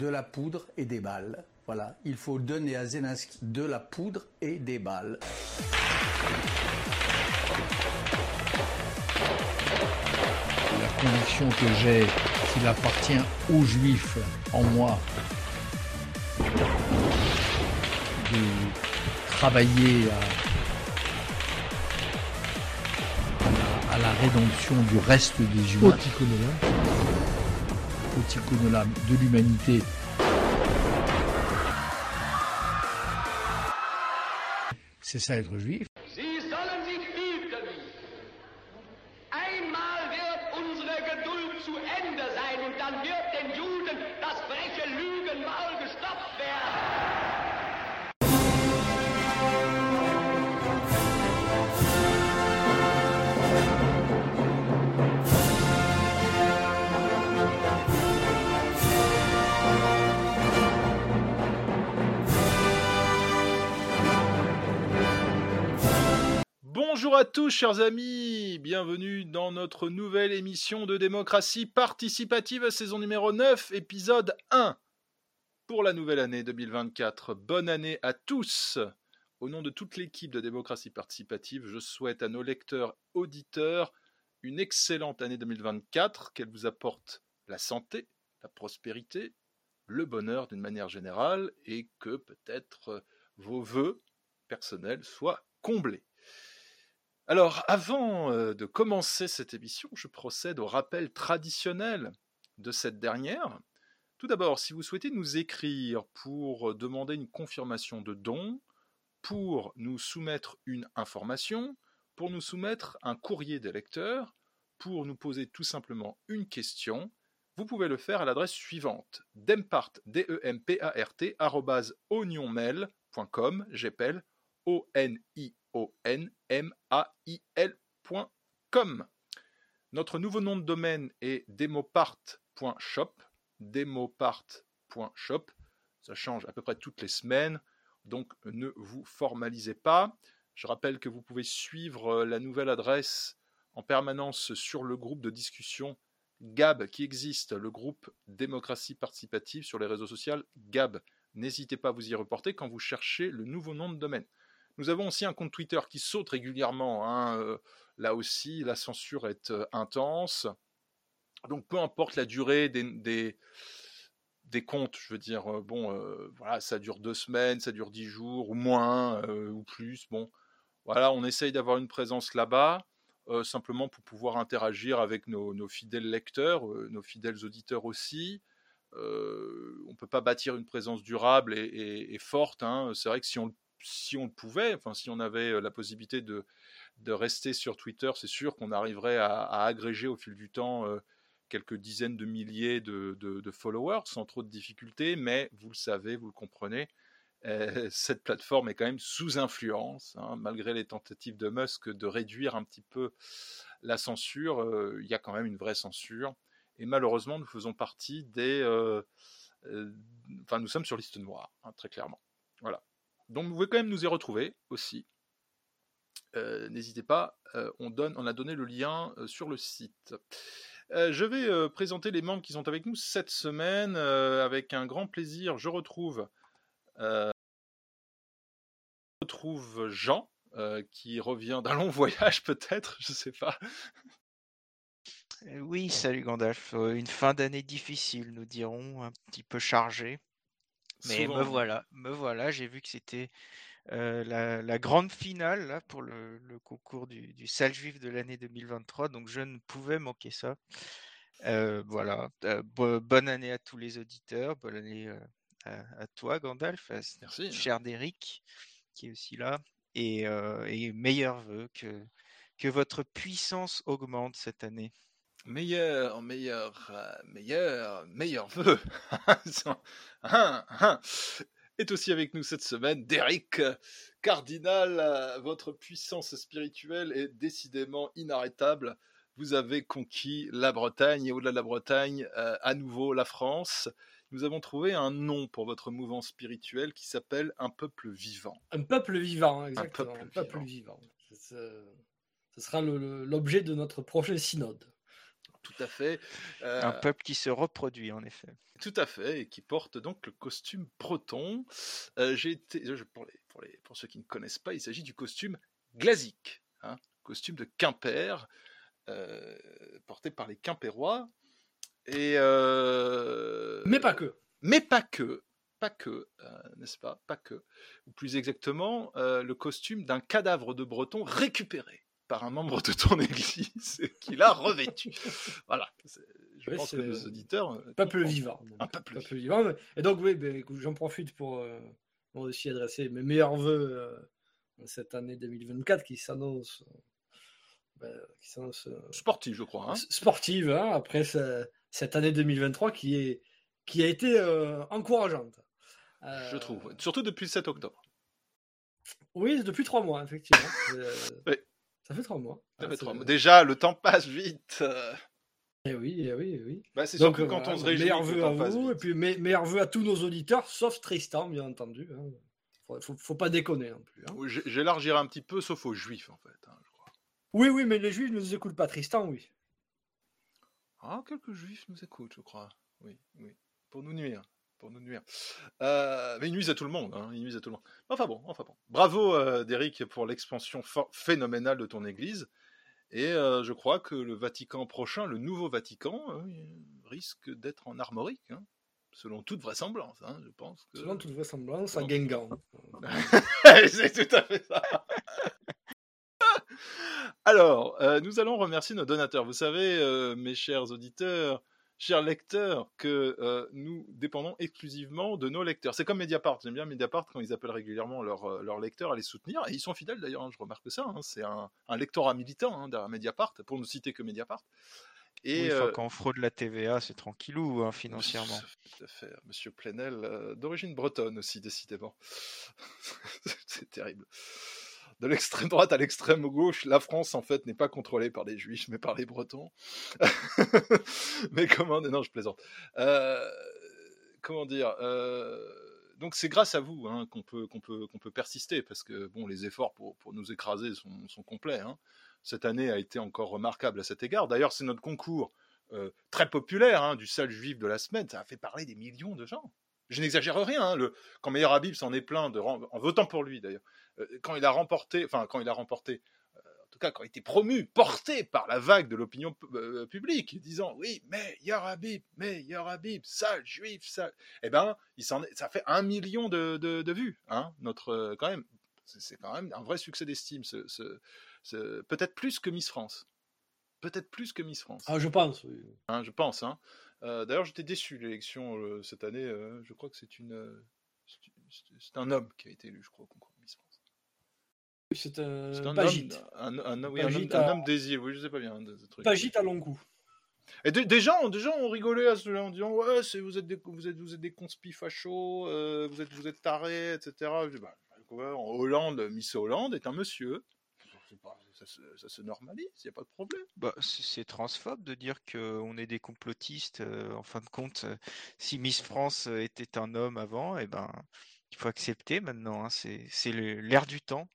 de la poudre et des balles. Voilà, il faut donner à Zelensky de la poudre et des balles. La conviction que j'ai qu'il appartient aux Juifs en moi de travailler à, à la rédemption du reste des humains. Au de l'humanité. C'est ça être juif. Chers amis, bienvenue dans notre nouvelle émission de démocratie participative, saison numéro 9, épisode 1. Pour la nouvelle année 2024, bonne année à tous. Au nom de toute l'équipe de démocratie participative, je souhaite à nos lecteurs, auditeurs, une excellente année 2024, qu'elle vous apporte la santé, la prospérité, le bonheur d'une manière générale, et que peut-être vos voeux personnels soient comblés. Alors, avant euh, de commencer cette émission, je procède au rappel traditionnel de cette dernière. Tout d'abord, si vous souhaitez nous écrire pour demander une confirmation de don, pour nous soumettre une information, pour nous soumettre un courrier des lecteurs, pour nous poser tout simplement une question, vous pouvez le faire à l'adresse suivante dempart, d e m p a r t j'appelle o n i Notre nouveau nom de domaine est demopart.shop. Demopart.shop. Ça change à peu près toutes les semaines, donc ne vous formalisez pas. Je rappelle que vous pouvez suivre euh, la nouvelle adresse en permanence sur le groupe de discussion GAB qui existe, le groupe démocratie participative sur les réseaux sociaux GAB. N'hésitez pas à vous y reporter quand vous cherchez le nouveau nom de domaine. Nous avons aussi un compte Twitter qui saute régulièrement. Hein, euh, là aussi, la censure est euh, intense. Donc peu importe la durée des, des, comptes, je veux dire, euh, bon, voilà, ça dure deux semaines, ça dure dix jours, ou moins, ou plus. Bon, voilà, on essaye d'avoir une présence là-bas. simplement pour pouvoir interagir avec nos, fidèles lecteurs, nos fidèles auditeurs aussi. on ne peut pas bâtir une présence durable et, forte. Hein. C'est vrai que si on, si on le pouvait, enfin si on avait euh, la possibilité de, rester sur Twitter, c'est sûr qu'on arriverait à, agréger au fil du temps euh, quelques dizaines de milliers de, de, followers sans trop de difficultés, mais vous le savez, vous le comprenez, euh, cette plateforme est quand même sous influence, hein, malgré les tentatives de Musk de réduire un petit peu la censure, il y a quand même une vraie censure, et malheureusement nous faisons partie des... enfin nous sommes sur liste noire, hein, très clairement. Voilà. Donc vous pouvez quand même nous y retrouver aussi. Euh, n'hésitez pas, euh, on, a donné le lien euh, sur le site. je vais présenter les membres qui sont avec nous cette semaine. avec un grand plaisir, je retrouve, je retrouve Jean, qui revient d'un long voyage peut-être, je ne sais pas. Oui, salut Gandalf. Une fin d'année difficile, nous dirons, un petit peu chargée. Mais me voilà, me voilà, j'ai vu que c'était la, grande finale là, pour le, concours du, du salle juif de l'année 2023, donc je ne pouvais manquer ça. voilà, bonne année à tous les auditeurs, bonne année à, toi Gandalf, Merci. cher Derek qui est aussi là, et, et meilleurs vœux que, que votre puissance augmente cette année. Meilleur, meilleur, meilleur, meilleur vœu. Hein, hein. est aussi avec nous cette semaine Derek Cardinal. Votre puissance spirituelle est décidément inarrêtable. Vous avez conquis la Bretagne et au-delà de la Bretagne, euh, à nouveau la France. Nous avons trouvé un nom pour votre mouvement spirituel qui s'appelle Un peuple vivant. Un peuple vivant, exactement. Un peuple, vivant. Ce sera l'objet de notre prochain synode. Tout à fait. Un peuple qui se reproduit, en effet. Tout à fait, et qui porte donc le costume breton. J'ai été, pour, les, pour, les, pour, ceux qui ne connaissent pas, il s'agit du costume glasique, hein, costume de Quimper, porté par les Quimpérois. Et Mais pas que. Mais pas que pas que, n'est-ce pas Pas que. Ou plus exactement, le costume d'un cadavre de breton récupéré par un membre de ton église qui l'a revêtu. voilà. Je pense que nos auditeurs. Peuple vivant. Un peuple, vivant. Et donc, oui, ben, j'en profite pour aussi adresser mes meilleurs voeux cette année 2024 qui s'annonce. Ben, sportive, je crois. Hein. sportive, hein, après cette année 2023 qui, est, qui a été encourageante. Je trouve. Surtout depuis le 7 octobre. Oui, depuis trois mois, effectivement. Ça fait trois mois. Ça fait trois mois. Déjà, le temps passe vite. Eh oui, eh oui, eh oui. Bah, c'est surtout quand on se réjouit. Meilleurs vœux à vous, et puis meilleurs vœux à tous nos auditeurs, sauf Tristan, bien entendu. Hein. Faut, faut, pas déconner non plus. Hein. J'élargirai un petit peu, sauf aux juifs, en fait, hein, je crois. Oui, oui, mais les juifs ne nous écoutent pas. Tristan, oui. Ah, quelques juifs nous écoutent, je crois. Oui, oui. Pour nous nuire pour nous nuire. Euh, mais ils nuisent à tout le monde. Hein, ils nuisent à tout le monde. Enfin bon, enfin bon. Bravo, euh, Derek, pour l'expansion phénoménale de ton Église. Et euh, je crois que le Vatican prochain, le nouveau Vatican, risque d'être en armorique, hein, selon toute vraisemblance. Hein, je pense. Que... Selon toute vraisemblance, à Guingamp. C'est tout à fait ça. Alors, nous allons remercier nos donateurs. Vous savez, mes chers auditeurs, chers lecteurs, que euh, nous dépendons exclusivement de nos lecteurs. C'est comme Mediapart. J'aime bien Mediapart quand ils appellent régulièrement leurs leur euh, lecteurs à les soutenir. Et ils sont fidèles d'ailleurs, hein, je remarque ça. Hein. c'est un, un, lectorat militant hein, derrière Mediapart, pour ne citer que Mediapart. Et fois euh, qu'on fraude la TVA, c'est tranquillou hein, financièrement. Tout à fait. Monsieur Plenel, d'origine bretonne aussi, décidément. c'est terrible de l'extrême droite à l'extrême gauche, la France en fait n'est pas contrôlée par les Juifs, mais par les Bretons. mais comment Non, je plaisante. Euh, comment dire euh, Donc c'est grâce à vous hein, qu'on peut peut peut persister parce que bon, les efforts pour, pour nous écraser sont, complets. Hein. Cette année a été encore remarquable à cet égard. D'ailleurs, c'est notre concours euh, très populaire hein, du sale juif de la semaine. Ça a fait parler des millions de gens. Je n'exagère rien. Quand Meilleur Habib s'en est plein de, en votant pour lui d'ailleurs, quand il a remporté, enfin quand il a remporté, euh, en tout cas quand il était promu, porté par la vague de l'opinion euh, publique, disant oui, mais Yarabib, mais Yarabib, sale juif, sale, eh ben, il s'en ça fait un million de, de, vues, hein, notre, quand même, c'est quand même un vrai succès d'estime, ce, ce, peut-être plus que Miss France. Peut-être plus que Miss France. Ah, je pense, Hein, je pense. Hein. D'ailleurs, j'étais déçu de l'élection cette année. je crois que c'est une, c'est un homme qui a été élu, je crois, au concours C'est un, un, homme, un, oui, un, homme, désir, oui, je sais pas bien. Pagite à long cou. Et des, gens, des gens ont rigolé à cela en disant ouais, vous êtes des, vous êtes, vous êtes des conspis fachos, euh, vous êtes, vous êtes tarés, etc. Je dis, bah, en Hollande, Miss Hollande est un monsieur. Ça, ça, se normalise, il n'y a pas de problème. Bah, c'est transphobe de dire qu'on est des complotistes. Euh, en fin de compte, euh, si Miss France était un homme avant, et eh ben, il faut accepter maintenant. Hein, c'est l'air du temps.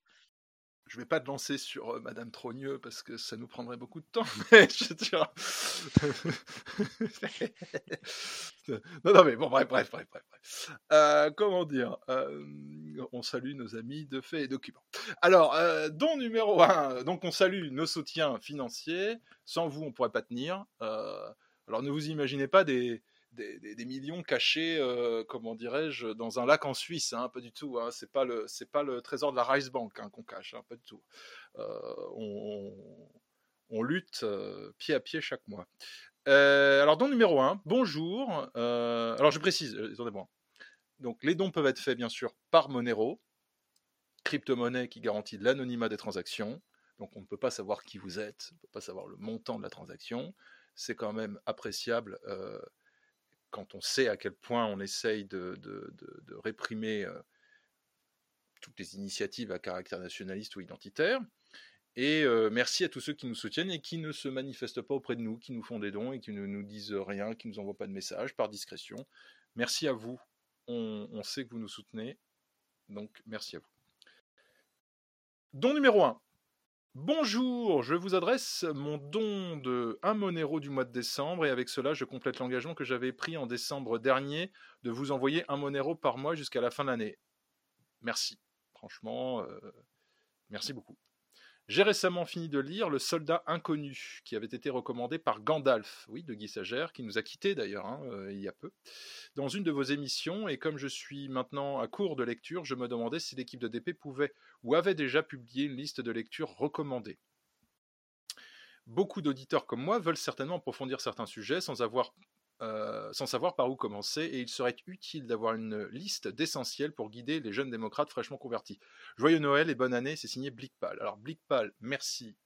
Je vais pas te lancer sur Madame Trogneux parce que ça nous prendrait beaucoup de temps, non, mais bon, bref, bref, bref, bref. Euh, comment dire On salue nos amis de faits et documents. Alors, euh, don numéro un, donc on salue nos soutiens financiers. Sans vous, on pourrait pas tenir. Euh, alors, ne vous imaginez pas des, des, millions cachés, euh, comment dirais-je, dans un lac en Suisse, hein, pas du tout. Hein, c'est pas le c'est pas le trésor de la Reichsbank hein, qu'on cache, hein, pas du tout. Euh, on, lutte euh, pied à pied chaque mois. alors don numéro 1, bonjour. alors je précise, attendez-moi. Donc les dons peuvent être faits bien sûr par Monero, crypto-monnaie qui garantit l'anonymat des transactions. Donc on ne peut pas savoir qui vous êtes, on ne peut pas savoir le montant de la transaction. C'est quand même appréciable quand on sait à quel point on essaye de, réprimer euh, toutes les initiatives à caractère nationaliste ou identitaire. Et euh, merci à tous ceux qui nous soutiennent et qui ne se manifestent pas auprès de nous, qui nous font des dons et qui ne nous disent rien, qui ne nous envoient pas de messages par discrétion. Merci à vous. On, sait que vous nous soutenez. Donc merci à vous. Don numéro 1. Bonjour, je vous adresse mon don de 1 Monero du mois de décembre et avec cela je complète l'engagement que j'avais pris en décembre dernier de vous envoyer un Monero par mois jusqu'à la fin de l'année. Merci, franchement, euh, merci beaucoup. J'ai récemment fini de lire Le Soldat Inconnu, qui avait été recommandé par Gandalf, oui, de Guy Sagère, qui nous a quittés d'ailleurs hein, euh, il y a peu, dans une de vos émissions. Et comme je suis maintenant à court de lecture, je me demandais si l'équipe de DP pouvait ou avait déjà publié une liste de lectures recommandées. Beaucoup d'auditeurs comme moi veulent certainement approfondir certains sujets sans avoir euh, sans savoir par où commencer, et il serait utile d'avoir une liste d'essentiels pour guider les jeunes démocrates fraîchement convertis. Joyeux Noël et bonne année, c'est signé Blickpal. Alors Blickpal, merci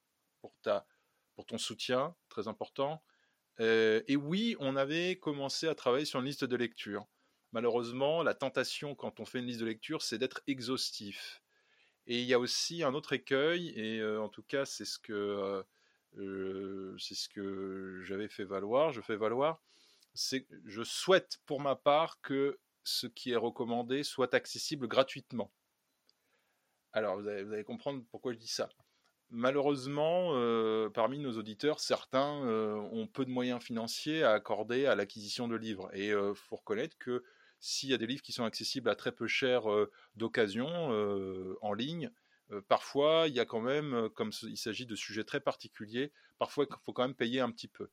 pour, ta, pour ton soutien, très important. Euh, et oui, on avait commencé à travailler sur une liste de lecture. Malheureusement, la tentation quand on fait une liste de lecture, c'est d'être exhaustif. Et il y a aussi un autre écueil, et euh, en tout cas, c'est ce que, c'est ce que j'avais fait valoir, je fais valoir, je souhaite pour ma part que ce qui est recommandé soit accessible gratuitement. Alors vous allez, comprendre pourquoi je dis ça. Malheureusement, euh, parmi nos auditeurs, certains euh, ont peu de moyens financiers à accorder à l'acquisition de livres. Et il euh, faut reconnaître que s'il y a des livres qui sont accessibles à très peu cher d'occasion en ligne, parfois il y a quand même, comme il s'agit de sujets très particuliers, parfois il faut quand même payer un petit peu.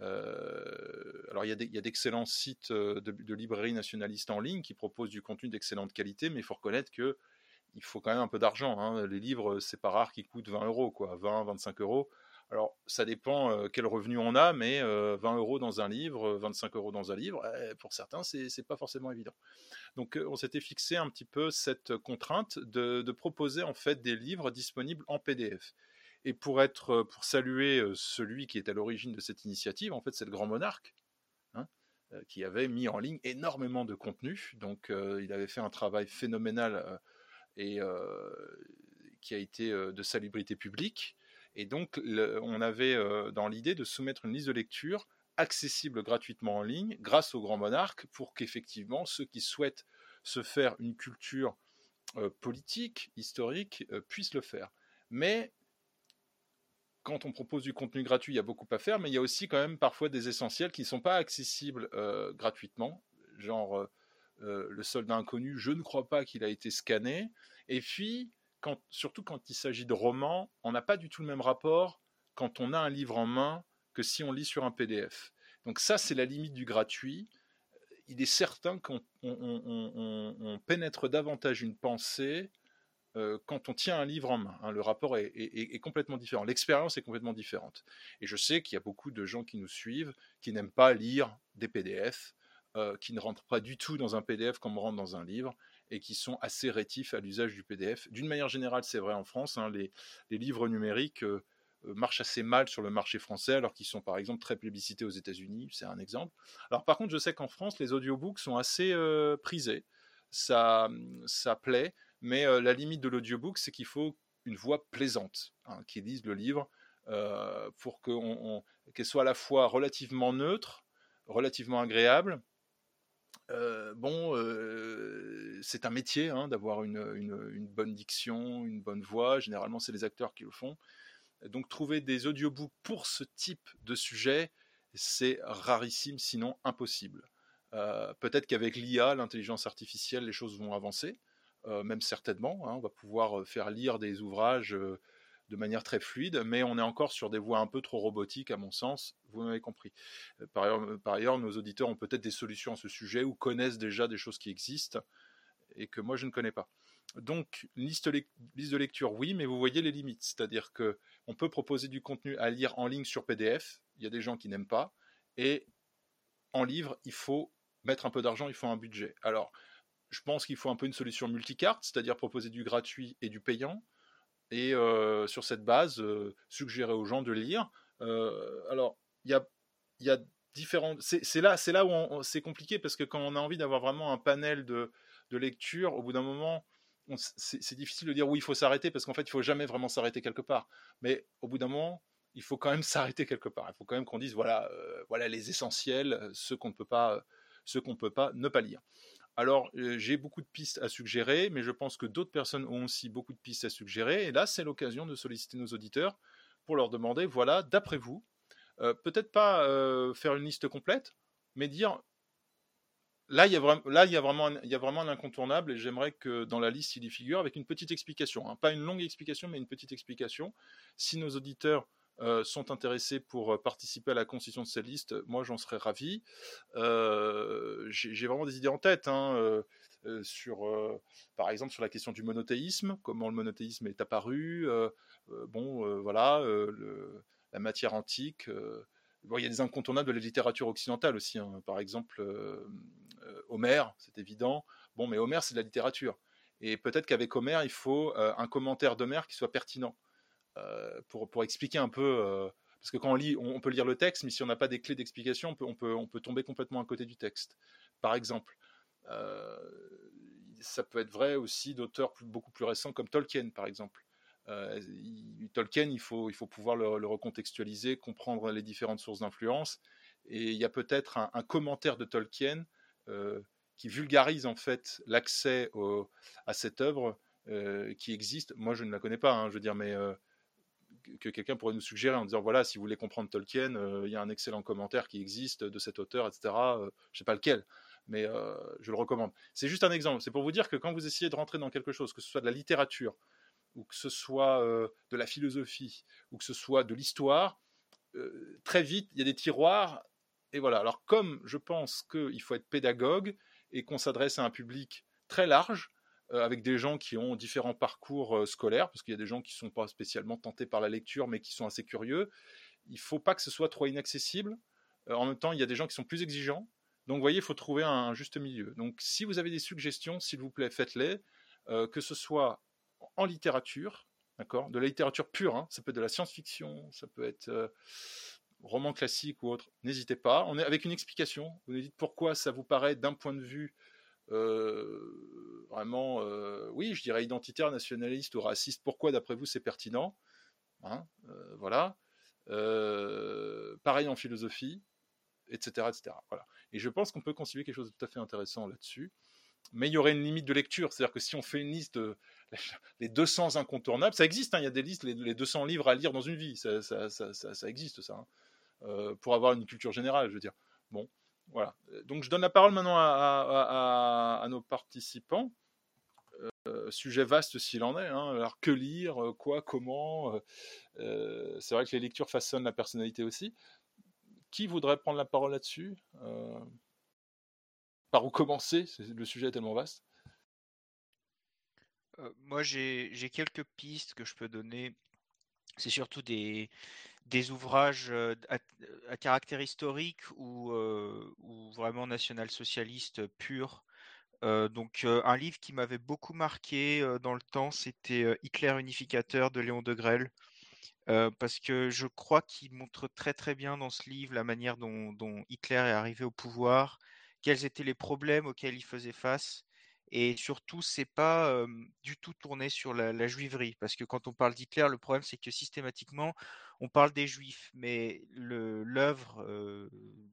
Euh, alors il y a d'excellents sites euh, de, librairies nationalistes en ligne qui proposent du contenu d'excellente qualité, mais il faut reconnaître que il faut quand même un peu d'argent. Hein. Les livres, c'est pas rare qu'ils coûtent 20 euros, quoi, 20, 25 euros. Alors, ça dépend euh, quel revenu on a, mais 20 euros dans un livre, 25 euros dans un livre, eh, pour certains, c'est pas forcément évident. Donc, on s'était fixé un petit peu cette contrainte de, de, proposer en fait des livres disponibles en PDF. Et pour être, pour saluer celui qui est à l'origine de cette initiative, en fait, c'est le grand monarque, hein, qui avait mis en ligne énormément de contenu. Donc, il avait fait un travail phénoménal et qui a été de salubrité publique. Et donc, on avait dans l'idée de soumettre une liste de lecture accessible gratuitement en ligne grâce au grand monarque pour qu'effectivement ceux qui souhaitent se faire une culture politique, historique, puissent le faire. Mais quand on propose du contenu gratuit, il y a beaucoup à faire, mais il y a aussi quand même parfois des essentiels qui ne sont pas accessibles euh, gratuitement, genre euh, euh, le soldat inconnu, je ne crois pas qu'il a été scanné. Et puis, surtout quand il s'agit de romans, on n'a pas du tout le même rapport quand on a un livre en main que si on lit sur un PDF. Donc ça, c'est la limite du gratuit. Il est certain qu'on pénètre davantage une pensée euh, quand on tient un livre en main. Hein, le rapport est, complètement différent. L'expérience est complètement différente. Et je sais qu'il y a beaucoup de gens qui nous suivent qui n'aiment pas lire des PDF, euh, qui ne rentrent pas du tout dans un PDF comme on rentre dans un livre et qui sont assez rétifs à l'usage du PDF. D'une manière générale, c'est vrai en France. Hein, les, livres numériques euh, marchent assez mal sur le marché français, alors qu'ils sont par exemple très plébiscités aux États-Unis. C'est un exemple. Alors par contre, je sais qu'en France, les audiobooks sont assez prisés. Ça, ça plaît mais euh, la limite de l'audiobook, c'est qu'il faut une voix plaisante hein, qui lise le livre euh, pour qu'elle soit à la fois relativement neutre, relativement agréable. Euh, bon, c'est un métier hein, d'avoir une, une, bonne diction, une bonne voix. Généralement, c'est les acteurs qui le font. Donc, trouver des audiobooks pour ce type de sujet, c'est rarissime, sinon impossible. Peut-être qu'avec l'IA, l'intelligence artificielle, les choses vont avancer. Euh, même certainement. Hein, on va pouvoir euh, faire lire des ouvrages euh, de manière très fluide, mais on est encore sur des voies un peu trop robotiques, à mon sens, vous m'avez compris. Par ailleurs, nos auditeurs ont peut-être des solutions à ce sujet ou connaissent déjà des choses qui existent et que moi je ne connais pas. Donc, liste, liste de lecture, oui, mais vous voyez les limites. C'est-à-dire que on peut proposer du contenu à lire en ligne sur PDF, il y a des gens qui n'aiment pas, et en livre, il faut mettre un peu d'argent, il faut un budget. Alors, je pense qu'il faut un peu une solution multicarte, c'est-à-dire proposer du gratuit et du payant, et euh, sur cette base, euh, suggérer aux gens de lire. Euh, alors, il y a, y a différents. C'est là, où c'est compliqué parce que quand on a envie d'avoir vraiment un panel de, de lecture, au bout d'un moment, c'est difficile de dire oui, il faut s'arrêter parce qu'en fait, il faut jamais vraiment s'arrêter quelque part. Mais au bout d'un moment, il faut quand même s'arrêter quelque part. Il faut quand même qu'on dise voilà, voilà les essentiels, ceux qu'on ne peut pas, ceux qu'on peut pas ne pas lire. Alors j'ai beaucoup de pistes à suggérer, mais je pense que d'autres personnes ont aussi beaucoup de pistes à suggérer. Et là, c'est l'occasion de solliciter nos auditeurs pour leur demander, voilà, d'après vous, peut-être pas faire une liste complète, mais dire Là, il y a, y vraiment, un, y a vraiment un incontournable et j'aimerais que dans la liste, il y figure avec une petite explication. Hein. Pas une longue explication, mais une petite explication. Si nos auditeurs euh, sont intéressés pour euh, participer à la constitution de cette liste, moi, j'en serais ravi. Euh, j'ai vraiment des idées en tête. Hein, sur, par exemple, sur la question du monothéisme, comment le monothéisme est apparu. bon, voilà, la matière antique. Il y a des incontournables de la littérature occidentale aussi. Hein. Par exemple, Homère, c'est évident. Bon, mais Homère, c'est de la littérature. Et peut-être qu'avec Homère, il faut un commentaire d'Homère qui soit pertinent pour, pour expliquer un peu. parce que quand on lit, on, peut lire le texte, mais si on n'a pas des clés d'explication, on peut, on, peut, on peut tomber complètement à côté du texte. Par exemple, ça peut être vrai aussi d'auteurs beaucoup plus récents comme Tolkien, par exemple. Tolkien, il faut, il faut pouvoir le, recontextualiser, comprendre les différentes sources d'influence. Et il y a peut-être un, commentaire de Tolkien euh, qui vulgarise en fait l'accès à cette œuvre euh, qui existe. Moi, je ne la connais pas, hein, je veux dire, mais euh, que quelqu'un pourrait nous suggérer en disant voilà, si vous voulez comprendre Tolkien, il y a un excellent commentaire qui existe de cet auteur, etc. je ne sais pas lequel, mais je le recommande. C'est juste un exemple. C'est pour vous dire que quand vous essayez de rentrer dans quelque chose, que ce soit de la littérature, ou que ce soit de la philosophie, ou que ce soit de l'histoire, très vite, il y a des tiroirs et voilà. Alors, comme je pense qu'il faut être pédagogue et qu'on s'adresse à un public très large, euh, avec des gens qui ont différents parcours euh, scolaires, parce qu'il y a des gens qui ne sont pas spécialement tentés par la lecture, mais qui sont assez curieux, il ne faut pas que ce soit trop inaccessible. Euh, en même temps, il y a des gens qui sont plus exigeants. Donc, vous voyez, il faut trouver un, juste milieu. Donc, si vous avez des suggestions, s'il vous plaît, faites-les, que ce soit en littérature, d'accord, de la littérature pure, hein, ça peut être de la science-fiction, ça peut être roman classique ou autre, n'hésitez pas. On est avec une explication. Vous nous dites pourquoi ça vous paraît d'un point de vue euh, vraiment, euh, oui, je dirais identitaire, nationaliste ou raciste. Pourquoi, d'après vous, c'est pertinent hein, euh, Voilà. pareil en philosophie, etc., etc. Voilà. Et je pense qu'on peut concilier quelque chose de tout à fait intéressant là-dessus. Mais il y aurait une limite de lecture, c'est-à-dire que si on fait une liste les 200 incontournables, ça existe, hein, il y a des listes, les, 200 livres à lire dans une vie, ça, existe ça. Hein. Euh, pour avoir une culture générale, je veux dire. Bon, voilà. Donc je donne la parole maintenant à, nos participants. Euh, sujet vaste s'il en est. Hein. Alors que lire, euh, quoi, comment C'est vrai que les lectures façonnent la personnalité aussi. Qui voudrait prendre la parole là-dessus Par où commencer? Le sujet est tellement vaste. moi, j'ai quelques pistes que je peux donner. C'est surtout des, des ouvrages à, caractère historique ou, vraiment national-socialiste pur. donc un livre qui m'avait beaucoup marqué dans le temps, c'était Hitler unificateur de Léon de Grelle. parce que je crois qu'il montre très très bien dans ce livre la manière dont, Hitler est arrivé au pouvoir, quels étaient les problèmes auxquels il faisait face, et surtout, c'est pas du tout tourné sur la, juiverie, parce que quand on parle d'Hitler, le problème c'est que systématiquement, on parle des juifs, mais l'œuvre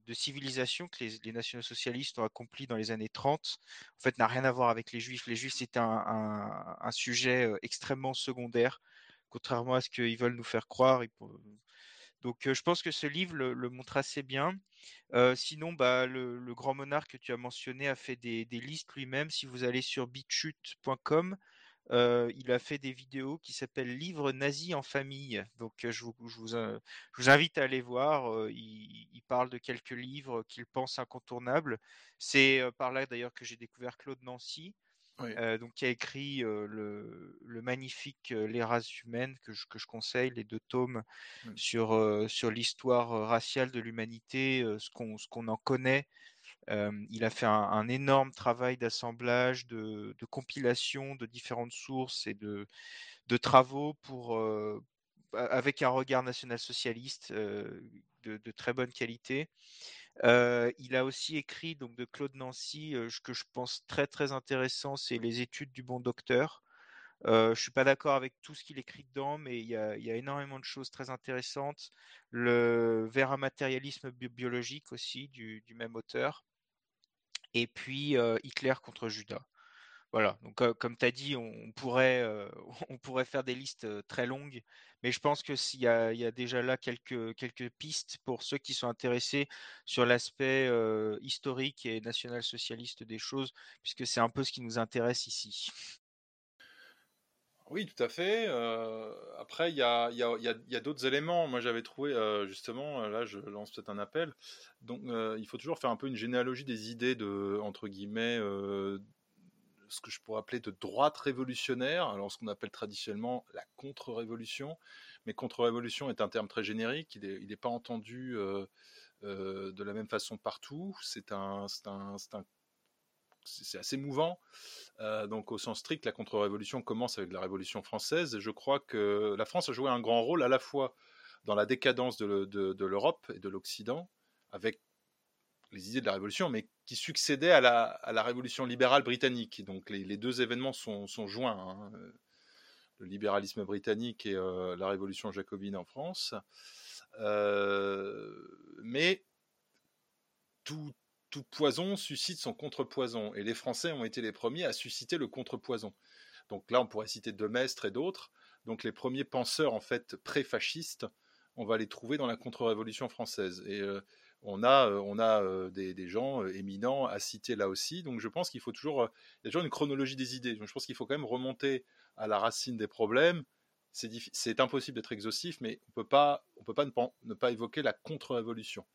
de civilisation que les, nationaux-socialistes ont accomplie dans les années 30, en fait, n'a rien à voir avec les juifs. Les juifs, c'est un, sujet extrêmement secondaire, contrairement à ce qu'ils veulent nous faire croire. Donc, je pense que ce livre le montre assez bien sinon, bah, le, grand monarque que tu as mentionné a fait des, listes lui-même. Si vous allez sur bitchute.com, il a fait des vidéos qui s'appellent Livres nazis en famille. Donc, je vous, invite à aller voir. Il, parle de quelques livres qu'il pense incontournables. C'est par là d'ailleurs que j'ai découvert Claude Nancy. donc, qui a écrit le, magnifique Les races humaines que je, que je conseille, les deux tomes sur, sur l'histoire raciale de l'humanité, ce qu'on ce qu'on en connaît. Il a fait un, énorme travail d'assemblage, de, compilation de différentes sources et de, travaux pour, avec un regard national-socialiste de, très bonne qualité il a aussi écrit donc de Claude Nancy, ce que je pense très très intéressant, c'est les études du bon docteur. je suis pas d'accord avec tout ce qu'il écrit dedans, mais il y, a, énormément de choses très intéressantes. Le vers un matérialisme biologique aussi du, même auteur. Et puis Hitler contre Judas. Voilà, donc comme tu as dit, on pourrait, on pourrait faire des listes très longues, mais je pense qu'il y, y, a déjà là quelques, quelques pistes pour ceux qui sont intéressés sur l'aspect historique et national-socialiste des choses, puisque c'est un peu ce qui nous intéresse ici. Oui, tout à fait. après, il y a, d'autres éléments. Moi, j'avais trouvé, justement, là, je lance peut-être un appel. Donc, il faut toujours faire un peu une généalogie des idées de, entre guillemets, ce que je pourrais appeler de droite révolutionnaire, alors ce qu'on appelle traditionnellement la contre-révolution, mais contre-révolution est un terme très générique, il n'est pas entendu euh, euh, de la même façon partout, c'est un, c'est assez mouvant. Euh, donc au sens strict, la contre-révolution commence avec la Révolution française. Je crois que la France a joué un grand rôle à la fois dans la décadence de, l'Europe et de l'Occident, avec les idées de la Révolution, mais qui succédaient à la, Révolution libérale britannique. Donc les, deux événements sont, sont joints, hein. le libéralisme britannique et euh, la Révolution jacobine en France. Euh, mais tout, tout poison suscite son contrepoison, et les Français ont été les premiers à susciter le contrepoison. Donc là, on pourrait citer Demestre et d'autres. Donc les premiers penseurs en fait pré-fascistes, on va les trouver dans la contre-révolution française. Et euh, on a, euh, on a euh, des, gens euh, éminents à citer là aussi. Donc je pense qu'il faut toujours, il y a toujours une chronologie des idées. Donc je pense qu'il faut quand même remonter à la racine des problèmes. C'est impossible d'être exhaustif, mais on peut pas, on peut pas ne, pas évoquer la contre-révolution.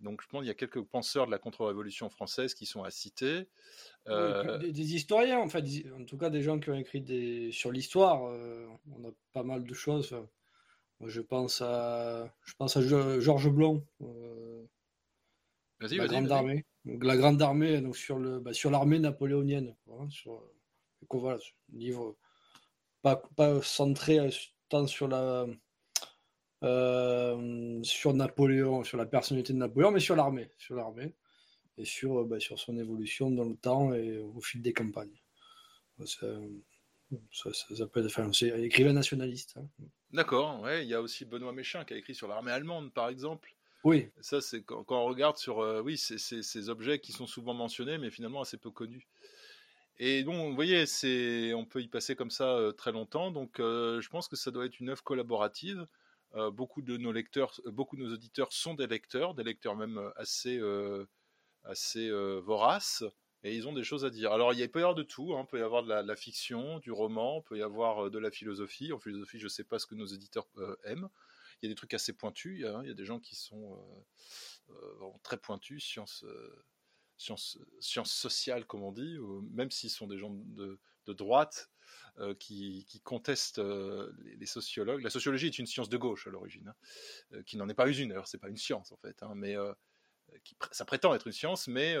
Donc je pense qu'il y a quelques penseurs de la contre-révolution française qui sont à citer. des, historiens, en fait, en tout cas des gens qui ont écrit des, sur l'histoire. on a pas mal de choses. Moi, je pense à, je pense à Georges Blond. Vas-y, la grande armée. la grande armée, donc sur le, bah, sur l'armée napoléonienne, sur, voilà, livre pas, pas centré euh, tant sur la euh, sur Napoléon, sur la personnalité de Napoléon, mais sur l'armée, sur l'armée et sur, bah, sur son évolution dans le temps et au fil des campagnes. Ça, ça, ça, peut être, enfin, c'est écrivain nationaliste. Hein. D'accord, ouais, il y a aussi Benoît Méchin qui a écrit sur l'armée allemande, par exemple. Oui. Ça, c'est quand, on regarde sur euh, oui, ces objets qui sont souvent mentionnés, mais finalement assez peu connus. Et bon, vous voyez, c'est, on peut y passer comme ça euh, très longtemps. Donc, euh, je pense que ça doit être une œuvre collaborative. Beaucoup de nos lecteurs, beaucoup de nos auditeurs sont des lecteurs, des lecteurs même assez, assez voraces, et ils ont des choses à dire. Alors, il, peut y avoir de tout. Hein. Il peut y avoir de la, fiction, du roman, il peut y avoir de la philosophie. En philosophie, je ne sais pas ce que nos éditeurs aiment il y a des trucs assez pointus. Il y a, des gens qui sont euh, euh, très pointus, sciences, euh, sociales, comme on dit, même s'ils sont des gens de, droite. Qui, contestent les, sociologues. La sociologie est une science de gauche à l'origine, hein, qui n'en est pas une. D'ailleurs, c'est pas une science en fait, hein, mais qui, ça prétend être une science, mais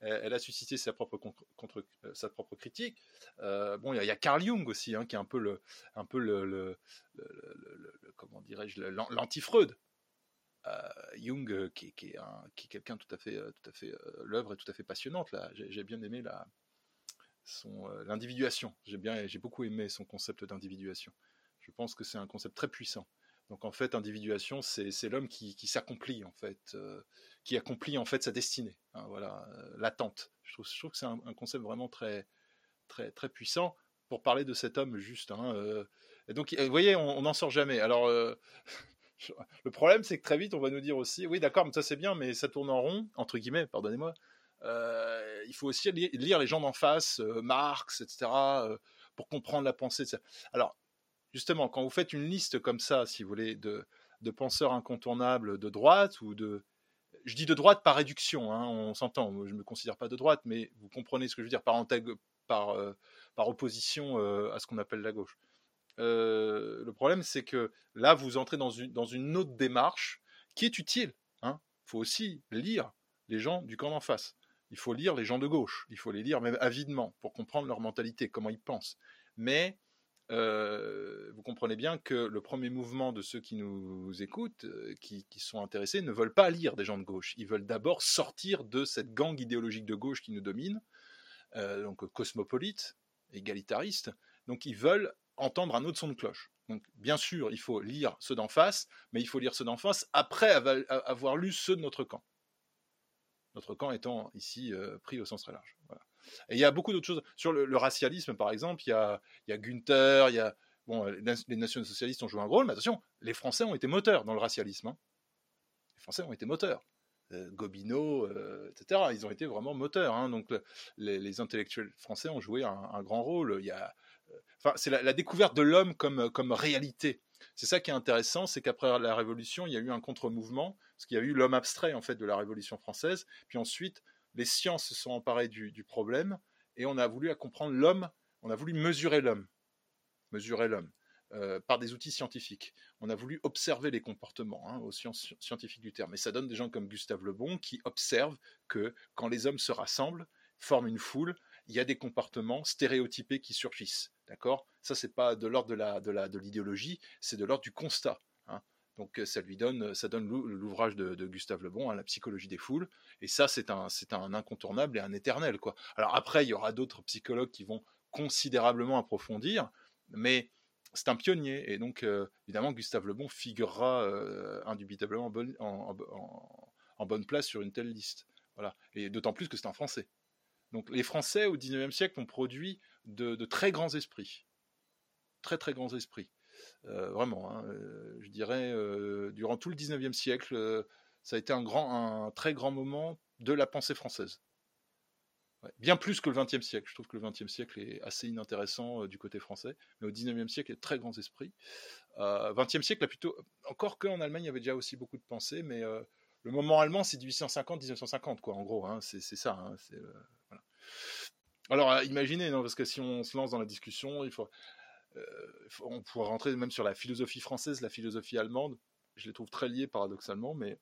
elle, a suscité sa propre, critique. bon, il y, a Carl Jung aussi, hein, qui est un peu le, comment dirais-je, l'anti-Freud. Euh, Jung, euh, qui, est, qui quelqu'un tout à fait, euh, tout à fait, l'œuvre est tout à fait passionnante là. J'ai bien aimé la, son l'individuation. J'ai bien, j'ai beaucoup aimé son concept d'individuation. Je pense que c'est un concept très puissant. Donc en fait, individuation, c'est l'homme qui, s'accomplit en fait, qui accomplit en fait sa destinée. Hein, voilà, l'attente. Je trouve, que c'est un, concept vraiment très, très, très puissant pour parler de cet homme juste. Hein, et donc, vous voyez, on n'en sort jamais. Alors, euh, le problème, c'est que très vite, on va nous dire aussi, oui, d'accord, mais ça c'est bien, mais ça tourne en rond, entre guillemets, pardonnez-moi. Euh, il faut aussi lire les gens d'en face, euh, Marx, etc., pour comprendre la pensée. Alors, justement, quand vous faites une liste comme ça, si vous voulez, de, penseurs incontournables de droite ou de, je dis de droite par réduction, hein, on s'entend, je ne me considère pas de droite, mais vous comprenez ce que je veux dire par, par, opposition à ce qu'on appelle la gauche. Euh, le problème, c'est que là, vous entrez dans une, dans une autre démarche qui est utile. Il hein. faut aussi lire les gens du camp d'en face. Il faut lire les gens de gauche. Il faut les lire même avidement pour comprendre leur mentalité, comment ils pensent. Mais euh, vous comprenez bien que le premier mouvement de ceux qui nous écoutent, euh, qui, sont intéressés, ne veulent pas lire des gens de gauche. Ils veulent d'abord sortir de cette gang idéologique de gauche qui nous domine, donc cosmopolite, égalitariste. Donc ils veulent entendre un autre son de cloche. Donc, bien sûr, il faut lire ceux d'en face, mais il faut lire ceux d'en face après avoir lu ceux de notre camp. Notre camp étant ici pris au sens très large. Et il y a beaucoup d'autres choses. Sur le, racialisme, par exemple, il y a, il y a Günther, y a. Bon, les nationaux socialistes ont joué un rôle, mais attention, les Français ont été moteurs dans le racialisme. Hein. Les Français ont été moteurs. Gobineau, etc. Ils ont été vraiment moteurs. Hein. Donc les, intellectuels français ont joué un, grand rôle. C'est la, découverte de l'homme comme réalité. C'est ça qui est intéressant, c'est qu'après la Révolution, il y a eu un contre-mouvement, parce qu'il y a eu l'homme abstrait en fait de la Révolution française. Puis ensuite, les sciences se sont emparées du, problème et on a voulu comprendre l'homme. On a voulu mesurer l'homme, mesurer l'homme. Euh, par des outils scientifiques. On a voulu observer les comportements hein, aux sciences scientifiques du terme. Et ça donne des gens comme Gustave Le Bon qui observent que quand les hommes se rassemblent, forment une foule, il y a des comportements stéréotypés qui surgissent. D'accord? Ça, c'est pas de l'ordre de la de l'idéologie, c'est de l'ordre du constat. Hein. Donc ça lui donne, ça donne l'ouvrage de, Gustave Le Bon, hein, La psychologie des foules. Et ça, c'est un, un incontournable et un éternel. Quoi. Alors après, il y aura d'autres psychologues qui vont considérablement approfondir, mais c'est un pionnier. Et donc, euh, évidemment, Gustave Le Bon figurera euh, indubitablement en, bonne place sur une telle liste. Voilà. Et d'autant plus que c'est un Français. Donc, les Français, au XIXe siècle, ont produit de, très grands esprits. Très, très grands esprits. Euh, vraiment, hein, je dirais, durant tout le XIXe siècle, ça a été un, grand, un très grand moment de la pensée française. Bien plus que le XXe siècle. Je trouve que le XXe siècle est assez inintéressant euh, du côté français, mais au XIXe siècle, il y a de très grands esprits. Euh, XXe siècle, a plutôt, encore qu'en Allemagne, il y avait déjà aussi beaucoup de pensées, mais euh, le moment allemand, c'est 1850-1950, quoi, en gros. Hein, c'est ça. Hein, euh, Alors, imaginez, parce que si on se lance dans la discussion, il faut, on pourrait rentrer même sur la philosophie française, la philosophie allemande. Je les trouve très liées paradoxalement, mais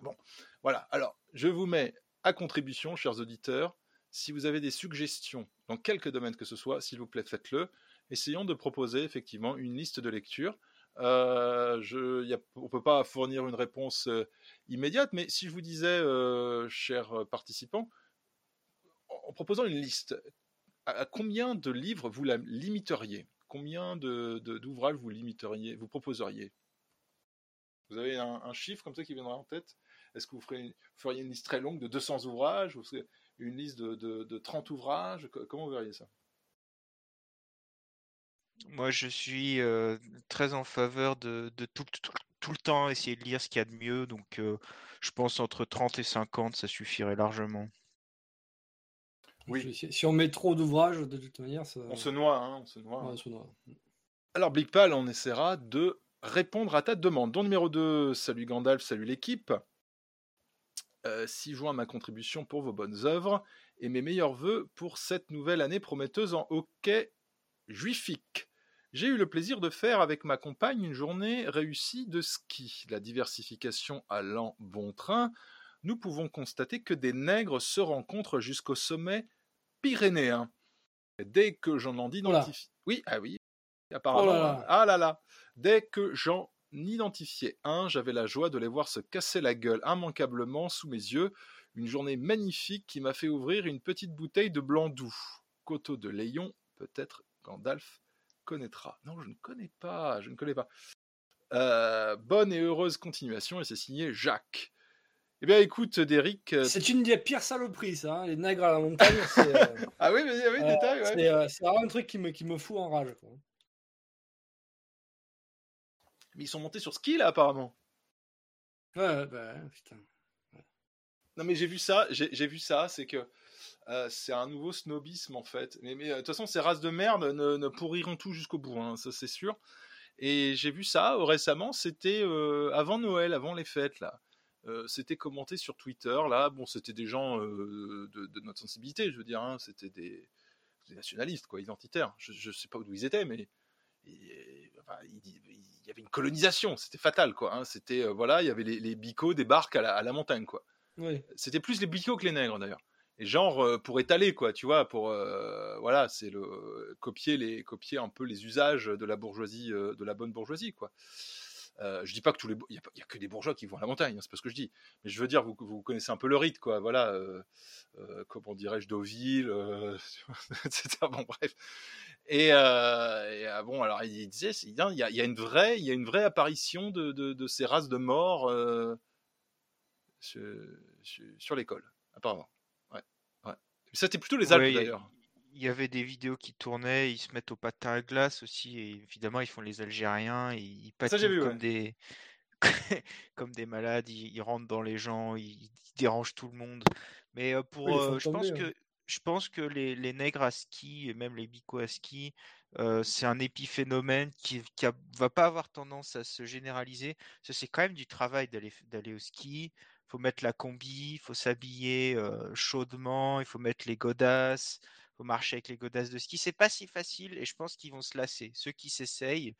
bon, voilà. Alors, je vous mets à contribution, chers auditeurs, si vous avez des suggestions dans quelque domaine que ce soit, s'il vous plaît, faites-le. Essayons de proposer effectivement une liste de lecture. Euh, on ne peut pas fournir une réponse euh, immédiate, mais si je vous disais, euh, chers participants, en proposant une liste, à, combien de livres vous la limiteriez? Combien d'ouvrages vous limiteriez, vous proposeriez? Vous avez un, chiffre comme ça qui viendra en tête? Est-ce que vous feriez une liste très longue de 200 ouvrages? Une liste de, 30 ouvrages? Comment vous verriez ça? Moi, je suis euh, très en faveur de, tout, le temps essayer de lire ce qu'il y a de mieux. Donc, euh, je pense entre 30 et 50, ça suffirait largement. Oui. Si, on met trop d'ouvrages, de toute manière, on se noie. Hein, on se noie. Alors, Big Pal, on essaiera de répondre à ta demande. Don numéro 2, salut Gandalf, salut l'équipe. 6 juin ma contribution pour vos bonnes œuvres et mes meilleurs voeux pour cette nouvelle année prometteuse en hockey juifique. J'ai eu le plaisir de faire avec ma compagne une journée réussie de ski. La diversification allant bon train, nous pouvons constater que des nègres se rencontrent jusqu'au sommet pyrénéen. Dès que j'en identifie. Oui, ah oui, apparemment. Ah là là. Dès que j'en identifié un, j'avais la joie de les voir se casser la gueule immanquablement sous mes yeux. Une journée magnifique qui m'a fait ouvrir une petite bouteille de blanc doux. Coteau de Léon, peut-être Gandalf connaîtra. Non, je ne connais pas, je ne connais pas. Euh, bonne et heureuse continuation, et c'est signé Jacques. Eh bien, écoute, Derek. Euh, c'est une des pires saloperies, ça. Hein, les nègres à la montagne. Euh, ah oui, mais oui, détail. C'est vraiment un truc qui me, qui me fout en rage. Quoi. Mais ils sont montés sur ski là apparemment. Ouais, bah putain. Non mais j'ai vu ça, j'ai vu ça, c'est que euh, c'est un nouveau snobisme en fait. Mais, mais euh, de toute façon, ces races de merde ne, pourriront tout jusqu'au bout, hein, ça c'est sûr. Et j'ai vu ça euh, récemment, c'était avant Noël, avant les fêtes là. C'était commenté sur Twitter là. Bon, c'était des gens de, notre sensibilité, je veux dire. Hein. c'était des, nationalistes quoi, identitaires. Je, ne sais pas d'où ils étaient, mais il, y avait une colonisation, c'était fatal, quoi. Hein. C'était euh, voilà, il y avait les, les bicots des barques à la, montagne, quoi. C'était plus les bicots que les nègres, d'ailleurs. Et genre euh, pour étaler, quoi, tu vois, pour euh, voilà, c'est le copier les copier un peu les usages de la bourgeoisie, de la bonne bourgeoisie, quoi. Euh, je dis pas que tous les, il y, a que des bourgeois qui vont à la montagne, hein, c'est pas ce que je dis. Mais je veux dire, vous, vous connaissez un peu le rite, quoi. Voilà, comment dirais-je, Deauville, etc. Bon, bref. Et, euh, ah bon, alors il disait, il y, a, il y a une vraie, il y a une vraie apparition de, de, ces races de morts. Euh, sur, l'école, apparemment. Ouais. ouais. C'était plutôt les Alpes d'ailleurs. Il y avait des vidéos qui tournaient, ils se mettent au patin à glace aussi, et évidemment ils font les Algériens, ils patinent comme des comme des malades, ils, rentrent dans les gens, ils, dérangent tout le monde. Mais pour, je pense que je pense que les, les, nègres à ski et même les bicos à ski, c'est un épiphénomène qui ne va pas avoir tendance à se généraliser. C'est quand même du travail d'aller au ski. Il faut mettre la combi, il faut s'habiller chaudement, il faut mettre les godasses, faut marcher avec les godasses de ski. C'est pas si facile et je pense qu'ils vont se lasser. Ceux qui s'essayent,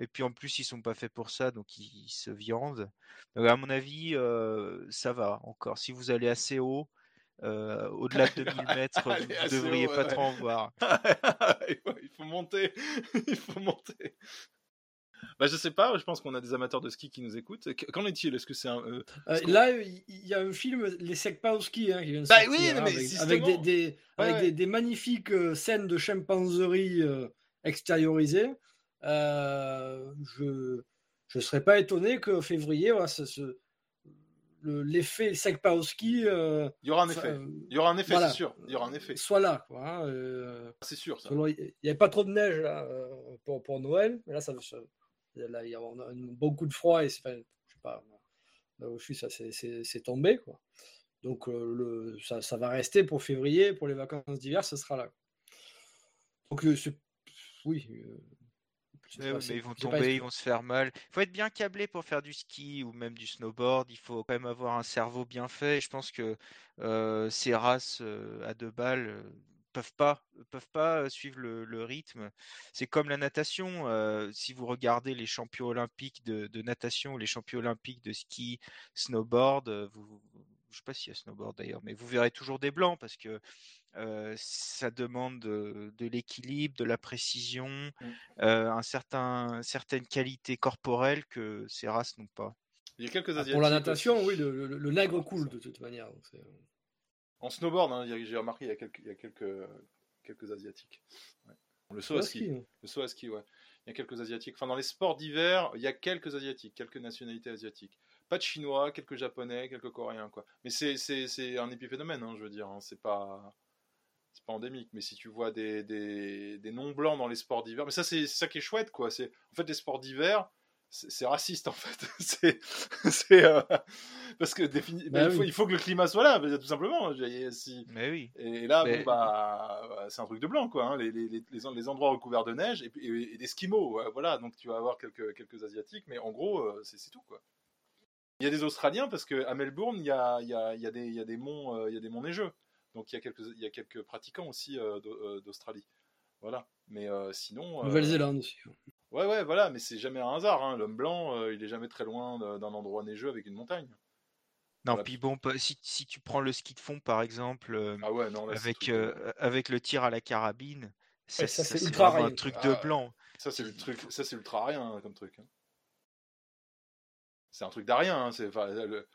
et puis en plus ils sont pas faits pour ça, donc ils, se viandent. à mon avis, ça va encore. Si vous allez assez haut, euh, au-delà de 2000 mètres, vous ne devriez pas trop en voir. il faut monter, il faut monter. Bah, je sais pas, je pense qu'on a des amateurs de ski qui nous écoutent. Qu'en est-il? Est-ce que c'est un. Euh, euh, là, il y a un film, Les Secpas au ski, hein, qui vient de bah, oui, hein, mais avec, des, des, avec des, magnifiques scènes de chimpanzerie extériorisées. je ne serais pas étonné que février, voilà, ce, l'effet Sekpaoski. Euh, il y aura un effet. Euh, il y aura un effet, c'est sûr. Il y aura un effet. Soit là, quoi. Hein, euh, c'est sûr. Ça. Il n'y avait pas trop de neige là, pour, pour, Noël, mais là, ça, là, il y a beaucoup de froid et c'est, je sais pas, là où je suis, ça c'est tombé, quoi. Donc le, ça, ça, va rester pour février, pour les vacances d'hiver, ce sera là. Donc oui, mais, ils vont tomber, ils vont se faire mal. Il faut être bien câblé pour faire du ski ou même du snowboard. Il faut quand même avoir un cerveau bien fait. je pense que euh, ces races euh, à deux balles euh, peuvent pas peuvent pas suivre le, rythme. C'est comme la natation. si vous regardez les champions olympiques de, de, natation, les champions olympiques de ski, snowboard, vous, je sais pas s'il y a snowboard d'ailleurs, mais vous verrez toujours des blancs parce que ça demande de, l'équilibre, de la précision, mmh. un certain, certaines qualités corporelles que ces races n'ont pas. Il y a quelques ah, Pour la natation, oui, le, le, nègre coule de toute manière. En snowboard, hein, j'ai remarqué, il y a quelques, il y a quelques, quelques asiatiques. Le saut à ski. Hein. Le saut à ski, ouais. Il y a quelques asiatiques. Enfin, dans les sports d'hiver, il y a quelques asiatiques, quelques nationalités asiatiques. Pas de chinois, quelques japonais, quelques coréens, quoi. Mais c'est un épiphénomène, hein, je veux dire. C'est pas c'est pas endémique, mais si tu vois des, des, des non-blancs dans les sports d'hiver, mais ça c'est ça qui est chouette quoi. C'est en fait les sports d'hiver, c'est raciste en fait. c'est euh, parce que bah il, faut, que le climat soit là, tout simplement. Si... Mais oui. Et, là, bon, bah, c'est un truc de blanc quoi. Hein, les, les, les, les, endroits recouverts de neige et, et, des skimos, voilà. Donc tu vas avoir quelques quelques asiatiques, mais en gros euh, c'est tout quoi. Il y a des Australiens parce que à Melbourne il y a, il y a, il y a des il y a des monts euh, il y a des monts neigeux. Donc il y a quelques, il y a quelques pratiquants aussi euh, d'Australie. Voilà. Mais euh, sinon. Nouvelle-Zélande aussi. Ouais, ouais, voilà, mais c'est jamais un hasard. Hein. L'homme blanc, il est jamais très loin d'un endroit neigeux avec une montagne. Non, puis bon, si, si, tu prends le ski de fond par exemple, ah ouais, non, avec, avec le tir à la carabine, ça, c'est ultra un truc de ah, blanc. Ça c'est le truc, ça c'est ultra rien hein, comme truc. Hein. C'est un truc d'arien. Hein. C'est le,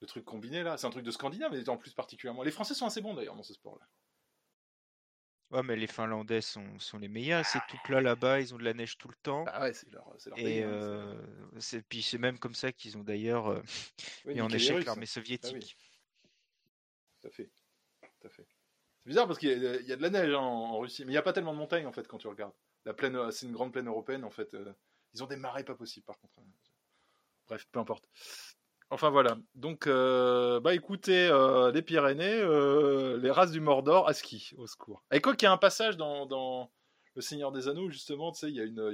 le truc combiné là. C'est un truc de scandinave, mais en plus particulièrement. Les Français sont assez bons d'ailleurs dans ce sport-là. Ouais, mais les Finlandais sont, sont les meilleurs. C'est tout plat là-bas, ils ont de la neige tout le temps. Ah ouais, c'est leur, leur, Et pays, hein, euh, puis c'est même comme ça qu'ils ont d'ailleurs euh, mis en échec l'armée soviétique. Ah tout à fait. Tout à fait. C'est bizarre parce qu'il y, a, de la neige hein, en, Russie, mais il n'y a pas tellement de montagnes en fait quand tu regardes. La plaine, c'est une grande plaine européenne en fait. Euh, ils ont des marais pas possibles par contre. Bref, peu importe. Enfin voilà. Donc, euh, bah écoutez, euh, les Pyrénées, euh, les races du Mordor à ski, au secours. Et quoi qu'il y a un passage dans, Le Seigneur des Anneaux, justement, tu sais, il y a une.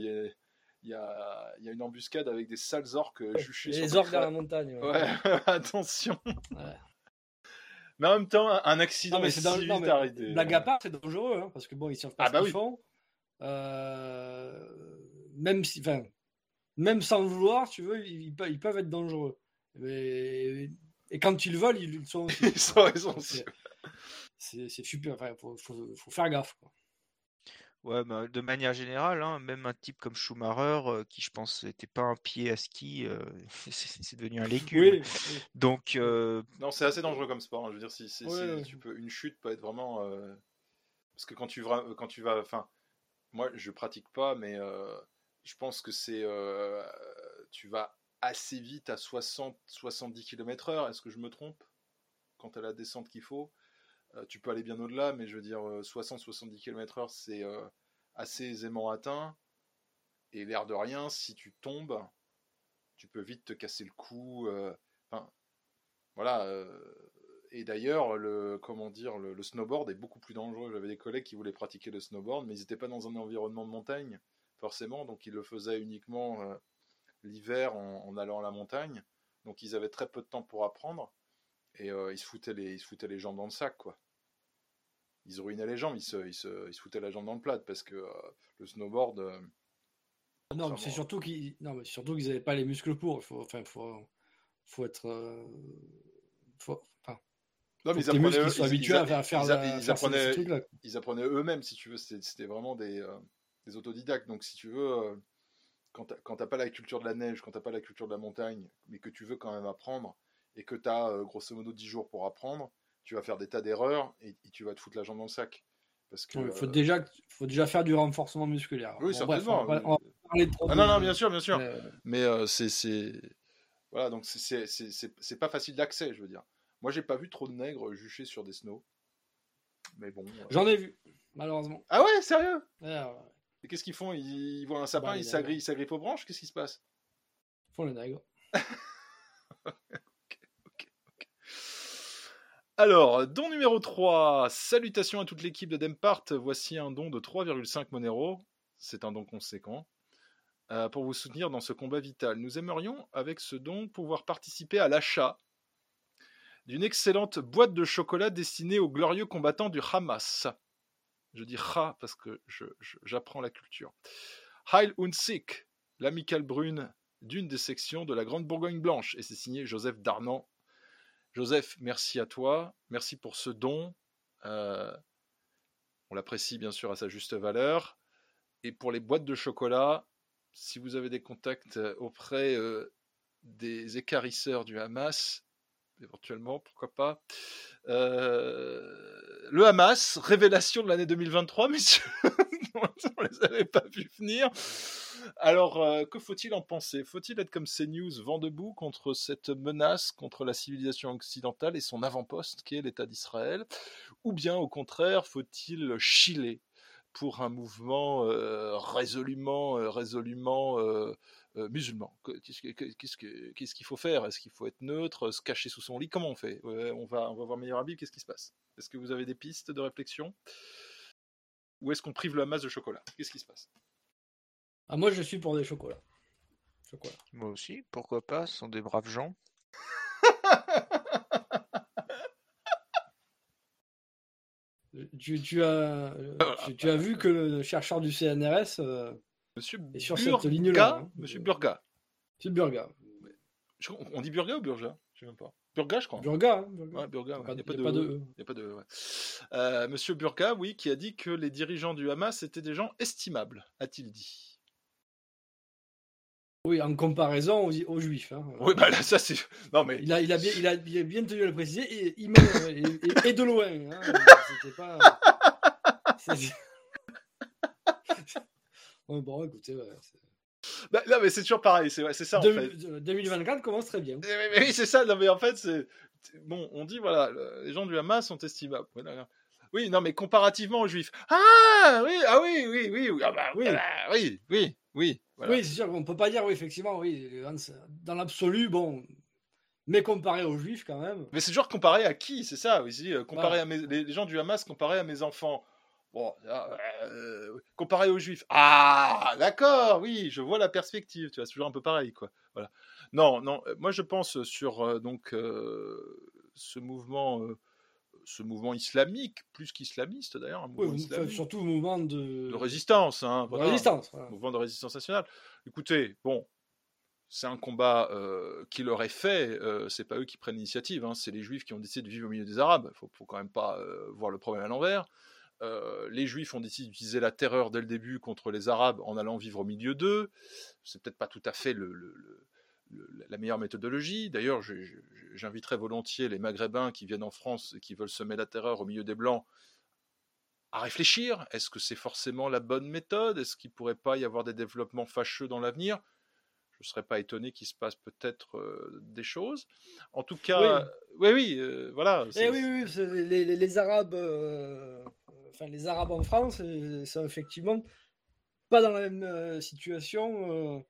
Il y a, y a, une embuscade avec des sales orques juchés. Les orques dans la montagne. Ouais, attention. Mais en même temps, un accident non, mais c'est dans, vite arrêté. Blague à part, c'est dangereux, hein, parce que bon, ils savent pas ah, ce bah qu'ils font. même si, enfin, même sans le vouloir, tu veux, ils, ils peuvent être dangereux. Et, quand ils volent, ils sont aussi. ils sont, C'est super, il faut, faut, faire gaffe. Quoi. Ouais, bah, de manière générale, hein, même un type comme Schumacher, euh, qui je pense n'était pas un pied à ski, euh, c'est devenu un légume. Donc, euh, non, c'est assez dangereux comme sport. Hein. Je veux dire, si, tu peux, une chute peut être vraiment, parce que quand tu vas, quand tu vas, enfin, moi je pratique pas, mais je pense que c'est, tu vas assez vite à 60-70 km/h. Est-ce que je me trompe quand tu as la descente qu'il faut? tu peux aller bien au-delà, mais je veux dire, 60-70 km/h, c'est assez aisément atteint. Et l'air de rien, si tu tombes, tu peux vite te casser le cou. Enfin, voilà. et d'ailleurs, le comment dire, le, snowboard est beaucoup plus dangereux. J'avais des collègues qui voulaient pratiquer le snowboard, mais ils n'étaient pas dans un environnement de montagne forcément, donc ils le faisaient uniquement l'hiver en, allant à la montagne. Donc ils avaient très peu de temps pour apprendre et ils se foutaient les, ils se foutaient les jambes dans le sac, quoi. Ils ruinaient les jambes, ils se, ils se, ils se foutaient la jambe dans le plat parce que le snowboard. non, mais c'est surtout qu'ils, non, mais surtout qu'ils n'avaient pas les muscles pour. Il faut, enfin, faut, faut être, faut, enfin, non, mais ils apprenaient, sont habitués à faire, ils, apprenaient, ils apprenaient eux-mêmes, si tu veux. C'était vraiment des, des, autodidactes. Donc, si tu veux, quand tu n'as pas la culture de la neige, quand tu n'as pas la culture de la montagne, mais que tu veux quand même apprendre, et que tu as grosso modo 10 jours pour apprendre, tu vas faire des tas d'erreurs et, tu vas te foutre la jambe dans le sac. Parce que, il faut, déjà, faut déjà faire du renforcement musculaire. Oui, certainement. Ah, non, non, bien sûr, bien sûr. Mais, euh, c'est. Voilà, donc c'est pas facile d'accès, je veux dire. Moi, j'ai pas vu trop de nègres jucher sur des snows. Mais bon. Euh. J'en ai vu, malheureusement. Ah ouais, sérieux? Qu'est-ce qu'ils font? Ils, voient un sapin, bah, ils s'agrippent aux branches? Qu'est-ce qui se passe? Ils font le nègre. Alors, don numéro 3. Salutations à toute l'équipe de Dempart. Voici un don de 3,5 Monero. C'est un don conséquent. Euh, pour vous soutenir dans ce combat vital. Nous aimerions, avec ce don, pouvoir participer à l'achat d'une excellente boîte de chocolat destinée aux glorieux combattants du Hamas. Je dis Ha parce que j'apprends la culture. Heil und Sick, l'amicale brune d'une des sections de la Grande Bourgogne Blanche. Et c'est signé Joseph Darnan, Joseph, merci à toi. Merci pour ce don. Euh, on l'apprécie bien sûr à sa juste valeur. Et pour les boîtes de chocolat, si vous avez des contacts euh, auprès euh, des écarisseurs du Hamas, éventuellement, pourquoi pas. le Hamas, révélation de l'année 2023, messieurs. on les avait pas vu venir. Alors, euh, que faut-il en penser? Faut-il être comme CNews, vent debout contre cette menace contre la civilisation occidentale et son avant-poste qui est l'État d'Israël? Ou bien, au contraire, faut-il chiller? Pour un mouvement euh, résolument, euh, résolument musulman. Qu'est-ce qu'il faut faire? Est-ce qu'il faut être neutre, se cacher sous son lit? Comment on fait? On, va, on va voir meilleur habit, qu'est-ce qui se passe? Est-ce que vous avez des pistes de réflexion? Ou est-ce qu'on prive la masse de chocolat? Qu'est-ce qui se passe? Ah, moi, je suis pour des chocolats. Moi aussi, pourquoi pas, ce sont des braves gens. Tu, as, tu, as vu que le chercheur du CNRS euh, Monsieur est sur cette ligne-là. Hein. Monsieur Burga. Monsieur Burga. On dit Burga ou Burga Je sais même pas. Burga, je crois. Burga. Hein, Burga. Burga il n'y a, pas de. E. Il y a pas de e, euh, Monsieur Burga, oui, qui a dit que les dirigeants du Hamas étaient des gens estimables, a-t-il dit. Oui, en comparaison aux, juifs. Hein. Oui, bah là, ça c'est. Non, mais. Il a, il, a bien, il a bien tenu à le préciser, et, et, de loin. Hein. C'était pas. bon, écoutez, ouais, bah, non, mais c'est toujours pareil, c'est c'est ça en fait. 2024 commence très bien. oui, c'est ça, non, mais en fait, c'est. Bon, on dit, voilà, les gens du Hamas sont estimables. Oui, non, mais comparativement aux juifs. Ah, oui, ah oui, oui, oui, ah bah, oui, oui, oui, oui. Oui, c'est sûr qu'on ne peut pas dire, oui, effectivement, oui, dans l'absolu, bon, mais comparé aux juifs quand même. Mais c'est toujours comparé à qui, c'est ça, aussi, euh, comparé à mes, les, gens du Hamas comparé à mes enfants. Bon, euh, comparé aux juifs. Ah, d'accord, oui, je vois la perspective, tu vois, c'est toujours un peu pareil, quoi. Voilà. Non, non, euh, moi je pense sur donc ce mouvement ce mouvement islamique, plus qu'islamiste d'ailleurs, un surtout mouvement de, de résistance, hein, résistance, mouvement de résistance nationale. Écoutez, bon, c'est un combat euh, qui leur est fait, euh, c'est pas eux qui prennent l'initiative, hein, c'est les Juifs qui ont décidé de vivre au milieu des Arabes. Il faut, faut quand même pas euh, voir le problème à l'envers. les Juifs ont décidé d'utiliser la terreur dès le début contre les Arabes en allant vivre au milieu d'eux. C'est peut-être pas tout à fait la meilleure méthodologie. D'ailleurs, j'inviterai volontiers les Maghrébins qui viennent en France et qui veulent semer la terreur au milieu des Blancs à réfléchir. Est-ce que c'est forcément la bonne méthode? Est-ce qu'il pourrait pas y avoir des développements fâcheux dans l'avenir? Je ne serais pas étonné qu'il se passe peut-être des choses. En tout cas, oui, oui, voilà. Eh oui, oui, les, Arabes, enfin les Arabes en France, sont effectivement pas dans la même situation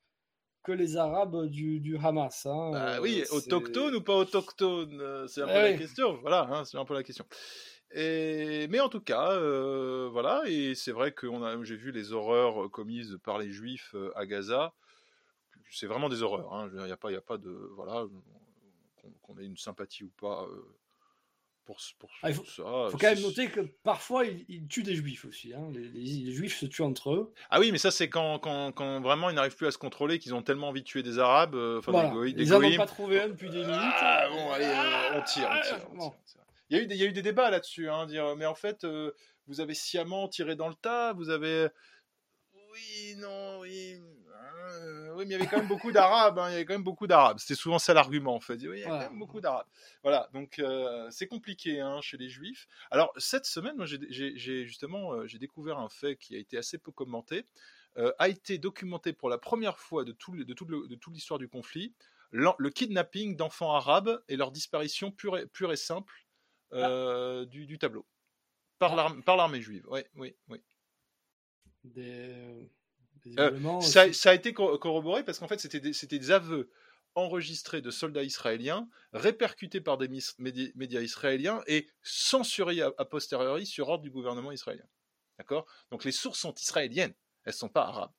que les Arabes du, du Hamas. Hein, bah oui, autochtones ou pas autochtones C'est un peu la question. Voilà, hein, c'est un peu la question. Et, mais en tout cas, voilà, et c'est vrai que j'ai vu les horreurs commises par les Juifs à Gaza c'est vraiment des horreurs. Hein. Il n'y a, pas, a pas de. Voilà, qu'on ait une sympathie ou pas euh, pour, pour ah, il faut, ça. Il faut quand même noter que parfois, ils, tuent des juifs aussi. Hein. Les, juifs se tuent entre eux. Ah oui, mais ça, c'est quand, quand, quand, vraiment ils n'arrivent plus à se contrôler, qu'ils ont tellement envie de tuer des Arabes. Euh, des, ils n'en ont pas trouvé un depuis des minutes. Ah bon, allez, euh, on tire, on tire. Il, y a eu des, il y a eu des débats là-dessus. Hein, dire, mais en fait, vous avez sciemment tiré dans le tas, vous avez. Oui, non, oui euh, oui, mais il y avait quand même beaucoup d'arabes. Hein, il y avait quand même beaucoup d'arabes. C'était souvent ça l'argument, en fait. Oui, il y a quand même beaucoup d'arabes. Voilà, donc euh, c'est compliqué hein, chez les juifs. Alors, cette semaine, moi, j'ai justement euh, j'ai découvert un fait qui a été assez peu commenté. a été documenté pour la première fois de, tout, de, toute l'histoire du conflit le, kidnapping d'enfants arabes et leur disparition pure et, pure et simple ah. du, tableau par ah. l'armée juive. Oui, oui, oui. Des euh, ça, a été corroboré parce qu'en fait, c'était des, aveux enregistrés de soldats israéliens, répercutés par des médias, israéliens et censurés a, posteriori sur ordre du gouvernement israélien. D'accord? Donc les sources sont israéliennes, elles ne sont pas arabes.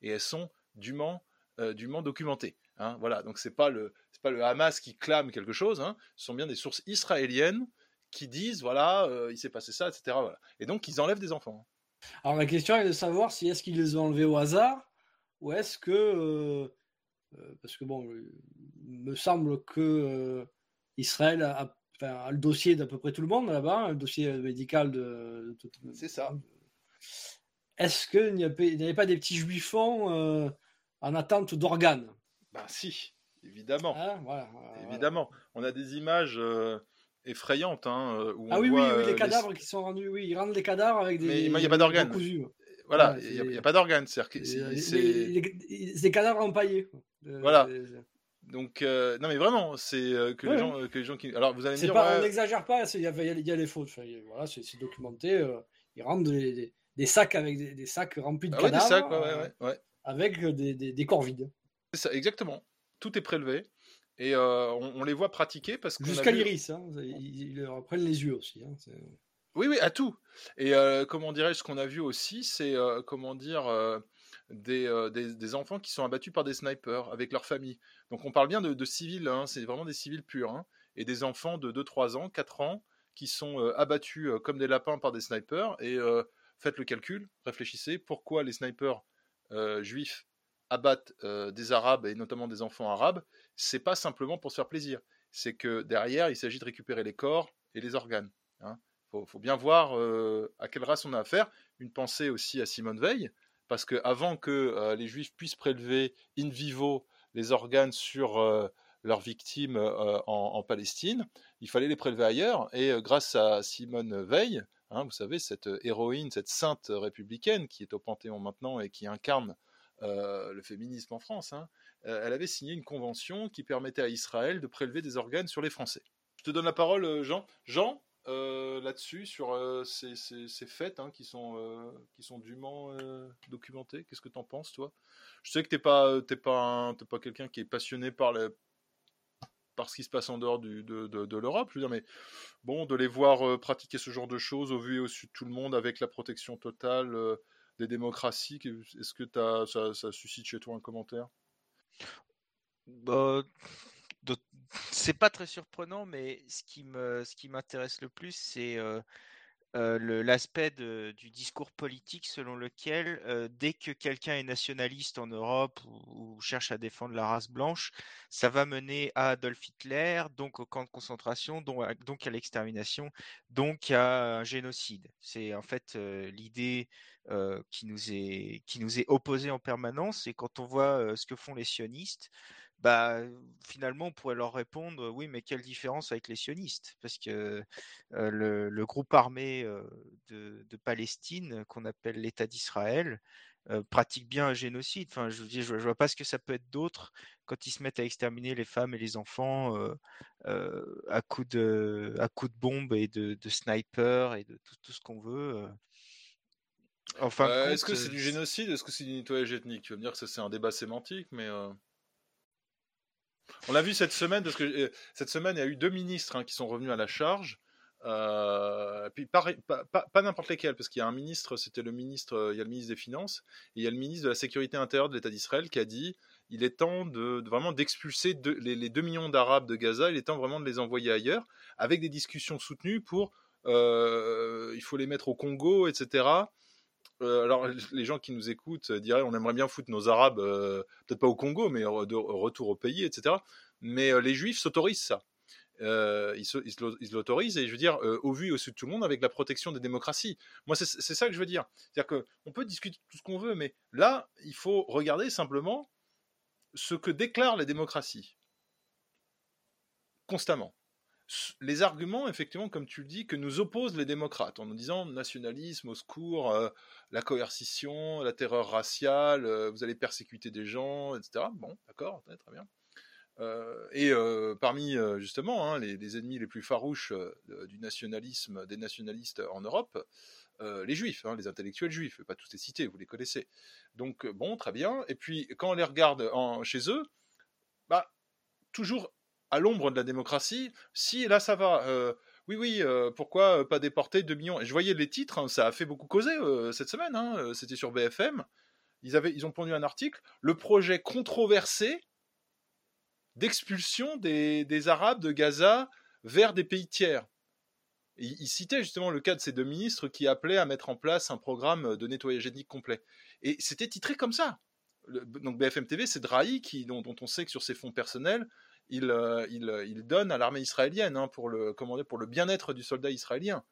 Et elles sont dûment, euh, documentées. Hein. voilà, donc ce n'est pas, le, pas le Hamas qui clame quelque chose, hein. ce sont bien des sources israéliennes qui disent, voilà, euh, il s'est passé ça, etc. Voilà. Et donc ils enlèvent des enfants. Alors la question est de savoir si est-ce qu'ils les ont enlevés au hasard ou est-ce que euh, euh, parce que bon, il me semble que euh, Israël a, le dossier d'à peu près tout le monde là-bas, le dossier médical de. C'est ça. Est-ce qu'il n'y avait pas des petits juifons en attente d'organes? Ben si, évidemment. Ah, évidemment. On a des images effrayante. Hein, euh, ah oui, oui, oui, les cadavres qui sont rendus, oui, ils rendent les cadavres avec des. Mais il n'y a pas d'organes. Voilà, il n'y a, pas d'organes. C'est des cadavres empaillés. Voilà. Donc, euh, non, mais vraiment, c'est euh, que, les gens, que les gens qui. Alors, vous allez me dire. Pas, On n'exagère pas, il y, a les fautes. voilà, c'est documenté. ils rendent des, des, sacs avec des, sacs remplis de ah cadavres. des sacs, ouais, ouais, Avec des, des, corps vides. Ça, exactement. Tout est prélevé. Et euh, on, les voit pratiquer parce que. Jusqu'à l'iris, hein, ils, leur prennent les yeux aussi. Hein, oui, oui, à tout. Et euh, comment dirais-je, ce qu'on a vu aussi, c'est euh, comment dire. Des, des, enfants qui sont abattus par des snipers avec leur famille. Donc on parle bien de, civils, hein, c'est vraiment des civils purs, et des enfants de 2-3 ans, 4 ans, qui sont abattus comme des lapins par des snipers. Et faites le calcul, réfléchissez, pourquoi les snipers juifs abattent des Arabes et notamment des enfants arabes, c'est pas simplement pour se faire plaisir. C'est que derrière, il s'agit de récupérer les corps et les organes. Il hein. faut, bien voir à quelle race on a affaire. Une pensée aussi à Simone Veil, parce qu'avant que les Juifs puissent prélever in vivo les organes sur leurs victimes en, Palestine, il fallait les prélever ailleurs. Et grâce à Simone Veil, hein, vous savez, cette héroïne, cette sainte républicaine qui est au Panthéon maintenant et qui incarne euh, le féminisme en France, hein, euh, elle avait signé une convention qui permettait à Israël de prélever des organes sur les Français. Je te donne la parole, euh, Jean. Jean, là-dessus, sur ces, ces, faits hein, qui, sont, dûment documentés. Qu'est-ce que tu en penses, toi? Je sais que tu n'es pas, pas, pas quelqu'un qui est passionné par, par ce qui se passe en dehors de, de, l'Europe, je veux dire, mais bon, de les voir pratiquer ce genre de choses au vu et au su de tout le monde avec la protection totale des. Est-ce que ça, suscite chez toi un commentaire? Bah, C'est pas très surprenant, mais ce qui me, ce qui m'intéresse le plus, c'est euh, euh, l'aspect du discours politique selon lequel, euh, dès que quelqu'un est nationaliste en Europe ou, cherche à défendre la race blanche, ça va mener à Adolf Hitler, donc au camp de concentration, donc, donc à l'extermination, donc à un génocide. C'est en fait l'idée qui, qui nous est opposée en permanence. Et quand on voit ce que font les sionistes, bah, finalement, on pourrait leur répondre oui, mais quelle différence avec les sionistes? Parce que le, groupe armé de, Palestine, qu'on appelle l'État d'Israël, pratiquent bien un génocide. Enfin, je, je, je vois pas ce que ça peut être d'autre quand ils se mettent à exterminer les femmes et les enfants à coups de à coups de bombes et de, de sniper et de tout, tout ce qu'on veut. Enfin, est-ce que c'est du génocide? Est-ce que c'est du nettoyage ethnique? Tu vas me dire que c'est un débat sémantique, mais on l'a vu cette semaine parce que cette semaine il y a eu deux ministres hein, qui sont revenus à la charge. Euh, puis pas, n'importe lesquels, parce qu'il y a un ministre, c'était le ministre, il y a le ministre des Finances, et il y a le ministre de la Sécurité intérieure de l'État d'Israël qui a dit il est temps de, vraiment d'expulser les, les, 2 millions d'Arabes de Gaza, il est temps vraiment de les envoyer ailleurs, avec des discussions soutenues pour euh, il faut les mettre au Congo, etc. Euh, alors les gens qui nous écoutent diraient on aimerait bien foutre nos Arabes, peut-être pas au Congo, mais de retour au pays, etc. Mais les Juifs s'autorisent ça. Euh, ils, se, l'autorisent et je veux dire, euh, au vu et au su de tout le monde, avec la protection des démocraties. Moi, c'est ça que je veux dire. C'est-à-dire qu'on peut discuter tout ce qu'on veut, mais là, il faut regarder simplement ce que déclarent les démocraties constamment. Les arguments, effectivement, comme tu le dis, que nous opposent les démocrates, en nous disant nationalisme, au secours, euh, la coercition, la terreur raciale, vous allez persécuter des gens, etc. Bon, d'accord, très bien. Euh, et euh, parmi euh, justement hein, les, ennemis les plus farouches du nationalisme, des nationalistes en Europe, les juifs, hein, les intellectuels juifs, je vais pas tous les citer, vous les connaissez. Donc bon, très bien. Et puis quand on les regarde chez eux, bah toujours à l'ombre de la démocratie, si là ça va. oui, oui, pourquoi pas déporter 2 millions? Et je voyais les titres, hein, ça a fait beaucoup causer cette semaine, c'était sur BFM. Ils, avaient, ils ont pondu un article, le projet controversé d'expulsion des, Arabes de Gaza vers des pays tiers. il, citait justement le cas de ces deux ministres qui appelaient à mettre en place un programme de nettoyage ethnique complet. Et c'était titré comme ça. donc BFM TV, c'est Drahi qui, dont, on sait que sur ses fonds personnels, il, euh, il, donne à l'armée israélienne hein, pour le, pour le bien-être du soldat israélien.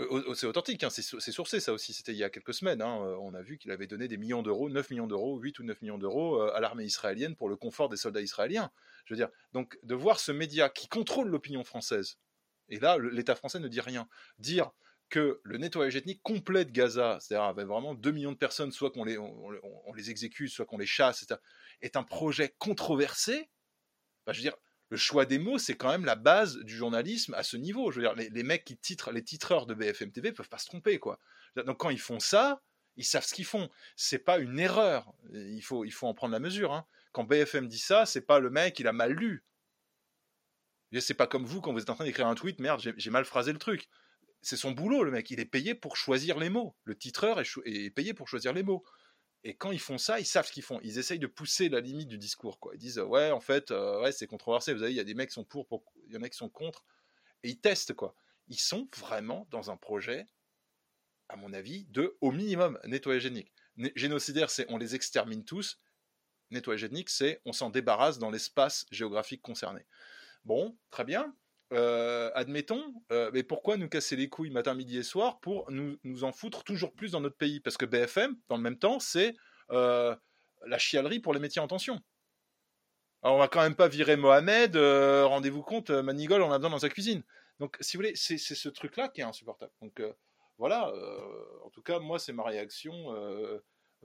Euh, c'est authentique, hein, c'est sourcé ça aussi, c'était il y a quelques semaines. Hein, euh, on a vu qu'il avait donné des millions d'euros, 9 millions d'euros, 8 ou 9 millions d'euros euh, à l'armée israélienne pour le confort des soldats israéliens. Je veux dire, donc de voir ce média qui contrôle l'opinion française, et là l'État français ne dit rien, dire que le nettoyage ethnique complet de Gaza, c'est-à-dire avec vraiment 2 millions de personnes, soit qu'on les, on, les exécute, soit qu'on les chasse, est un projet controversé, je veux dire, le choix des mots, c'est quand même la base du journalisme à ce niveau. Je veux dire, les, mecs qui titrent, les titreurs de BFM TV peuvent pas se tromper, quoi. Donc quand ils font ça, ils savent ce qu'ils font. C'est pas une erreur. Il faut, il faut en prendre la mesure. Hein. Quand BFM dit ça, c'est pas le mec, il a mal lu. C'est pas comme vous quand vous êtes en train d'écrire un tweet, merde, j'ai mal phrasé le truc. C'est son boulot, le mec. Il est payé pour choisir les mots. Le titreur est payé pour choisir les mots. Et quand ils font ça, ils savent ce qu'ils font. Ils essayent de pousser la limite du discours. Quoi. Ils disent ouais, en fait, euh, c'est controversé. Vous savez, il y a des mecs qui sont pour, il y en a qui sont contre. Et ils testent quoi. Ils sont vraiment dans un projet, à mon avis, de au minimum nettoyage ethnique. Génocidaire, c'est on les extermine tous. Nettoyage ethnique, c'est on s'en débarrasse dans l'espace géographique concerné. Bon, très bien. Euh, admettons, euh, mais pourquoi nous casser les couilles matin, midi et soir pour nous, nous en foutre toujours plus dans notre pays? Parce que BFM, dans le même temps, c'est euh, la chialerie pour les métiers en tension. Alors on va quand même pas virer Mohamed, rendez-vous compte, Manigol, on a besoin dans sa cuisine. Donc si vous voulez, c'est ce truc-là qui est insupportable. Donc voilà, en tout cas, moi, c'est ma réaction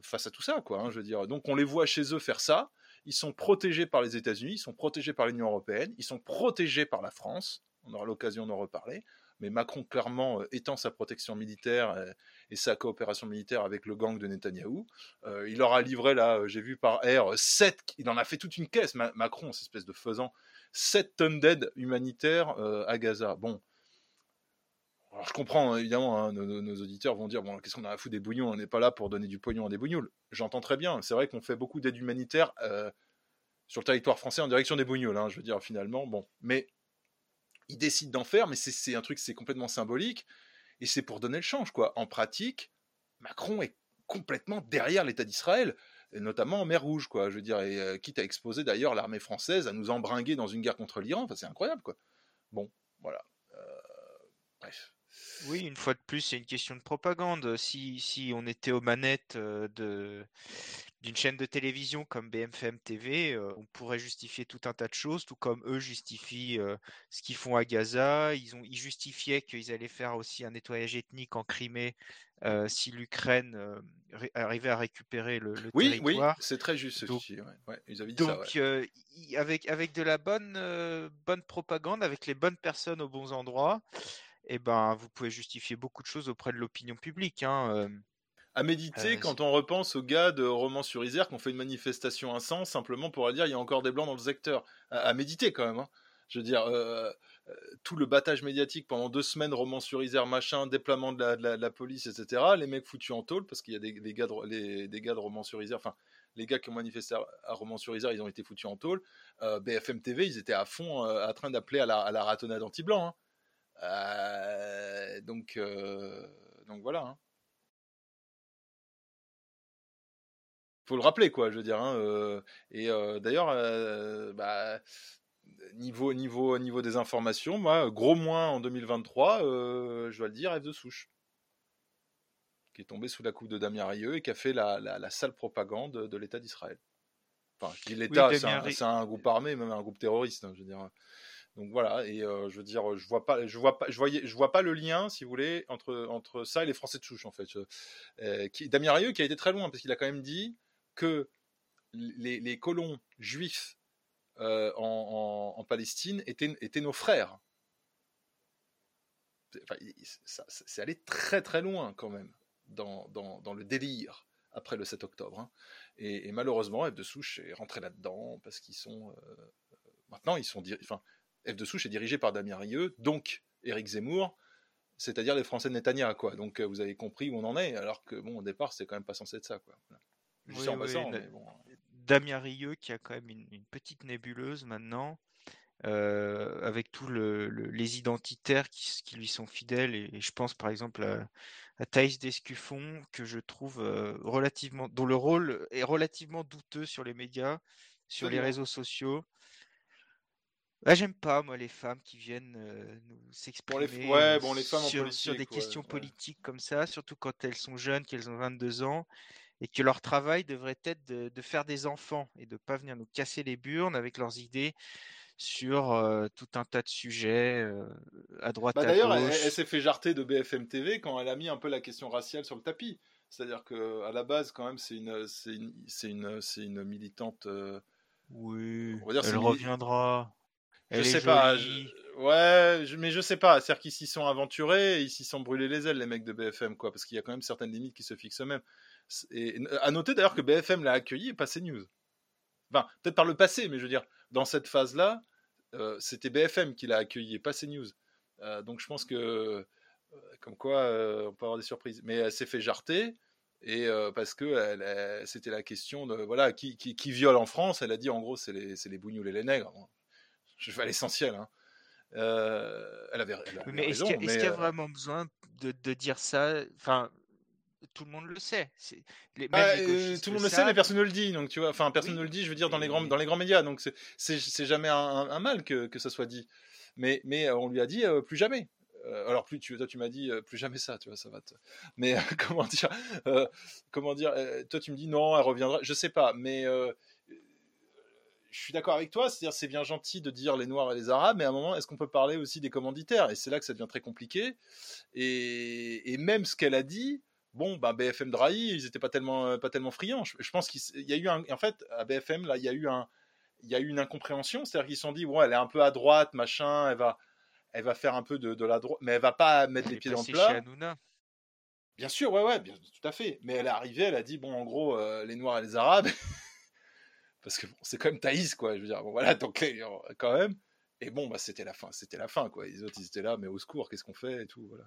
face à tout ça, quoi. Hein, je veux dire. Donc on les voit chez eux faire ça ils sont protégés par les États-Unis, ils sont protégés par l'Union européenne, ils sont protégés par la France. On aura l'occasion d'en reparler. Mais Macron, clairement, euh, étend sa protection militaire euh, et sa coopération militaire avec le gang de Netanyahou. Euh, il leur a livré, là, j'ai vu par air, 7, il en a fait toute une caisse, Macron, cette espèce de faisant, 7 tonnes d'aide humanitaire à Gaza. Bon, alors je comprends, hein, évidemment, hein, nos, auditeurs vont dire, bon, qu'est-ce qu'on a à foutre des bouillons On n'est pas là pour donner du pognon à des bougnoules. J'entends très bien. C'est vrai qu'on fait beaucoup d'aide humanitaire euh, sur le territoire français en direction des bougnoules. Hein, je veux dire, finalement, bon. Mais ils décident d'en faire, mais c'est un truc, c'est complètement symbolique. Et c'est pour donner le change, quoi. En pratique, Macron est complètement derrière l'État d'Israël, notamment en mer Rouge, quoi. Je veux dire, et, euh, quitte à exposer d'ailleurs l'armée française à nous embringuer dans une guerre contre l'Iran. Enfin, c'est incroyable, quoi. Bon, voilà. Euh, bref. Oui, une fois de plus, c'est une question de propagande. Si, si on était aux manettes euh, de, d'une chaîne de télévision comme BFM TV, euh, on pourrait justifier tout un tas de choses, tout comme eux justifient euh, ce qu'ils font à Gaza. Ils, ont, ils justifiaient qu'ils allaient faire aussi un nettoyage ethnique en Crimée euh, si l'Ukraine arrivait à récupérer le, le oui, territoire. Oui, c'est très juste donc, aussi. Ouais. ils avaient dit donc, ça, avec, avec de la bonne, bonne propagande, avec les bonnes personnes aux bons endroits, eh ben, vous pouvez justifier beaucoup de choses auprès de l'opinion publique. Hein, à méditer quand on repense aux gars de Romans-sur-Isère qui ont fait une manifestation à sens simplement pour dire il y a encore des blancs dans le secteur. À, méditer quand même. Hein. Je veux dire, euh, euh, tout le battage médiatique pendant deux semaines, Romans-sur-Isère, machin, déploiement de la, police, etc. Les mecs foutus en tôle parce qu'il y a des, gars de, les, des gars de Romans-sur-Isère, enfin, les gars qui ont manifesté à, Romans-sur-Isère, ils ont été foutus en tôle. Euh, BFM TV, ils étaient à fond en train d'appeler à la, à la ratonnade anti-blanc. Hein. Donc, donc voilà. Hein. faut le rappeler quoi je veux dire hein, euh, et euh, d'ailleurs euh, bah, niveau niveau niveau des informations moi gros moins en 2023 je dois le dire F de souche qui est tombé sous la coupe de Damien Rieu et qui a fait la, la, sale propagande de l'État d'Israël enfin je dis l'État c'est un, groupe armé même un groupe terroriste hein, je veux dire donc voilà, et je veux dire, je vois pas, je vois pas, je vois pas le lien, si vous voulez, entre ça et les Français de souche en fait. qui, Damien Rieu qui a été très loin parce qu'il a quand même dit que les, colons juifs euh, en, Palestine étaient, nos frères. c'est allé très très loin quand même dans, le délire après le 7 octobre. Hein. Et, malheureusement, F de Souche est rentré là-dedans parce qu'ils sont euh, maintenant ils sont enfin F de Souche est dirigé par Damien Rieu, donc Éric Zemmour, c'est-à-dire les Français de Netanya, quoi. Donc euh, vous avez compris où on en est, alors que bon au départ c'est quand même pas censé être ça, quoi. Damien Rieu qui a quand même une, petite nébuleuse maintenant, euh, avec tous les identitaires qui, lui sont fidèles. Et, je pense par exemple à, à Thaïs Descuffon, que je trouve euh, relativement, dont le rôle est relativement douteux sur les médias, sur les réseaux sociaux. Bah, j'aime pas, moi, les femmes qui viennent euh, nous s'exprimer sur, des questions politiques comme ça, surtout quand elles sont jeunes, qu'elles ont 22 ans, et que leur travail devrait être de, faire des enfants et de ne pas venir nous casser les burnes avec leurs idées sur euh, tout un tas de sujets euh, à droite bah, à D'ailleurs, elle, elle s'est fait jarter de BFM TV quand elle a mis un peu la question raciale sur le tapis. C'est-à-dire que à la base, quand même, c'est une, c'est une, c'est une, c'est une militante. Euh, oui. elle reviendra. Je sais pas. Ouais, mais je sais pas. C'est-à-dire qu'ils s'y sont aventurés, et ils s'y sont brûlés les ailes, les mecs de BFM, quoi, parce qu'il y a quand même certaines limites qui se fixent eux-mêmes. Et à noter d'ailleurs que BFM l'a accueilli et pas CNews. Enfin, peut-être par le passé, mais je veux dire, dans cette phase-là, euh, c'était BFM qui l'a accueilli et pas CNews. Euh, donc je pense que, euh, comme quoi, on peut avoir des surprises. Mais elle s'est fait jarter. Et parce que c'était la question de voilà qui, qui, viole en France, elle a dit en gros c'est les, les bougnoules et les nègres. Je vais à l'essentiel. Hein. elle avait, mais est-ce qu'il y, a vraiment besoin de, de dire ça? Enfin, tout le monde le sait. Bah, euh, tout le monde le, sait, mais personne ne le dit. Donc tu vois, enfin personne ne le dit. Je veux dire dans les grands dans les grands médias. Donc c'est jamais un, mal que, que ça soit dit. Mais mais euh, on lui a dit euh, plus jamais. alors plus tu toi tu m'as dit plus jamais ça. Tu vois ça va. Te... Mais comment dire comment dire toi tu me dis non elle reviendra. Je sais pas. Mais je suis d'accord avec toi, c'est-à-dire c'est bien gentil de dire les Noirs et les Arabes, mais à un moment, est-ce qu'on peut parler aussi des commanditaires? Et c'est là que ça devient très compliqué. Et, et même ce qu'elle a dit, bon, bah, BFM Drahi, ils n'étaient pas tellement, euh, pas tellement friands. Je, pense qu'il y a eu un, en fait, à BFM, là, il y a eu un, il y a eu une incompréhension, c'est-à-dire qu'ils se sont dit, bon, elle est un peu à droite, machin, elle va, elle va faire un peu de, de la droite, mais elle va pas mettre les pieds dans le plat. Bien sûr, ouais, ouais, bien, tout à fait. Mais elle est arrivée, elle a dit, bon, en gros, euh, les Noirs et les Arabes, parce que bon, c'est quand même Thaïs, quoi. Je veux dire, bon, voilà, donc quand même. Et bon, bah, c'était la fin, c'était la fin, quoi. Les autres, ils étaient là, mais au secours, qu'est-ce qu'on fait et tout, voilà.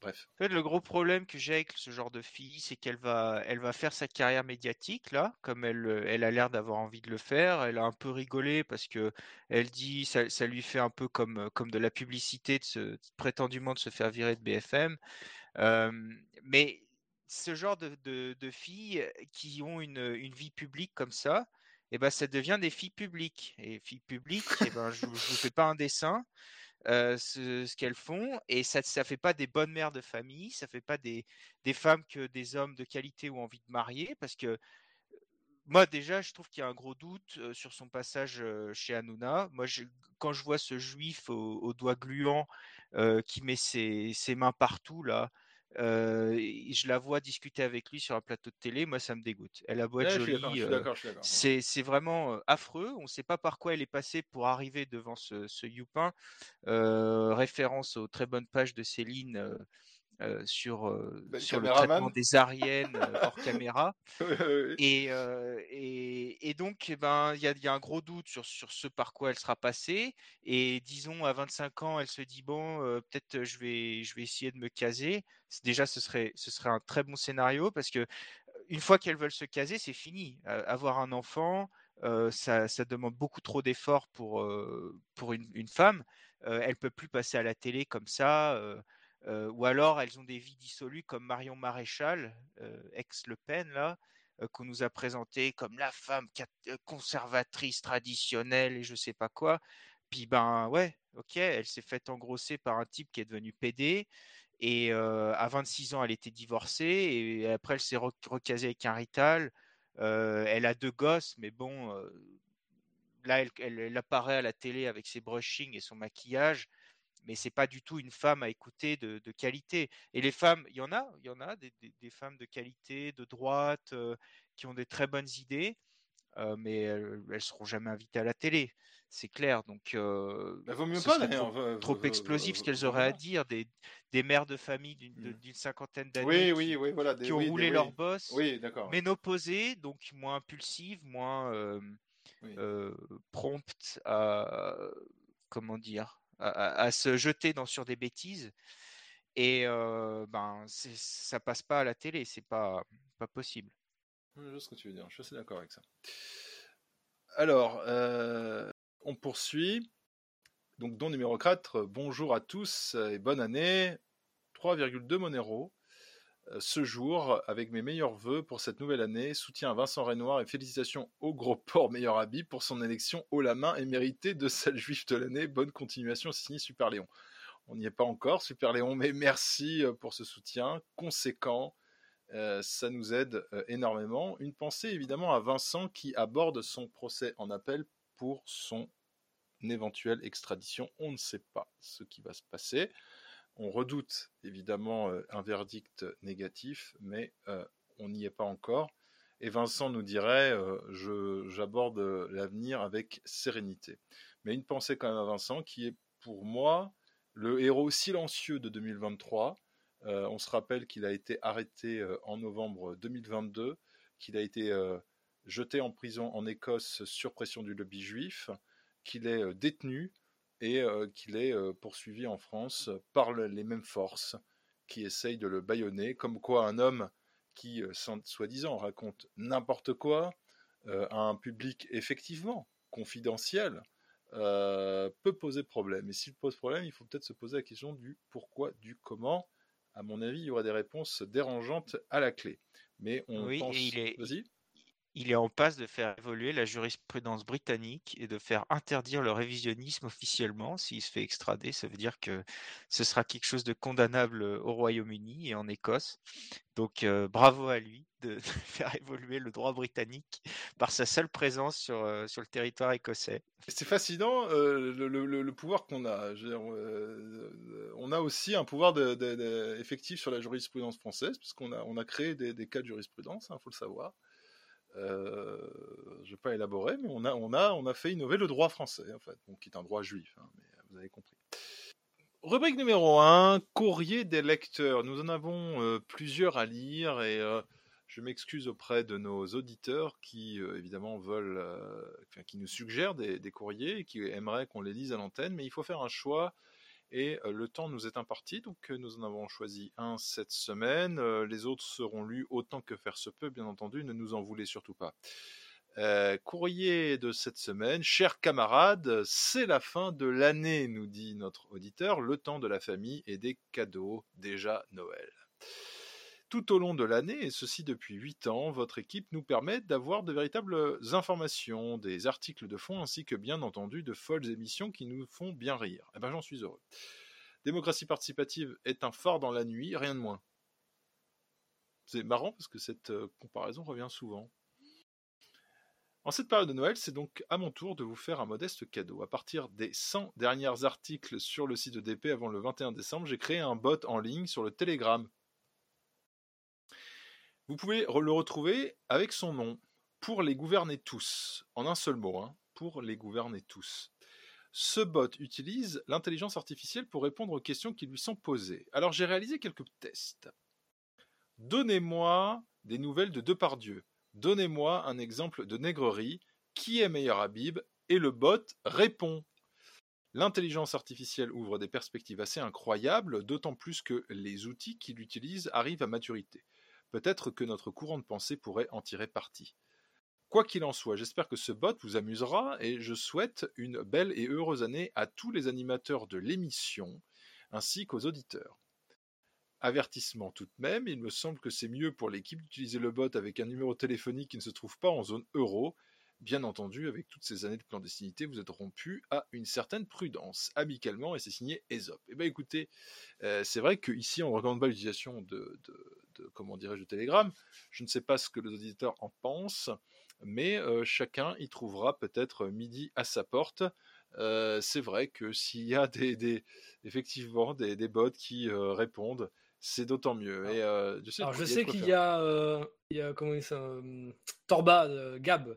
Bref. En fait, le gros problème que j'ai avec ce genre de fille, c'est qu'elle va, elle va faire sa carrière médiatique là, comme elle, elle a l'air d'avoir envie de le faire. Elle a un peu rigolé parce que elle dit, ça, ça lui fait un peu comme, comme de la publicité de se, prétendument de se faire virer de BFM. Euh, mais ce genre de, de, filles qui ont une, une vie publique comme ça, eh ben, ça devient des filles publiques. Et filles publiques, eh ben, je ne vous fais pas un dessin. Euh, ce, qu'elles font et ça ne fait pas des bonnes mères de famille, ça fait pas des, des femmes que des hommes de qualité ont envie de marier parce que moi déjà, je trouve qu'il y a un gros doute sur son passage chez Hanouna. Moi, quand je vois ce juif au, doigt gluant qui met ses, mains partout là, je la vois discuter avec lui sur un plateau de télé, moi ça me dégoûte. Elle a beau être jolie, c'est vraiment affreux. On ne sait pas par quoi elle est passée pour arriver devant ce, ce Youpin. référence aux très bonnes pages de Céline euh, sur, euh, bah, sur le traitement des ariennes euh, hors caméra. Et, et, et, donc, eh ben, il y, a, y, a, un gros doute sur, sur ce par quoi elle sera passée. Et disons, à 25 ans, elle se dit bon, peut-être je vais, je vais essayer de me caser. Déjà, ce serait, ce serait un très bon scénario parce que une fois qu'elles veulent se caser, c'est fini. avoir un enfant, ça, ça, demande beaucoup trop d'efforts pour, pour une, une femme. elle peut plus passer à la télé comme ça. Euh, ou alors elles ont des vies dissolues comme Marion Maréchal, euh, ex-Le Pen, là, euh, qu'on nous a présenté comme la femme conservatrice traditionnelle et je sais pas quoi. Puis ben ouais, ok, elle s'est faite engrosser par un type qui est devenu PD. Et à 26 ans, elle était divorcée et après, elle s'est recasée avec un rital. elle a deux gosses, mais bon, là, elle, elle, apparaît à la télé avec ses brushings et son maquillage mais c'est pas du tout une femme à écouter de, qualité. Et les femmes, il y en a, il y en a des, femmes de qualité, de droite, euh, qui ont des très bonnes idées, euh, mais elles, ne seront jamais invitées à la télé, c'est clair. Donc, euh, bah, vaut mieux pas, trop, trop explosif ce qu'elles auraient à dire. Des, mères de famille d'une mmh. cinquantaine d'années, oui, oui, voilà, qui ont roulé leur boss, oui, ménopausées, donc moins impulsives, moins promptes à comment dire à, se jeter sur des bêtises. Et euh, ben, ça passe pas à la télé, c'est pas, pas possible. Je vois ce que tu veux dire, je suis assez d'accord avec ça. Alors, euh, on poursuit. Donc, don numéro 4, bonjour à tous et bonne année. 3,2 Monero. Euh, ce jour avec mes meilleurs voeux pour cette nouvelle année. Soutien à Vincent Renoir et félicitations au Gros Port meilleur habit pour son élection haut la main et mérité de salle juif de l'année. Bonne continuation, signé Super Léon. On n'y est pas encore, Super Léon, mais merci euh, pour ce soutien conséquent. Euh, ça nous aide énormément. Une pensée évidemment à Vincent qui aborde son procès en appel pour son éventuelle extradition. On ne sait pas ce qui va se passer. On redoute évidemment euh, un verdict négatif, mais euh, on n'y est pas encore. Et Vincent nous dirait, euh, j'aborde l'avenir avec sérénité. Mais une pensée quand même à Vincent, qui est pour moi le héros silencieux de 2023. on se rappelle qu'il a été arrêté en novembre 2022, qu'il a été jeté en prison en Écosse sur pression du lobby juif, qu'il est détenu et euh, qu'il est euh, poursuivi en France par les mêmes forces qui essayent de le bâillonner, comme quoi un homme qui, euh, soi-disant, raconte n'importe quoi à un public effectivement confidentiel peut poser problème. Et s'il pose problème, il faut peut-être se poser la question du pourquoi, du comment. À mon avis, il y aura des réponses dérangeantes à la clé. Mais on oui, pense. il est... Il est en passe de faire évoluer la jurisprudence britannique et de faire interdire le révisionnisme officiellement. S'il se fait extrader, ça veut dire que ce sera quelque chose de condamnable au Royaume-Uni et en Écosse. Donc euh, bravo à lui de, faire évoluer le droit britannique par sa seule présence sur, euh, sur le territoire écossais. C'est fascinant euh, le, pouvoir qu'on a. on a aussi un pouvoir effectif sur la jurisprudence française, puisqu'on a, on a créé des, cas de jurisprudence, il hein, faut le savoir. Euh, je ne vais pas élaborer, mais on a, on, a, on a fait innover le droit français, en fait, qui est un droit juif, hein, mais vous avez compris. Rubrique numéro 1, courrier des lecteurs. Nous en avons euh, plusieurs à lire et euh, je m'excuse auprès de nos auditeurs qui, évidemment, veulent, qui nous suggèrent des, des, courriers et qui aimeraient qu'on les lise à l'antenne, mais il faut faire un choix et le temps nous est imparti, donc nous en avons choisi un cette semaine. les autres seront lus autant que faire se peut, bien entendu, ne nous en voulez surtout pas. courrier de cette semaine, chers camarades, c'est la fin de l'année, nous dit notre auditeur, le temps de la famille et des cadeaux, déjà Noël. Tout au long de l'année, et ceci depuis 8 ans, votre équipe nous permet d'avoir de véritables informations, des articles de fond, ainsi que bien entendu de folles émissions qui nous font bien rire. Eh ben j'en suis heureux. Démocratie participative est un phare dans la nuit, rien de moins. C'est marrant parce que cette euh, comparaison revient souvent. En cette période de Noël, c'est donc à mon tour de vous faire un modeste cadeau. À partir des 100 derniers articles sur le site de DP avant le 21 décembre, j'ai créé un bot en ligne sur le Telegram. Vous pouvez le retrouver avec son nom, pour les gouverner tous, en un seul mot, hein, pour les gouverner tous. Ce bot utilise l'intelligence artificielle pour répondre aux questions qui lui sont posées. Alors j'ai réalisé quelques tests. Donnez-moi des nouvelles de Depardieu. Donnez-moi un exemple de négrerie. Qui est meilleur Habib? Et le bot répond. L'intelligence artificielle ouvre des perspectives assez incroyables, d'autant plus que les outils qu'il utilise arrivent à maturité. Peut-être que notre courant de pensée pourrait en tirer parti. Quoi qu'il en soit, j'espère que ce bot vous amusera et je souhaite une belle et heureuse année à tous les animateurs de l'émission ainsi qu'aux auditeurs. Avertissement tout de même, il me semble que c'est mieux pour l'équipe d'utiliser le bot avec un numéro téléphonique qui ne se trouve pas en zone euro. Bien entendu, avec toutes ces années de clandestinité, vous êtes rompu à une certaine prudence, amicalement, et c'est signé ESOP. Eh bien écoutez, euh, c'est vrai qu'ici on ne recommande pas l'utilisation de, comment dirais-je, de Telegram. Je ne sais pas ce que les auditeurs en pensent, mais euh, chacun y trouvera peut-être midi à sa porte. Euh, c'est vrai que s'il y a des, effectivement des, bots qui répondent, c'est d'autant mieux. Et, je sais, je sais qu'il y a, il y a comment il Torba, Gab,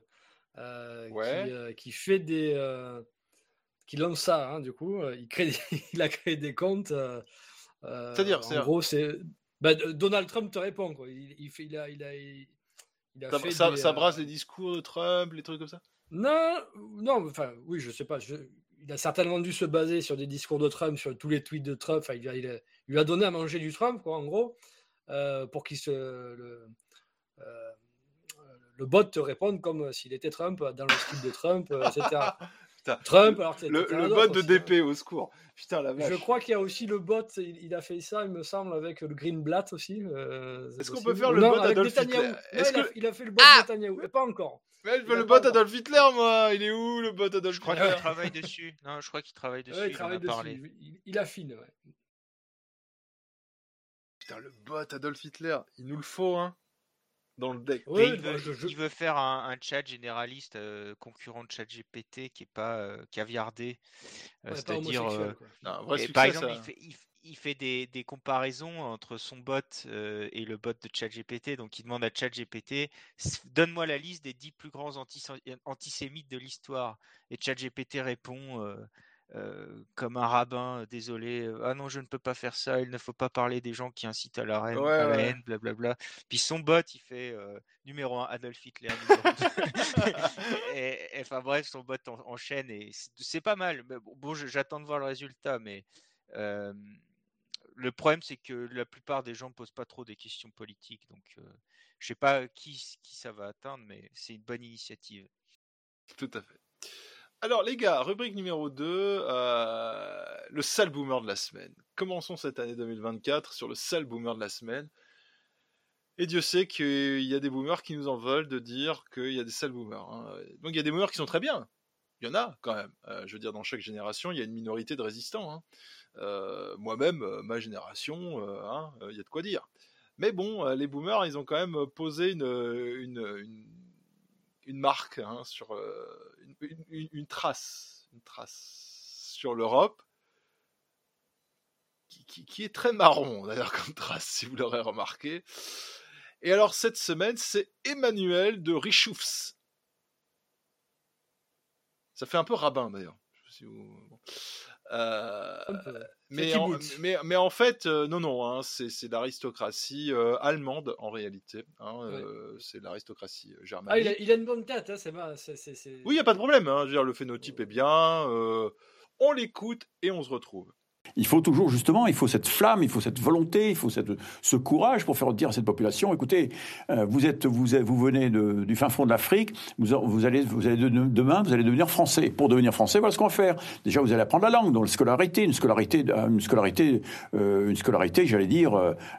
qui, qui, fait des, qui lance ça. Hein, du coup, il, crée il a créé des comptes. C'est-à-dire, en gros, c'est bah, Donald Trump te répond. Quoi. Il, il, fait, il a, il a, il a ça, fait ça, ça brasse les discours de Trump, les trucs comme ça? Non, non, enfin, oui, je sais pas. Je, il a certainement dû se baser sur des discours de Trump, sur tous les tweets de Trump. Enfin, il, il, lui a donné à manger du Trump, quoi, en gros, euh, pour qu'il se. Le, euh, le, bot te réponde comme s'il était Trump, dans le style de Trump, euh, Trump, alors le, le bot de DP, hein. au secours. Putain, la vache. Je crois qu'il y a aussi le bot, il, a fait ça, il me semble, avec le Greenblatt aussi. Est-ce qu'on peut faire le bot Adolf Hitler que... il, a, fait le bot ah Netanyahou, pas encore. Mais je veux le bot Adolf Hitler, moi. Il est où le bot Adolf Hitler Je crois qu'il travaille dessus. Non, je crois qu'il travaille dessus. il, travaille dessus. Il, il, affine, ouais. Putain, le bot Adolf Hitler, il nous le faut, hein. Dans le deck. il, veut, faire un, chat généraliste euh, concurrent de chat GPT qui est pas euh, caviardé. Euh, c'est-à-dire. par exemple, il fait, il fait des, des, comparaisons entre son bot euh, et le bot de ChatGPT. Donc, il demande à ChatGPT donne-moi la liste des 10 plus grands antisémites de l'histoire. Et ChatGPT répond euh, comme un rabbin désolé, ah non, je ne peux pas faire ça, il ne faut pas parler des gens qui incitent à la, haine, à la haine, blablabla. Puis son bot, il fait numéro 1, Adolf Hitler. et, enfin, bref, son bot enchaîne et c'est pas mal. Bon, j'attends de voir le résultat, mais le problème, c'est que la plupart des gens ne posent pas trop des questions politiques. Donc, je ne sais pas qui, qui ça va atteindre, mais c'est une bonne initiative. Tout à fait. Alors, les gars, rubrique numéro 2, euh, le sale boomer de la semaine. Commençons cette année 2024 sur le sale boomer de la semaine. Et Dieu sait qu'il y a des boomers qui nous en veulent de dire qu'il y a des sales boomers. Hein. Donc, il y a des boomers qui sont très bien. Il y en a quand même. Euh, je veux dire, dans chaque génération, il y a une minorité de résistants. Hein. Euh, moi-même, ma génération, il hein, y a de quoi dire. Mais bon, les boomers, ils ont quand même posé une, marque hein, sur une, trace, une trace sur l'Europe. Qui, est très marron d'ailleurs comme trace, si vous l'aurez remarqué. Et alors cette semaine, c'est Emmanuel de Richoufs. Ça fait un peu rabbin d'ailleurs. Euh, mais, en, mais, mais, en fait, euh, non, non, hein, c'est l'aristocratie euh, allemande en réalité. Hein, c'est l'aristocratie germanique. Ah, il a, une bonne tête, hein, c'est Oui, il n'y a pas de problème. Hein, dire, le phénotype est bien. on l'écoute et on se retrouve. Il faut toujours, justement, il faut cette flamme, il faut cette volonté, il faut cette, ce courage pour faire dire à cette population, écoutez, euh, vous êtes, vous, vous venez du fin fond de l'Afrique, vous, allez, vous allez demain, vous allez devenir français. Pour devenir français, voilà ce qu'on va faire. Déjà, vous allez apprendre la langue, donc la scolarité, une scolarité, euh, une scolarité, euh, une scolarité, j'allais dire,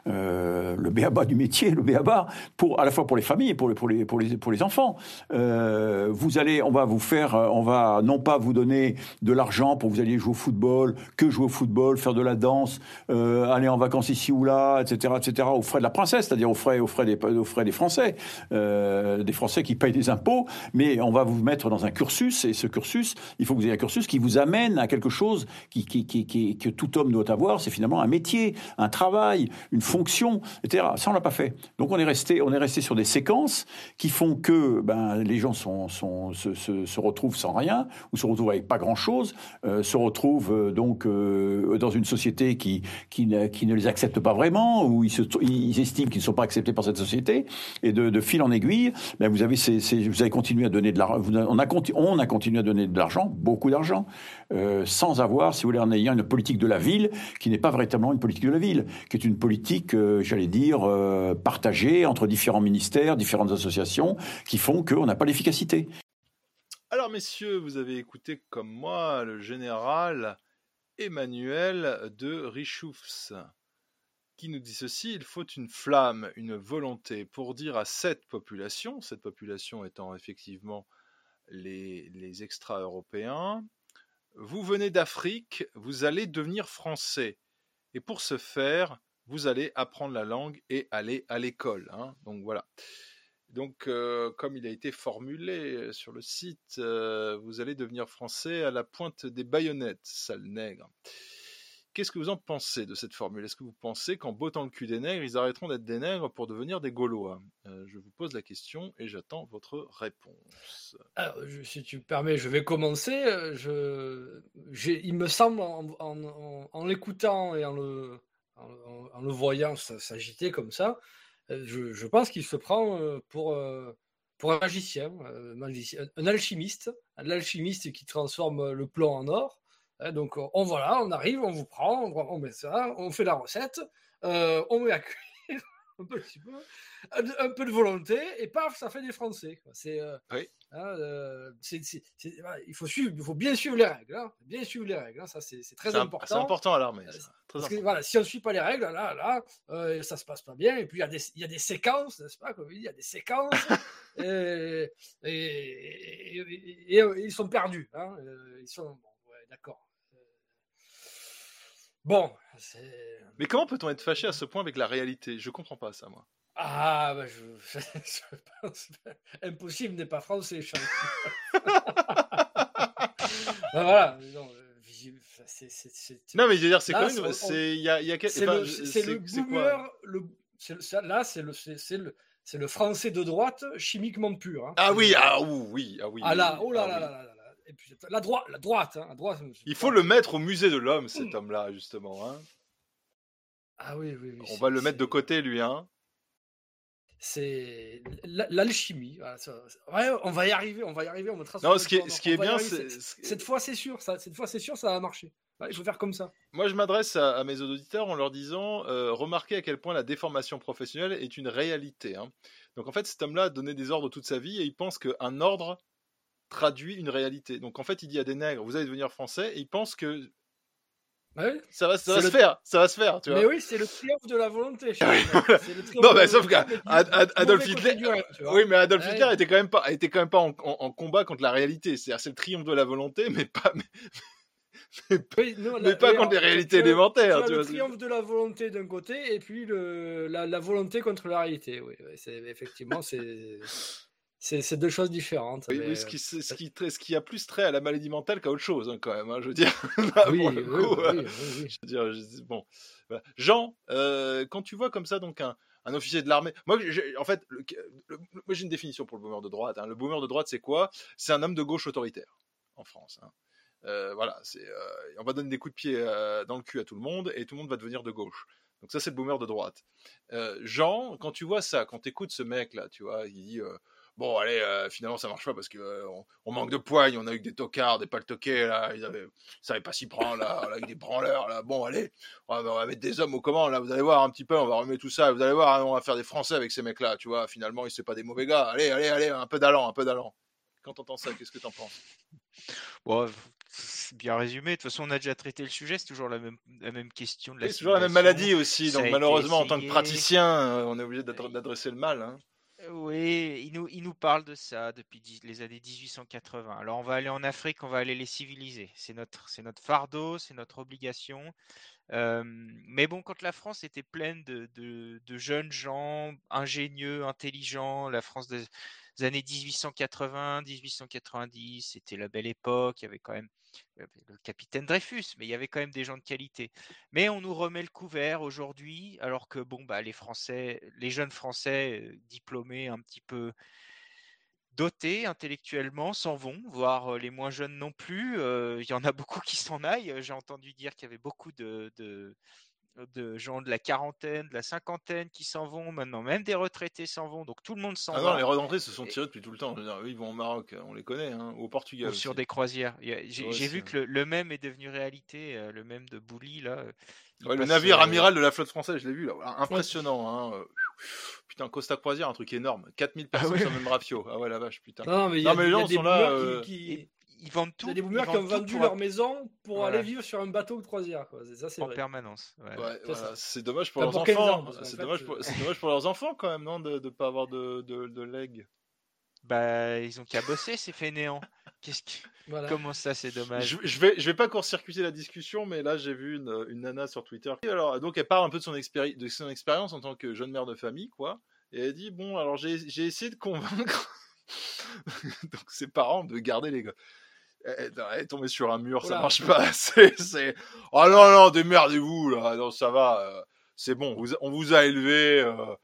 le béaba du métier, le béaba, pour, à la fois pour les familles et pour les, pour les, pour les, pour les enfants. Vous allez, on va vous faire, on va non pas vous donner de l'argent pour que vous alliez jouer au football, que jouer au football, faire de la danse, euh, aller en vacances ici ou là, etc., etc., aux frais de la princesse, c'est-à-dire aux frais, aux frais des, aux frais des Français, euh, des Français qui payent des impôts. Mais on va vous mettre dans un cursus, et ce cursus, il faut que vous ayez un cursus qui vous amène à quelque chose qui, qui, qui, que tout homme doit avoir, c'est finalement un métier, un travail, une fonction, etc. Ça, on l'a pas fait. Donc on est resté, on est resté sur des séquences qui font que ben, les gens se, retrouvent sans rien ou se retrouvent avec pas grand-chose, euh, se retrouvent donc dans une société qui, qui, ne, qui ne les accepte pas vraiment, ou ils, se, ils estiment qu'ils ne sont pas acceptés par cette société, et de, fil en aiguille, ben vous, avez vous avez continué à donner de l'argent, on a, on a continué à donner de l'argent, beaucoup d'argent, euh, sans avoir, si vous voulez, en ayant une politique de la ville qui n'est pas véritablement une politique de la ville, qui est une politique, euh, j'allais dire, euh, partagée entre différents ministères, différentes associations, qui font qu'on n'a pas l'efficacité. Alors, messieurs, vous avez écouté comme moi le général Emmanuel de Richoufs, qui nous dit ceci il faut une flamme, une volonté pour dire à cette population, cette population étant effectivement les, extra-européens, vous venez d'Afrique, vous allez devenir français. Et pour ce faire, vous allez apprendre la langue et aller à l'école. Hein. Donc voilà. Donc, euh, comme il a été formulé sur le site, euh, vous allez devenir français à la pointe des baïonnettes, sale nègre. Qu'est-ce que vous en pensez de cette formule? Est-ce que vous pensez qu'en bottant le cul des nègres, ils arrêteront d'être des nègres pour devenir des Gaulois? Euh, Je vous pose la question et j'attends votre réponse. Si tu me permets, je vais commencer. Il me semble, en, l'écoutant et en, le voyant s'agiter comme ça, je, je pense qu'il se prend pour, pour un magicien, un, magicien, un alchimiste, un alchimiste qui transforme le plomb en or. Hein, donc on voilà, on arrive, on vous prend, on, met ça, on fait la recette, euh, on met à un, peu, un, peu de volonté et paf, ça fait des Français. C'est, euh, oui. hein, euh, c'est, c'est, voilà, il faut suivre, il faut bien suivre les règles, hein, bien suivre les règles. Hein, ça c'est, très important. C'est important à l'armée. Que voilà, si on ne suit pas les règles, là, là, euh, ça se passe pas bien. Et puis il y a des, il y a des séquences, n'est-ce pas Comme il y a des séquences. et, et, et, et, ils sont perdus. Hein, ils sont bon, ouais, d'accord. Bon, Mais comment peut-on être fâché à ce point avec la réalité? Je comprends pas ça, moi. Ah, bah je, je, je pense impossible n'est pas français. ben voilà. Non, c est, c est, c non, mais je veux dire, c'est C'est y a C'est le, boomer. Le, là, c'est le, c'est le, c'est le français de droite chimiquement pur. Hein. Ah oui, ah oui, ah oui. Ah là, oh là là là là. Et puis, la, droite, la droite, hein, la droite. Il faut le mettre au musée de l'homme, cet homme-là, justement. Hein. Ah oui, oui, oui. On va le mettre de côté, lui, hein. C'est l'alchimie. Ouais, on va y arriver, on va y arriver. On va non, ce qui est, ce qui est bien, c'est cette fois, c'est sûr, ça. Cette fois, c'est sûr, ça va marcher. il faut faire comme ça. Moi, je m'adresse à, à, mes auditeurs en leur disant euh, remarquez à quel point la déformation professionnelle est une réalité. Hein. Donc, en fait, cet homme-là a donné des ordres toute sa vie et il pense qu'un ordre traduit une réalité. Donc en fait, il dit à des nègres, vous allez devenir français, et il pense que ouais. ça va, ça va se faire, ça va se faire, tu vois. Mais oui, c'est le triomphe de la volonté. non, mais sauf qu'Adolf Hitler, oui, mais Adolf Hitler était quand même pas, était quand même pas en, en, en combat contre la réalité. C'est-à-dire, c'est le triomphe de la volonté, mais pas. Mais... Mais, oui, non, mais pas contre les réalités élémentaires. Tu le vois, triomphe de la volonté d'un côté et puis le, la, la, volonté contre la réalité. Oui, c'est effectivement c'est c'est deux choses différentes. Oui, mais... oui ce, qui, ce, qui, ce, qui, a plus trait à la maladie mentale qu'à autre chose, hein, quand même. Hein, je veux dire. oui, coup, oui, oui, Je veux dire, je, bon. Voilà. Jean, euh, quand tu vois comme ça, donc un, un officier de l'armée. Moi, en fait, le, le, moi j'ai une définition pour le boomer de droite. Hein. Le boomer de droite, c'est quoi? C'est un homme de gauche autoritaire en France. Hein. Euh, voilà, c'est, euh, on va donner des coups de pied euh, dans le cul à tout le monde et tout le monde va devenir de gauche. Donc ça, c'est le boomer de droite. Euh, Jean, quand tu vois ça, quand tu écoutes ce mec là, tu vois, il dit bon, allez, euh, finalement, ça marche pas parce qu'on euh, on manque de poigne, on a eu des tocards, des paltoquets, là, ils avaient, savaient pas s'y prendre, là, avec des branleurs, là. Bon, allez, on va, on va, mettre des hommes au commandes, là, vous allez voir un petit peu, on va remettre tout ça, vous allez voir, hein, on va faire des Français avec ces mecs-là, tu vois, finalement, ils sont pas des mauvais gars. Allez, allez, allez, un peu d'allant, un peu d'allant. Quand t'entends ça, qu'est-ce que t'en penses? Bon, c'est bien résumé. De toute façon, on a déjà traité le sujet. C'est toujours la même, la même question. C'est toujours la même maladie aussi. Donc, malheureusement, en tant que praticien, euh, on est obligé d'adresser le mal. Hein. Oui, il nous, il nous parle de ça depuis les années 1880. Alors on va aller en Afrique, on va aller les civiliser. C'est notre, c'est notre fardeau, c'est notre obligation. mais bon, quand la France était pleine de, de, jeunes gens ingénieux, intelligents, la France des, années 1880, 1890, c'était la belle époque. Il y avait quand même le capitaine Dreyfus, mais il y avait quand même des gens de qualité. Mais on nous remet le couvert aujourd'hui, alors que bon, bah, les Français, les jeunes Français diplômés un petit peu dotés intellectuellement s'en vont, voire les moins jeunes non plus. Il y en a beaucoup qui s'en aillent. J'ai entendu dire qu'il y avait beaucoup de gens de la quarantaine, de la cinquantaine qui s'en vont maintenant, même des retraités s'en vont, donc tout le monde s'en ah va. Non, les retraités se sont tirés depuis tout le temps. ils vont au Maroc, on les connaît, hein, au Portugal. Ou sur des croisières. J'ai vu que le, même est devenu réalité, euh, le même de Bouli là. le navire amiral de la flotte française, je l'ai vu là, impressionnant. Hein. Euh, putain, Costa Croisière, un truc énorme. 4000 ah personnes sur le même rafio. Ah ouais, la vache, putain. Non, mais, les gens sont là. Euh, qui, ils vendent tout. Il y a des boomers qui ont vendu leur maison pour aller vivre sur un bateau de croisière. Quoi. Ça, en permanence. c'est dommage pour leurs enfants. C'est dommage, pour... dommage pour leurs enfants quand même, non, de ne pas avoir de, de, de leg. Bah, ils ont qu'à bosser, ces fainéants. Qu'est-ce que... Comment ça, c'est dommage? Je, je, vais, je vais pas court-circuiter la discussion, mais là, j'ai vu une, une, nana sur Twitter. Alors, donc, elle parle un peu de son, expéri... de son expérience en tant que jeune mère de famille, quoi. Et elle dit Bon, alors, j'ai essayé de convaincre donc ses parents de garder les gars elle, est tombée sur un mur, ça marche pas. C'est, oh non, non, démerdez-vous, là, non, ça va, euh, c'est bon, on vous a élevé, euh,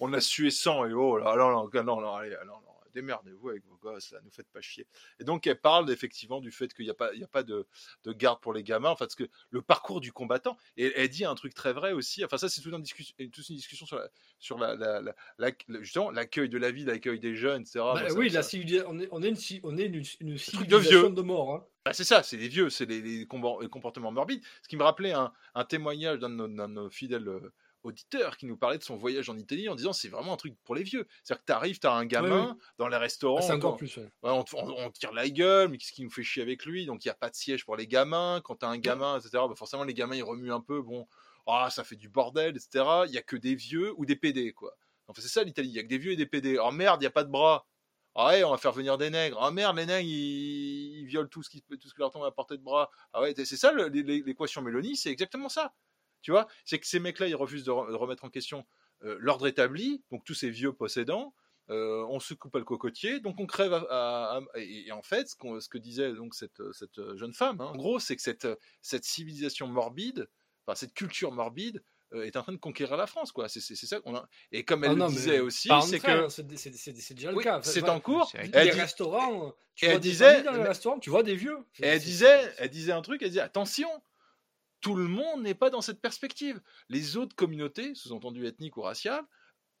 on a sué sang, et oh là, non, non, non, non, allez, non, non, démerdez-vous avec vos gosses, là, nous faites pas chier. Et donc, elle parle effectivement du fait qu'il n'y a pas, il y a pas de, de, garde pour les gamins, enfin, parce que le parcours du combattant, et elle dit un truc très vrai aussi, enfin, ça, c'est toute une discussion, toute une discussion sur, la, sur la, la, justement l'accueil de la vie, l'accueil des jeunes, etc. Bah oui, la on est, on est une, on est une, une civilisation de, de mort. Hein. Bah, c'est ça, c'est les vieux, c'est les, les, comportements morbides. Ce qui me rappelait un, un témoignage d'un de, de nos, fidèles euh, auditeur qui nous parlait de son voyage en Italie en disant c'est vraiment un truc pour les vieux. C'est-à-dire que tu arrives, tu as un gamin dans les restaurants. Ah, encore plus. on, on, tire la gueule, mais qu'est-ce qui nous fait chier avec lui? Donc il n'y a pas de siège pour les gamins. Quand tu as un gamin, etc., bah, forcément les gamins ils remuent un peu. Bon, ah, ça fait du bordel, etc. Il n'y a que des vieux ou des PD, quoi. Enfin, c'est ça l'Italie, il n'y a que des vieux et des PD. Oh merde, il n'y a pas de bras. Ah ouais, on va faire venir des nègres. Ah merde, les nègres, ils, violent tout ce, qui, tout ce que leur tombe à portée de bras. Ah ouais, c'est ça l'équation Mélanie, c'est exactement ça. Tu vois, c'est que ces mecs-là, ils refusent de, remettre en question euh, l'ordre établi, donc tous ces vieux possédants. Euh, on se coupe à le cocotier, donc on crève. À, et, en fait, ce, que disait donc cette, jeune femme, hein, en gros, c'est que cette, cette civilisation morbide, enfin cette culture morbide, est en train de conquérir la France, quoi. C'est ça qu'on a. Et comme elle ah le disait aussi, c'est que c'est déjà le cas. C'est en cours. Les restaurants, tu vois disait, des dans les restaurants, tu vois des vieux. Et elle disait, elle disait un truc, elle disait attention, tout le monde n'est pas dans cette perspective. Les autres communautés, sous-entendu ethniques ou raciales,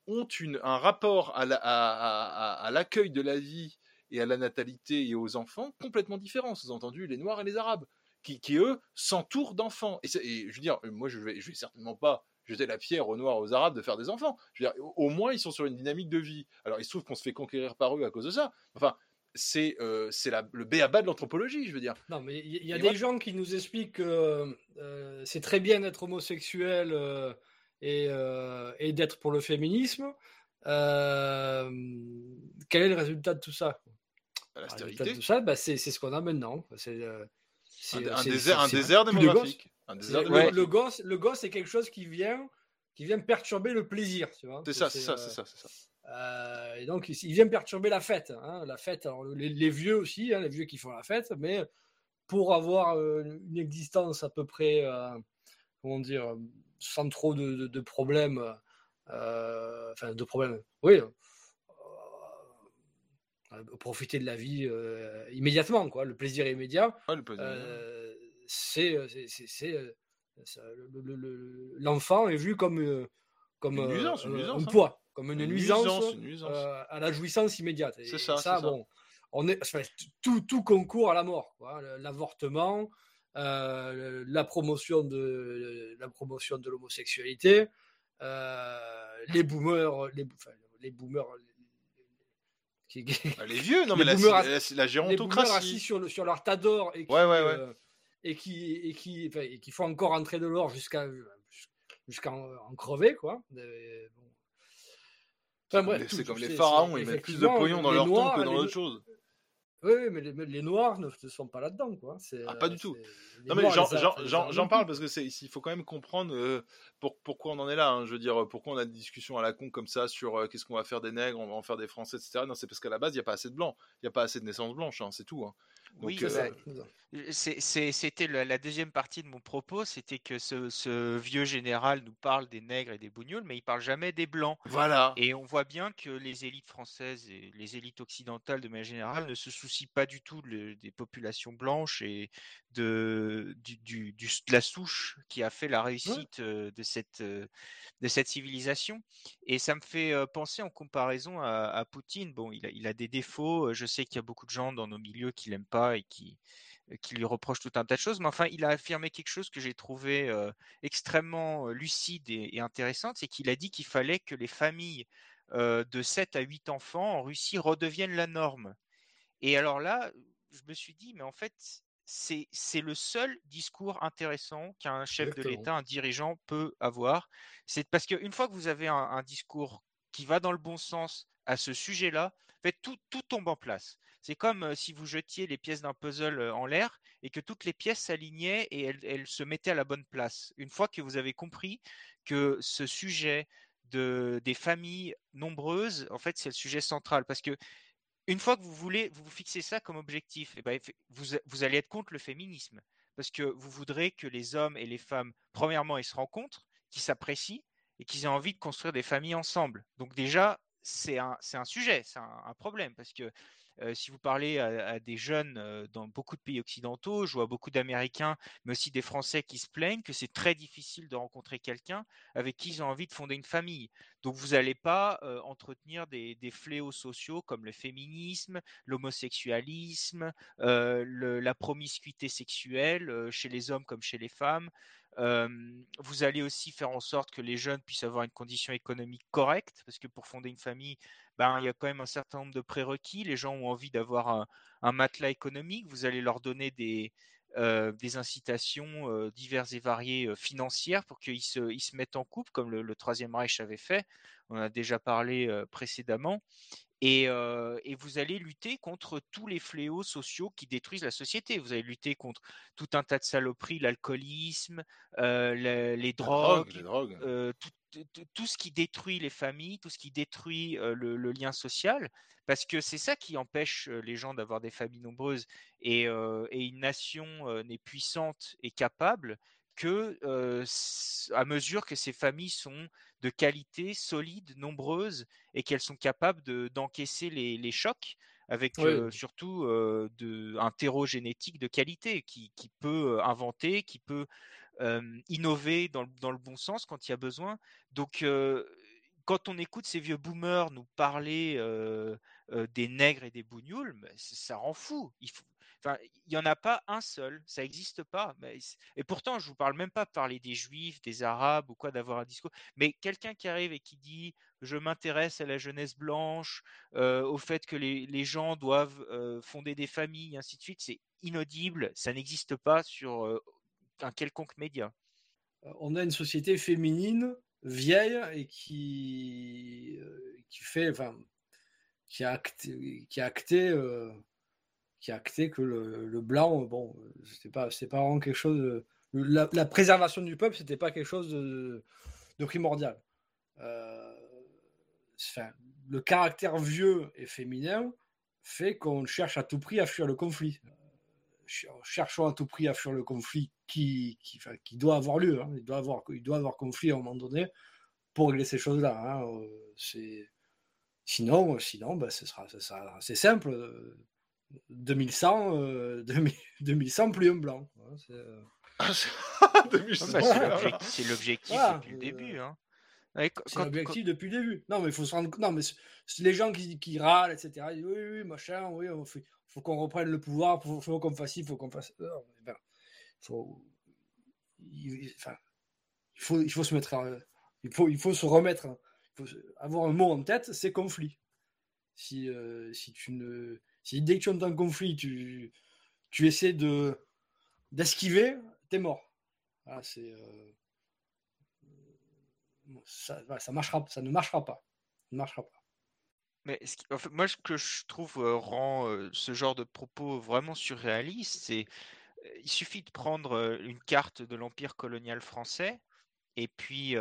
ont un rapport à l'accueil de la vie et à la natalité et aux enfants complètement différent, sous-entendu les Noirs et les Arabes, qui, eux s'entourent d'enfants. Et, je veux dire, moi je vais, vais certainement pas jeter la pierre aux Noirs, aux Arabes de faire des enfants. Je veux dire, au moins ils sont sur une dynamique de vie. Alors il se trouve qu'on se fait conquérir par eux à cause de ça. Enfin, c'est euh, le béaba de l'anthropologie, je veux dire. Non, mais il y, a des gens qui nous expliquent que euh, c'est très bien d'être homosexuel euh, et, euh, et d'être pour le féminisme. quel est le résultat de tout ça? La stérilité. tout ça, bah, c'est ce qu'on a maintenant. C'est un, désert, un désert démographique. Un désert démographique. Le, gosse, le gosse, c'est quelque chose qui vient, qui vient perturber le plaisir. C'est ça, c'est ça, c'est ça. Euh, et donc, il vient perturber la fête. Hein, la fête, les, vieux aussi, hein, les vieux qui font la fête, mais pour avoir euh, une existence à peu près, euh, comment dire, sans trop de, problèmes, enfin, de problèmes, oui, profiter de la vie immédiatement, quoi, le plaisir immédiat. c'est l'enfant est vu comme, comme un hein. poids comme une, nuisance, euh, à la jouissance immédiate. C'est ça, ça, bon, on est, tout, tout concourt à la mort, l'avortement, euh, la promotion de la promotion de l'homosexualité, euh, les boomers, les, les boomers. Les, ah, les vieux, non mais la, la, la, gérontocratie. Les assis sur, sur leur tas d'or et qui, ouais, ouais, ouais. et qui, et qui, et qui font encore entrer de l'or jusqu'à jusqu'à en, crever, quoi. C'est comme les pharaons, ils mettent plus de pognon dans leur tombe que dans d'autres choses. Oui, mais les, Noirs ne, sont pas là-dedans. Quoi. Ah, pas du tout. Non, mais j'en parle parce que il faut quand même comprendre euh, pour, pourquoi on en est là. Hein. Je veux dire, pourquoi on a des discussions à la con comme ça sur euh, qu'est-ce qu'on va faire des nègres, on va en faire des Français, etc. Non, c'est parce qu'à la base, il n'y a pas assez de blancs, il n'y a pas assez de naissances blanches, hein, c'est tout. Hein oui, euh, c'était la deuxième partie de mon propos, c'était que ce, vieux général nous parle des nègres et des bougnoules, mais il parle jamais des blancs. Voilà. Et on voit bien que les élites françaises et les élites occidentales de manière générale ne se soucient pas du tout des populations blanches et de, du, de la souche qui a fait la réussite euh, de, cette, euh, de cette civilisation. Et ça me fait penser en comparaison à, Poutine. Bon, il a, il a des défauts. Je sais qu'il y a beaucoup de gens dans nos milieux qui l'aiment pas et qui, qui lui reproche tout un tas de choses, mais enfin, il a affirmé quelque chose que j'ai trouvé extrêmement lucide et, intéressant, c'est qu'il a dit qu'il fallait que les familles de 7 à 8 enfants en Russie redeviennent la norme. Et alors là, je me suis dit, mais en fait, c'est le seul discours intéressant qu'un chef de l'État, un dirigeant peut avoir. C'est parce qu'une fois que vous avez un, discours qui va dans le bon sens à ce sujet-là, fait, tout, tout tombe en place. C'est comme si vous jetiez les pièces d'un puzzle en l'air et que toutes les pièces s'alignaient et elles, se mettaient à la bonne place. Une fois que vous avez compris que ce sujet de, des familles nombreuses, en fait, c'est le sujet central. Parce que une fois que vous voulez, vous, vous fixez ça comme objectif, eh ben, vous, vous allez être contre le féminisme. Parce que vous voudrez que les hommes et les femmes, premièrement, ils se rencontrent, qu'ils s'apprécient et qu'ils aient envie de construire des familles ensemble. Donc déjà, c'est un, un, sujet, c'est un, un, problème, parce que si vous parlez à, des jeunes dans beaucoup de pays occidentaux, je vois beaucoup d'Américains, mais aussi des Français qui se plaignent que c'est très difficile de rencontrer quelqu'un avec qui ils ont envie de fonder une famille. Donc vous n'allez pas entretenir des, fléaux sociaux comme le féminisme, l'homosexualisme, la promiscuité sexuelle chez les hommes comme chez les femmes. Vous allez aussi faire en sorte que les jeunes puissent avoir une condition économique correcte, parce que pour fonder une famille, ben, il y a quand même un certain nombre de prérequis. Les gens ont envie d'avoir un, matelas économique. Vous allez leur donner des, incitations diverses et variées financières pour qu'ils se, ils se mettent en couple, comme le, le, Troisième Reich avait fait. On a déjà parlé précédemment. Et, et, vous allez lutter contre tous les fléaux sociaux qui détruisent la société. Vous allez lutter contre tout un tas de saloperies, l'alcoolisme, les, drogues, les drogues. Tout, tout, ce qui détruit les familles, tout ce qui détruit le, le, lien social, parce que c'est ça qui empêche les gens d'avoir des familles nombreuses. Et, et une nation n'est puissante et capable que à mesure que ces familles sont de qualité, solides, nombreuses, et qu'elles sont capables d'encaisser les, chocs, avec surtout de, un terreau génétique de qualité qui, peut inventer, qui peut innover dans, dans, le bon sens quand il y a besoin. Donc quand on écoute ces vieux boomers nous parler des nègres et des bougnoules, ça rend fou. Il faut, Il n'y en a pas un seul, ça n'existe pas. et pourtant, je vous parle même pas de parler des juifs, des arabes ou quoi, d'avoir un discours. Mais quelqu'un qui arrive et qui dit je m'intéresse à la jeunesse blanche, au fait que les, gens doivent fonder des familles, ainsi de suite, c'est inaudible, ça n'existe pas sur un quelconque média. On a une société féminine vieille et qui, qui fait, enfin, qui a acté qui a acté que le, blanc, bon, c'était pas, c'est pas vraiment quelque chose. la, préservation du peuple, c'était pas quelque chose de, primordial. Euh, le caractère vieux et féminin fait qu'on cherche à tout prix à fuir le conflit. Cherchons à tout prix à fuir le conflit qui, qui, qui doit avoir lieu. Hein. Il, doit avoir, il doit avoir conflit à un moment donné pour régler ces choses-là. Hein. Euh, c'est... Sinon, sinon ben, ce sera, c'est simple 2100, 2100 plus un blanc. c'est l'objectif depuis le début. Hein. C'est l'objectif depuis le début. Non, mais il faut se rendre Non, mais les gens qui, qui râlent, etc. Ils disent, oui, oui, machin, oui, il faut, qu'on reprenne le pouvoir, il faut, qu'on fasse il faut qu'on fasse. Ben, faut... Il, enfin, il, faut, il faut se mettre. Il, faut, il faut se remettre. Il faut avoir un mot en tête, c'est conflit. Si, euh, si tu ne si dès que tu entends un conflit, tu, tu essaies de d'esquiver, t'es mort. c'est euh, ça, marchera, ça ne marchera pas. ne marchera pas. Mais moi, ce que je trouve rend ce genre de propos vraiment surréaliste, c'est il suffit de prendre une carte de l'empire colonial français et puis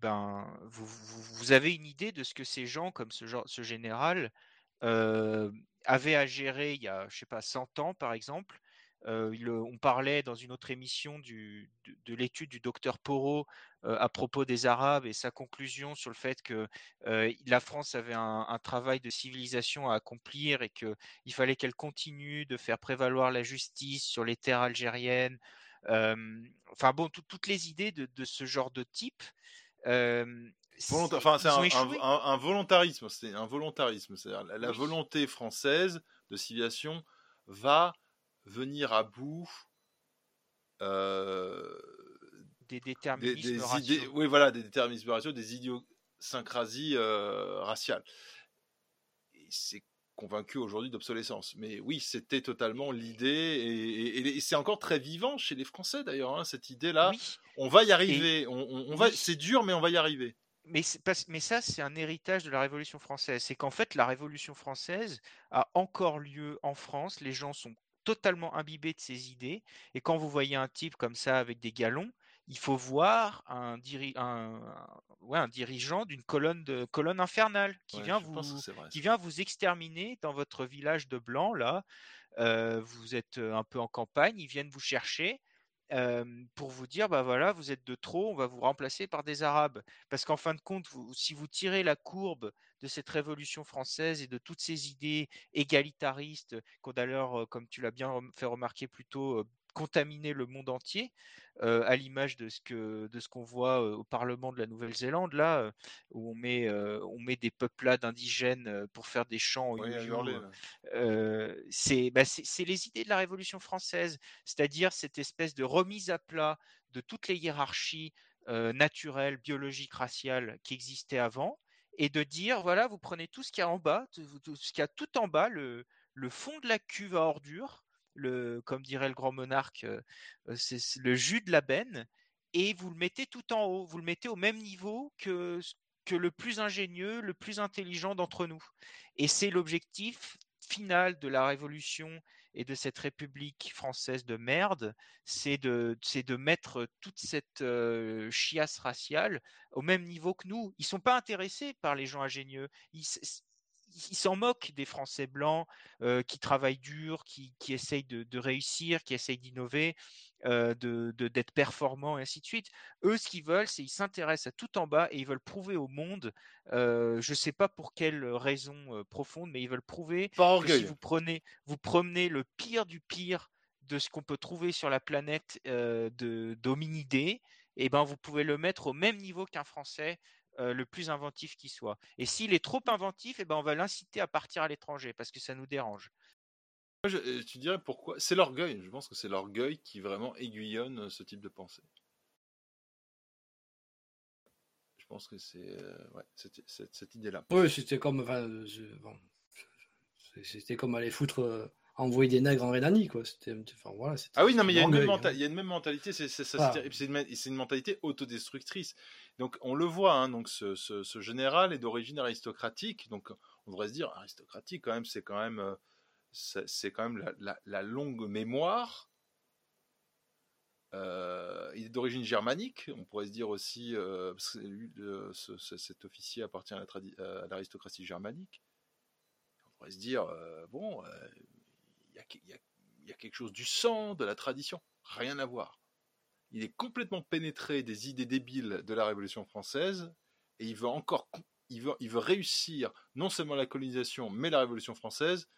ben vous, vous, avez une idée de ce que ces gens comme ce genre ce général avaient à gérer il y a je sais pas 100 ans par exemple on parlait dans une autre émission de, l'étude du docteur Porot à propos des Arabes et sa conclusion sur le fait que la France avait un, travail de civilisation à accomplir et qu'il fallait qu'elle continue de faire prévaloir la justice sur les terres algériennes. enfin bon, toutes les idées de, ce genre de type. Enfin, c'est un, volontarisme, c'est un volontarisme, c'est-à-dire la volonté française de civilisation va venir à bout euh, des déterminismes des, idées, oui, voilà, des déterminismes raciaux, des idiosyncrasies euh, raciales. C'est convaincu aujourd'hui d'obsolescence. Mais oui, c'était totalement l'idée, et, c'est encore très vivant chez les Français d'ailleurs, hein, cette idée-là. On va y arriver, on, va, c'est dur, mais on va y arriver. Mais, mais ça, c'est un héritage de la Révolution française. C'est qu'en fait, la Révolution française a encore lieu en France. Les gens sont totalement imbibé de ses idées. Et quand vous voyez un type comme ça avec des galons, il faut voir un, un, ouais, un dirigeant d'une colonne, de, colonne infernale qui, vient vous, qui vient vous exterminer dans votre village de blanc. Là, euh, vous êtes euh, un peu en campagne, ils viennent vous chercher pour vous dire, bah voilà, vous êtes de trop, on va vous remplacer par des Arabes. Parce qu'en fin de compte, si vous tirez la courbe de cette révolution française et de toutes ces idées égalitaristes, qu'on d'ailleurs, comme tu l'as bien fait remarquer plus tôt, contaminer le monde entier, à l'image de ce que de ce qu'on voit au Parlement de la Nouvelle-Zélande là, où on met on met des peuplades indigènes pour faire des chants. c'est bah, c'est les idées de la Révolution française, c'est-à-dire cette espèce de remise à plat de toutes les hiérarchies naturelles, biologiques, raciales qui existaient avant, et de dire voilà, vous prenez tout ce qu'il y a en bas, tout, ce qu'il y a tout en bas, le, le fond de la cuve à ordures, comme dirait le grand monarque, euh, euh, c'est le jus de la benne, et vous le mettez tout en haut, vous le mettez au même niveau que, le plus ingénieux, le plus intelligent d'entre nous. Et c'est l'objectif final de la révolution et de cette république française de merde, c'est de, mettre toute cette euh, chiasse raciale au même niveau que nous. Ils sont pas intéressés par les gens ingénieux. Ils s'en moquent des Français blancs euh, qui travaillent dur, qui, qui essayent de, réussir, qui essayent d'innover, euh, de, d'être performants et ainsi de suite. Eux, ce qu'ils veulent, c'est ils s'intéressent à tout en bas et ils veulent prouver au monde, euh, je ne sais pas pour quelle raison profonde, mais ils veulent prouver que si vous prenez, vous promenez le pire du pire de ce qu'on peut trouver sur la planète de d'hominidés, et eh ben vous pouvez le mettre au même niveau qu'un Français euh, le plus inventif qui soit. Et s'il est trop inventif, eh ben, on va l'inciter à partir à l'étranger parce que ça nous dérange. Moi, euh, tu dirais pourquoi C'est l'orgueil. Je pense que c'est l'orgueil qui vraiment aiguillonne euh, ce type de pensée. Je pense que c'est cette, idée-là. Oui, c'était comme, c'était comme aller foutre envoyer des nègres en Rhénanie, quoi. C'était, enfin, voilà, ah oui, non, mais il y, a une même hein. il y a une même mentalité, c'est, c'est, une, une, mentalité autodestructrice. Donc, on le voit, hein, donc ce, ce, général est d'origine aristocratique, donc on devrait se dire, aristocratique, quand même, c'est quand même, euh, c'est, quand même la, la, longue mémoire. Euh, il est d'origine germanique, on pourrait se dire aussi, euh, cet officier appartient à, l'aristocratie germanique. On pourrait se dire, bon, il y, a, quelque chose du sang, de la tradition, rien à voir. Il est complètement pénétré des idées débiles de la Révolution française et il veut encore, il veut, il veut réussir non seulement la colonisation mais la Révolution française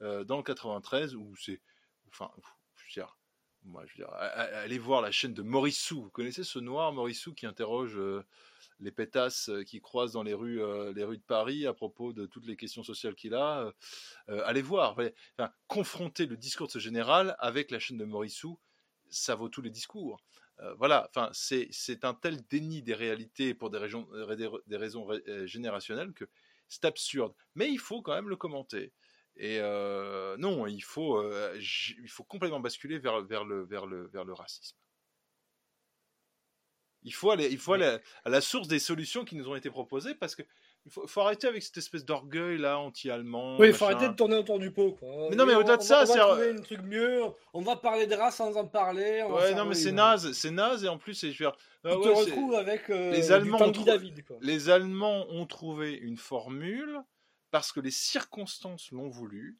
euh, dans le 93 où c'est, enfin, je veux dire, moi, je veux dire, allez voir la chaîne de Morissou. Vous connaissez ce noir Morissou qui interroge euh, les pétasses euh, qui croisent dans les rues, euh, les rues de Paris à propos de toutes les questions sociales qu'il a. Euh, allez voir, enfin, confronter le discours de ce général avec la chaîne de Morissou, ça vaut tous les discours. voilà, enfin, c'est un tel déni des réalités pour des, raisons, générationnelles que c'est absurde. Mais il faut quand même le commenter. Et non, il faut, il faut complètement basculer vers, vers, le, vers, le, vers le racisme. Il faut aller, il faut aller à la source des solutions qui nous ont été proposées parce que il faut, arrêter avec cette espèce d'orgueil là anti-allemand. Oui, il faut arrêter de tourner autour du pot. Quoi. Mais non, mais au-delà de ça, c'est. On va trouver un truc mieux. On va parler de race sans en parler. ouais, non, mais c'est naze, c'est naze et en plus, c'est. Je veux tu te retrouves avec euh, les Allemands. Ont David, quoi. Les Allemands ont trouvé une formule parce que les circonstances l'ont voulu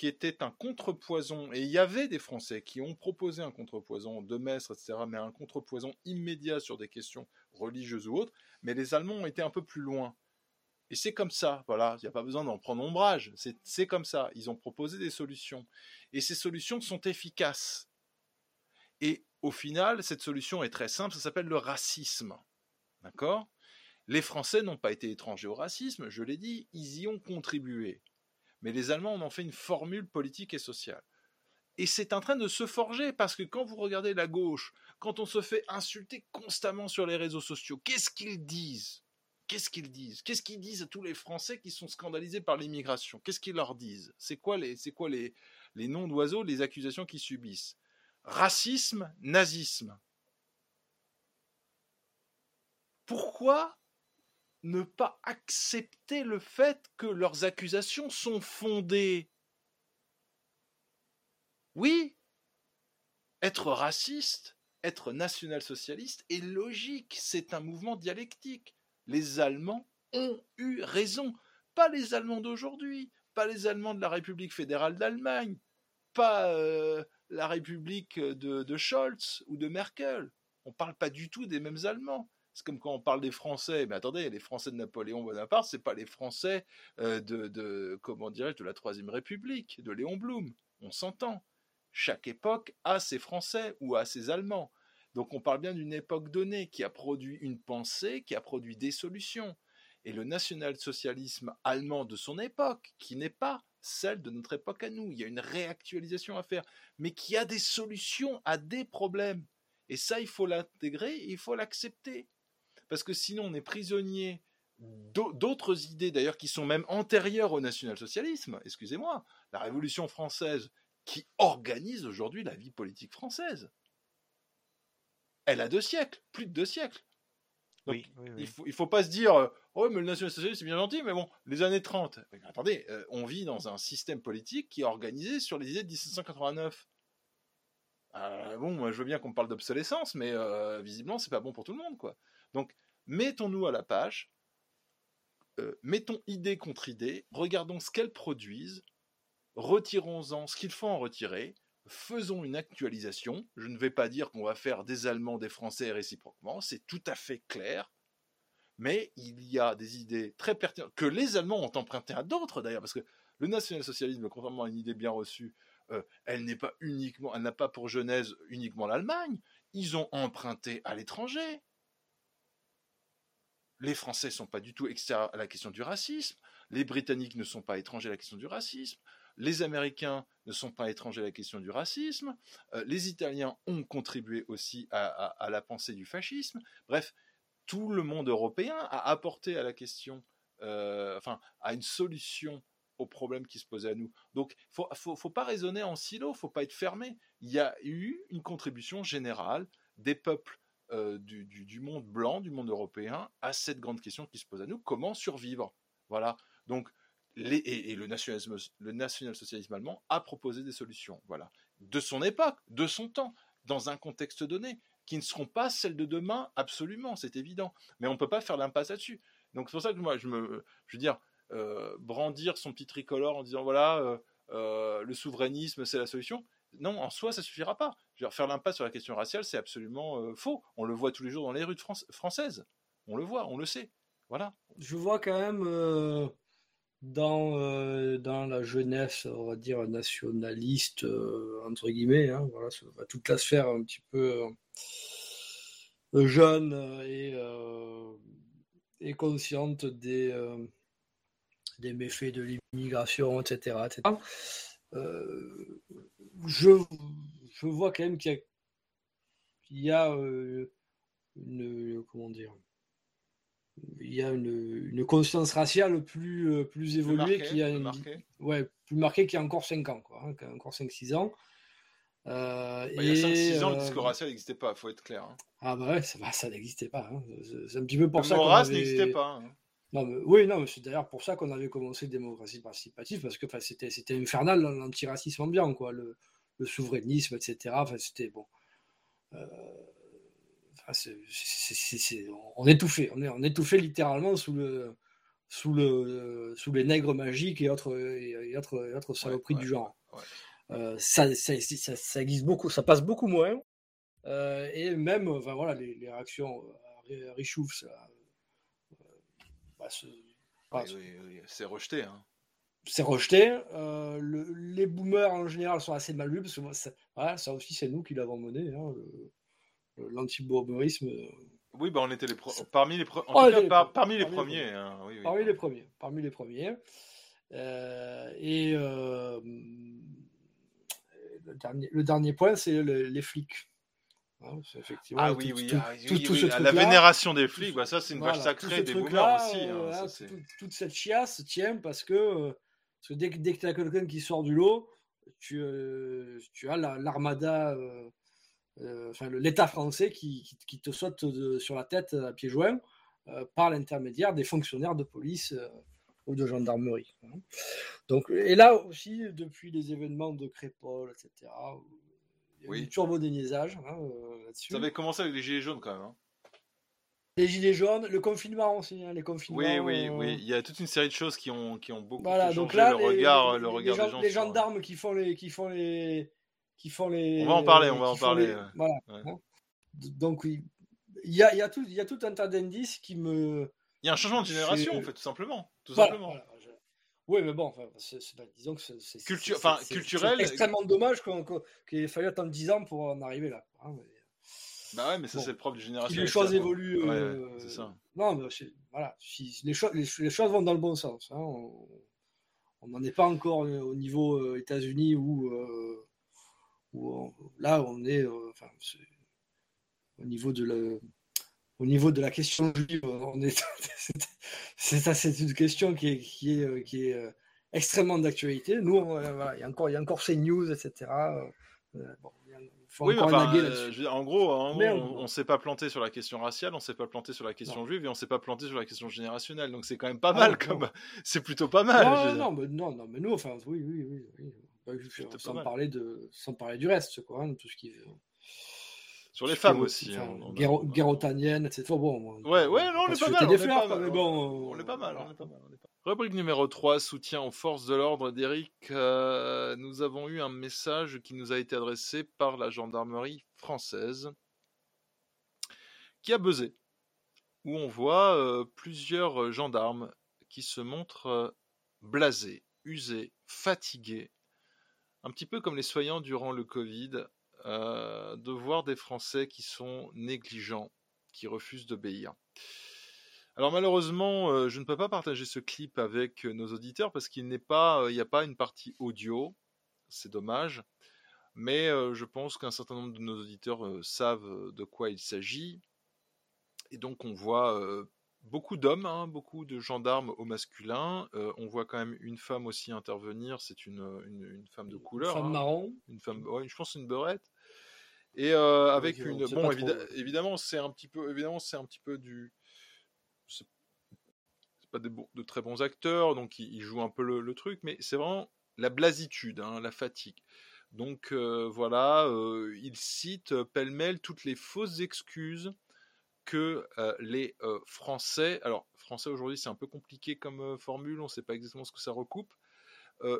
qui était un contrepoison, et il y avait des Français qui ont proposé un contrepoison de Mestre, etc., mais un contrepoison immédiat sur des questions religieuses ou autres, mais les Allemands ont été un peu plus loin. Et c'est comme ça, voilà, il n'y a pas besoin d'en prendre ombrage, c'est comme ça, ils ont proposé des solutions. Et ces solutions sont efficaces. Et au final, cette solution est très simple, ça s'appelle le racisme. D'accord? Les Français n'ont pas été étrangers au racisme, je l'ai dit, ils y ont contribué mais les Allemands en ont fait une formule politique et sociale. Et c'est en train de se forger parce que quand vous regardez la gauche, quand on se fait insulter constamment sur les réseaux sociaux, qu'est-ce qu'ils disent? Qu'est-ce qu'ils disent? Qu'est-ce qu'ils disent à tous les Français qui sont scandalisés par l'immigration? Qu'est-ce qu'ils leur disent? C'est quoi les, c'est quoi les, les noms d'oiseaux, les accusations qu'ils subissent? Racisme, nazisme. Pourquoi ne pas accepter le fait que leurs accusations sont fondées. Oui, être raciste, être national-socialiste est logique, c'est un mouvement dialectique. Les Allemands ont eu raison, pas les Allemands d'aujourd'hui, pas les Allemands de la République fédérale d'Allemagne, pas euh, la République de, de Scholz ou de Merkel. On ne parle pas du tout des mêmes Allemands. C'est comme quand on parle des Français. Mais attendez, les Français de Napoléon Bonaparte, c'est pas les Français euh, de, comment dirais de la Troisième République, de Léon Blum. On s'entend. Chaque époque a ses Français ou a ses Allemands. Donc on parle bien d'une époque donnée qui a produit une pensée, qui a produit des solutions. Et le national-socialisme allemand de son époque, qui n'est pas celle de notre époque à nous, il y a une réactualisation à faire, mais qui a des solutions à des problèmes. Et ça, il faut l'intégrer, il faut l'accepter parce que sinon on est prisonnier d'autres idées d'ailleurs qui sont même antérieures au national-socialisme, excusez-moi, la Révolution française qui organise aujourd'hui la vie politique française. Elle a deux siècles, plus de deux siècles. oui, Il faut, faut pas se dire, oh, mais le national-socialisme c'est bien gentil, mais bon, les années 30. attendez, euh, on vit dans un système politique qui est organisé sur les idées de 1789. Euh, bon, moi je veux bien qu'on parle d'obsolescence, mais euh, visiblement c'est pas bon pour tout le monde, quoi. Donc, mettons-nous à la page, euh, mettons idée contre idée, regardons ce qu'elles produisent, retirons-en ce qu'il faut en retirer, faisons une actualisation. Je ne vais pas dire qu'on va faire des Allemands, des Français réciproquement, c'est tout à fait clair. Mais il y a des idées très pertinentes que les Allemands ont empruntées à d'autres d'ailleurs, parce que le national-socialisme, contrairement à une idée bien reçue, euh, elle n'est pas uniquement, elle n'a pas pour genèse uniquement l'Allemagne. Ils ont emprunté à l'étranger les Français ne sont pas du tout extérieurs à la question du racisme, les Britanniques ne sont pas étrangers à la question du racisme, les Américains ne sont pas étrangers à la question du racisme, euh, les Italiens ont contribué aussi à, la pensée du fascisme. Bref, tout le monde européen a apporté à la question, euh, enfin, à une solution aux problèmes qui se posaient à nous. Donc, il ne faut, pas raisonner en silo, il faut pas être fermé. Il y a eu une contribution générale des peuples euh, du, monde blanc, du monde européen, à cette grande question qui se pose à nous comment survivre? Voilà. Donc, les, et, le, nationalisme, le national-socialisme allemand a proposé des solutions, voilà, de son époque, de son temps, dans un contexte donné, qui ne seront pas celles de demain, absolument, c'est évident. Mais on ne peut pas faire l'impasse là-dessus. Donc c'est pour ça que moi, je me, je veux dire, euh, brandir son petit tricolore en disant voilà, euh, le souverainisme, c'est la solution non, en soi, ça suffira pas. Faire l'impasse sur la question raciale, c'est absolument euh, faux. On le voit tous les jours dans les rues de France, françaises. On le voit, on le sait. Voilà. Je vois quand même euh, dans, euh, dans la jeunesse, on va dire, nationaliste, entre guillemets, hein, toute la sphère un petit peu jeune et, et consciente des, des méfaits de l'immigration, etc. etc je, je, vois quand même qu'il y a, il y a euh, une, comment dire, il y a une, une conscience raciale plus, euh, plus évoluée, qui a une, ouais, plus marquée qu'il y a encore 5 ans, quoi, hein, encore 5-6 ans. Euh, bah, il y a 5-6 ans, le discours racial n'existait pas, il faut être clair. Hein. Ah bah ouais, ça, ça n'existait pas. Hein. C'est un petit peu pour le ça que. race n'existait pas. Hein. Non, mais, oui, non, c'est d'ailleurs pour ça qu'on avait commencé démocratie participative, parce que c'était, c'était infernal l'antiracisme ambiant, quoi, le, le souverainisme, etc. C'était bon. Euh, on étouffait, on, est, on étouffait littéralement sous le, sous le, sous les nègres magiques et autres, et autres, autres saloperies du genre. Euh, ça, ça, ça, existe beaucoup, ça passe beaucoup moins. Euh, et même, enfin voilà, les, les réactions à Richouf, bah, c'est rejeté. Hein. C'est rejeté. Euh, les boomers en général sont assez mal vus parce que ça, ça aussi c'est nous qui l'avons mené, hein, l'anti-boomerisme. Oui, bah on était les parmi les, parmi, parmi, les premiers. parmi les premiers. Parmi les premiers. Euh, et euh, le, dernier, le dernier point, c'est les flics. Hein, effectivement, ah oui, oui, la vénération des flics, bah, ça c'est une vache sacrée des boomers aussi. Hein, hein, toute cette chiasse tient parce que, euh, parce que dès, dès que tu as quelqu'un qui sort du lot, tu, euh, tu as l'armada, euh, enfin l'État français qui, qui, te saute sur la tête à pieds joints par l'intermédiaire des fonctionnaires de police ou de gendarmerie. Donc, et là aussi, depuis les événements de Crépol, etc., oui. turbo déniaisage hein, euh, là-dessus. Ça avait commencé avec les gilets jaunes quand même. Hein. Les gilets jaunes, le confinement aussi, hein, les confinements. Oui, oui, euh, oui. Il y a toute une série de choses qui ont, qui ont beaucoup voilà, donc là, le regard, le regard des, gens, les gendarmes qui font les, qui font les, qui font les. On va en parler, on va en parler. Voilà. Donc oui, il y a, il y a tout, il y a tout un tas d'indices qui me. Il y a un changement de génération, en fait, tout simplement. Tout simplement. Oui, mais bon, enfin, disons que c'est Culture, culturel. extrêmement dommage qu'il ait fallu attendre 10 ans pour en arriver là. Hein, bah ouais, mais ça, c'est le propre du génération. Si les choses évoluent. Euh, c'est ça. Non, mais voilà, si les, les, choses vont dans le bon sens. Hein, on n'en est pas encore euh, au niveau euh, États-Unis où, où là, on est, au niveau de la au niveau de la question juive, c'est, une question qui est, qui est, qui est euh, extrêmement d'actualité. Nous, il, y a encore, il y a encore ces news, etc. Euh, oui, en gros, on ne s'est pas planté sur la question raciale, on ne s'est pas planté sur la question juive et on ne s'est pas planté sur la question générationnelle. Donc c'est quand même pas mal, comme c'est plutôt pas mal. Non, non, mais, non, non, mais nous, enfin, oui, oui, oui, oui. Sans, parler de, sans parler du reste, quoi, hein, tout ce qui sur les femmes aussi. Hein, etc. Bon, ouais, ouais, non, on est pas mal. On est pas mal, on est pas mal. Rubrique numéro 3, soutien aux forces de l'ordre d'Eric. Euh, nous avons eu un message qui nous a été adressé par la gendarmerie française qui a buzzé, où on voit euh, plusieurs gendarmes qui se montrent euh, blasés, usés, fatigués, un petit peu comme les soignants durant le Covid, euh, de voir des Français qui sont négligents, qui refusent d'obéir. Alors malheureusement, euh, je ne peux pas partager ce clip avec nos auditeurs parce qu'il n'est pas, il n'y a pas une partie audio. C'est dommage. Mais euh, je pense qu'un certain nombre de nos auditeurs savent de quoi il s'agit. Et donc on voit beaucoup d'hommes, hein, beaucoup de gendarmes au masculin. Euh, on voit quand même une femme aussi intervenir. C'est une, une, femme de couleur. Une femme hein. marron. Une femme, ouais, je pense une beurette. Et euh, avec une, bon, évidemment, c'est un petit peu, évidemment, c'est un petit peu du, c'est pas de, de, très bons acteurs, donc ils, jouent un peu le, truc, mais c'est vraiment la blasitude, hein, la fatigue. Donc euh, voilà, il cite pêle-mêle toutes les fausses excuses que les Français, alors Français aujourd'hui c'est un peu compliqué comme formule, on ne sait pas exactement ce que ça recoupe,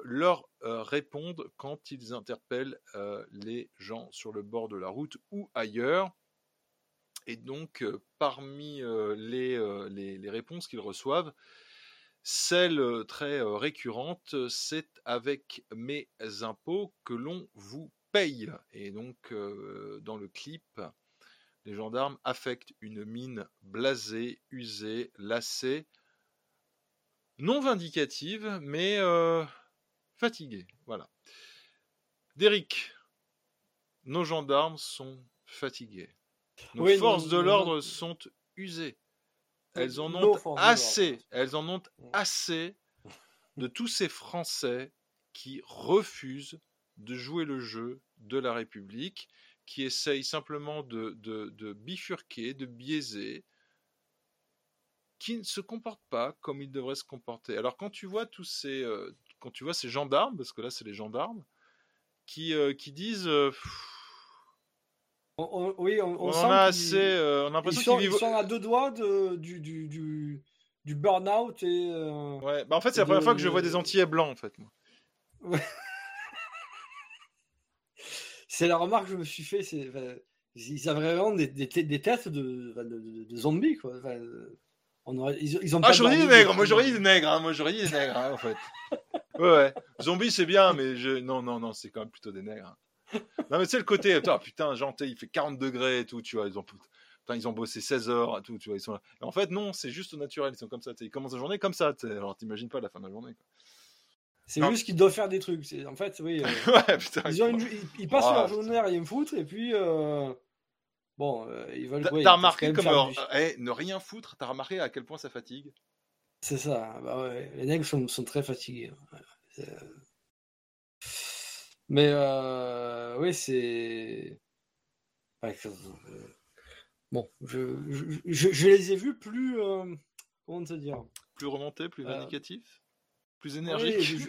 leur répondent quand ils interpellent les gens sur le bord de la route ou ailleurs. Et donc, parmi les, les, les, réponses qu'ils reçoivent, celle très récurrente, c'est avec mes impôts que l'on vous paye. Et donc, dans le clip, les gendarmes affectent une mine blasée, usée, lassée, non vindicative, mais euh, fatiguée. Voilà. Derrick, nos gendarmes sont fatigués. Nos forces de l'ordre sont usées. Elles en ont assez. Elles en ont assez de tous ces Français qui refusent de jouer le jeu de la République qui essaye simplement de, de, bifurquer, de biaiser, qui ne se comportent pas comme ils devraient se comporter. Alors quand tu vois tous ces, quand tu vois ces gendarmes, parce que là c'est les gendarmes, qui, qui disent oui, on, on, a assez. Euh, on a l'impression qu'ils sont à deux doigts de, du, du, du, du burn-out et. Euh, ouais, bah en fait, c'est la première fois que je vois des Antillais blancs, en fait. Moi. C'est la remarque que je me suis fait. C'est, ils avaient vraiment des, des, des têtes de, de, de, zombies, quoi. on aurait, ils, ils, ont ah, j'aurais dit des nègres. Moi, j'aurais dit des nègres. Hein. Moi, j'aurais dit des nègres, hein, en fait. Ouais, ouais. Zombies, c'est bien, mais je... non, non, non, c'est quand même plutôt des nègres. Hein non, mais c'est le côté, putain, genre, il fait 40 degrés et tout, tu vois, ils ont, putain, ils ont bossé 16 heures et tout, tu vois, ils sont là. en fait, non, c'est juste naturel, ils sont comme ça, ils commencent la journée comme ça, alors t'imagines pas la fin de la journée, C'est juste qu'ils doivent faire des trucs. En fait, oui. Euh, ouais, putain, ils, ont ils, passent oh, leur journée à rien foutre et puis. Euh... Bon, euh, ils veulent. T'as remarqué comment. Eh, ne rien foutre, t'as remarqué à quel point ça fatigue? C'est ça. Bah ouais, les nègres sont, sont très fatigués. Hein. Mais oui, c'est. Bon, je, je, je, les ai vus plus. Comment te dire? Plus remontés, plus vindicatifs? Plus énergiques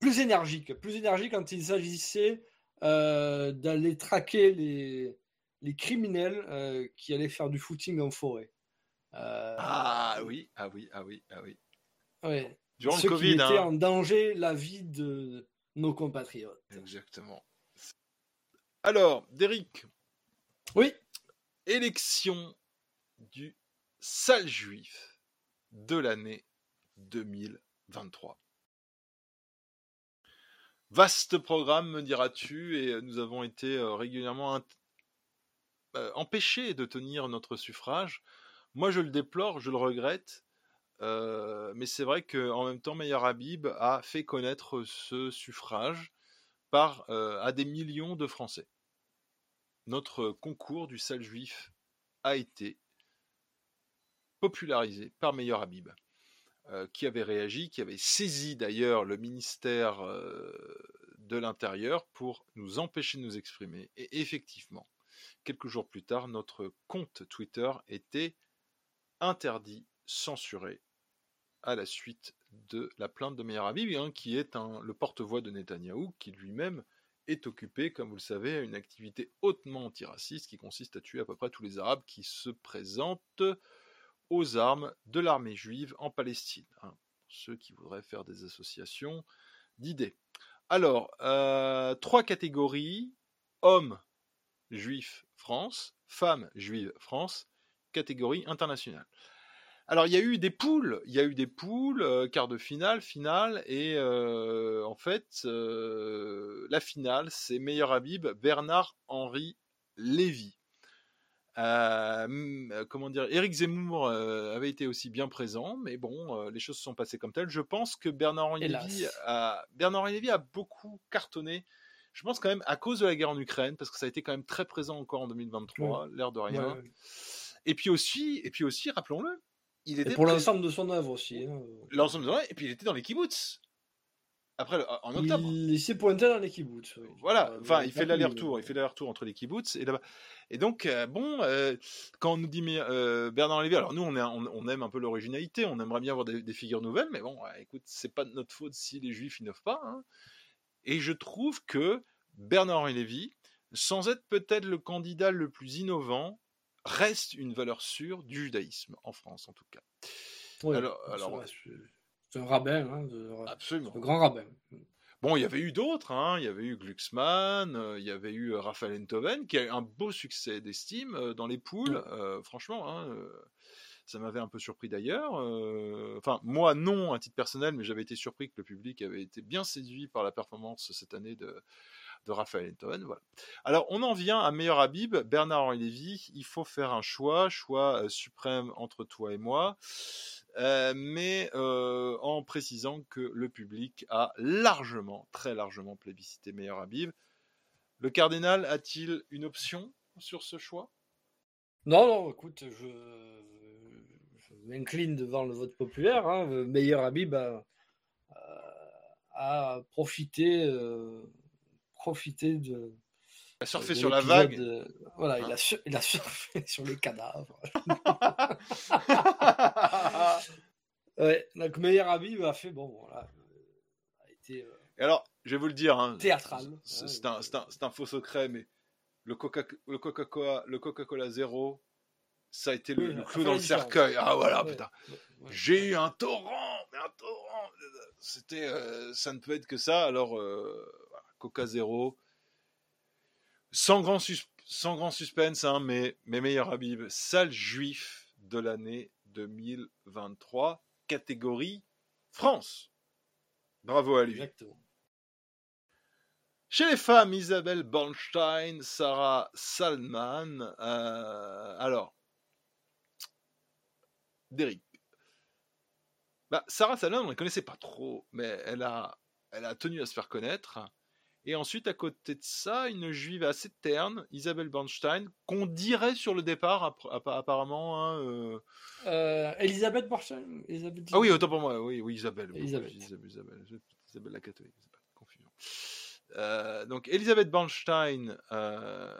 Plus énergiques. Plus énergiques quand il s'agissait d'aller traquer les, les criminels qui allaient faire du footing en forêt. ah oui, ah oui, ah oui, ah oui. Ouais. Durant Ceux le Covid. Qui hein. en danger la vie de, nos compatriotes. Exactement. Alors, Derek. Oui. Élection du sale juif de l'année 2023. Vaste programme, me diras-tu, et nous avons été euh, régulièrement euh, empêchés de tenir notre suffrage. Moi, je le déplore, je le regrette, euh, mais c'est vrai qu'en même temps, Meyer Habib a fait connaître ce suffrage par, euh, à des millions de Français. Notre concours du sale juif a été popularisé par Meyer Habib, euh, qui avait réagi, qui avait saisi d'ailleurs le ministère de l'Intérieur pour nous empêcher de nous exprimer. Et effectivement, quelques jours plus tard, notre compte Twitter était interdit, censuré à la suite de la plainte de Meir Habib, hein, qui est le porte-voix de Netanyahou, qui lui-même est occupé, comme vous le savez, à une activité hautement antiraciste qui consiste à tuer à peu près tous les Arabes qui se présentent aux armes de l'armée juive en Palestine. Hein, ceux qui voudraient faire des associations d'idées. Alors, euh, trois catégories hommes juifs France, femmes juives France, catégorie internationale. Alors il y a eu des poules, il y a eu des poules, euh, quart de finale, finale, et euh, en fait la finale c'est meilleur Habib Bernard Henri Lévy. Comment dire, Éric Zemmour avait été aussi bien présent, mais bon, les choses se sont passées comme telles. Je pense que Bernard Lévy a, Bernard Henri Lévy a beaucoup cartonné. Je pense quand même à cause de la guerre en Ukraine, parce que ça a été quand même très présent encore en 2023, l'air de rien. Et puis aussi, et puis aussi, rappelons-le, il était et pour l'ensemble de son œuvre aussi. Hein. L'ensemble de son œuvre, et puis il était dans les kibbutz. Après, en octobre. Il, s'est pointé dans les kibbutz. Voilà, euh, enfin, il fait l'aller-retour, il fait l'aller-retour entre les kibbutz et là-bas. Et donc, euh, bon, euh, quand on nous dit mais, Bernard Lévy, alors nous, on, est, on, aime un peu l'originalité, on aimerait bien avoir des, figures nouvelles, mais bon, écoute, c'est pas de notre faute si les juifs innovent pas. Hein. Et je trouve que Bernard Lévy, sans être peut-être le candidat le plus innovant, reste une valeur sûre du judaïsme, en France en tout cas. alors, c'est un hein, absolument. un grand rabbin. Bon, il y avait eu d'autres, hein. il y avait eu Glucksmann, euh, il y avait eu euh, Raphaël Enthoven, qui a eu un beau succès d'estime euh, dans les poules, franchement, hein, ça m'avait un peu surpris d'ailleurs. Enfin, moi non, à titre personnel, mais j'avais été surpris que le public avait été bien séduit par la performance cette année de, de Raphaël Elton. Voilà. Alors, on en vient à Meilleur Habib, Bernard-Henri Lévy. Il faut faire un choix, choix suprême entre toi et moi. Euh, mais euh, en précisant que le public a largement, très largement plébiscité Meilleur Habib. Le cardinal a-t-il une option sur ce choix? Non, non, écoute, je, m'incline devant le vote populaire. Hein. Meilleur Habib a, a profité profiter de, a surfé sur la vague. voilà, il, a hein il, a surfé sur les cadavres. ouais, donc Meyer Habib a fait, bon, voilà, a été. Et alors, je vais vous le dire, hein, théâtral. C'est un, un, un, faux secret, mais le Coca-Cola le Coca le Coca Zéro, ça a été le, clou dans le cercueil. Ah voilà, putain. J'ai eu un torrent, mais un torrent. C'était, euh, ça ne peut être que ça. Alors, euh, Coca Zéro, sans grand, sans grand suspense, hein, mais mes meilleurs Habib, sale juif de l'année 2023, catégorie France. Bravo à lui. Exactement. Chez les femmes, Isabelle Bornstein, Sarah Salman. Euh, alors, Derrick. Bah, Sarah Salman, on ne la connaissait pas trop, mais elle a, elle a tenu à se faire connaître. Et ensuite, à côté de ça, une juive assez terne, Isabelle Bernstein, qu'on dirait sur le départ, apparemment. Hein, euh... Euh, Elisabeth Bernstein Ah oui, autant pour moi, oui, oui Isabelle. Isabelle. Isabelle, Isabelle, Isabelle la catholique, confusion. Euh, donc, Elisabeth Bernstein euh,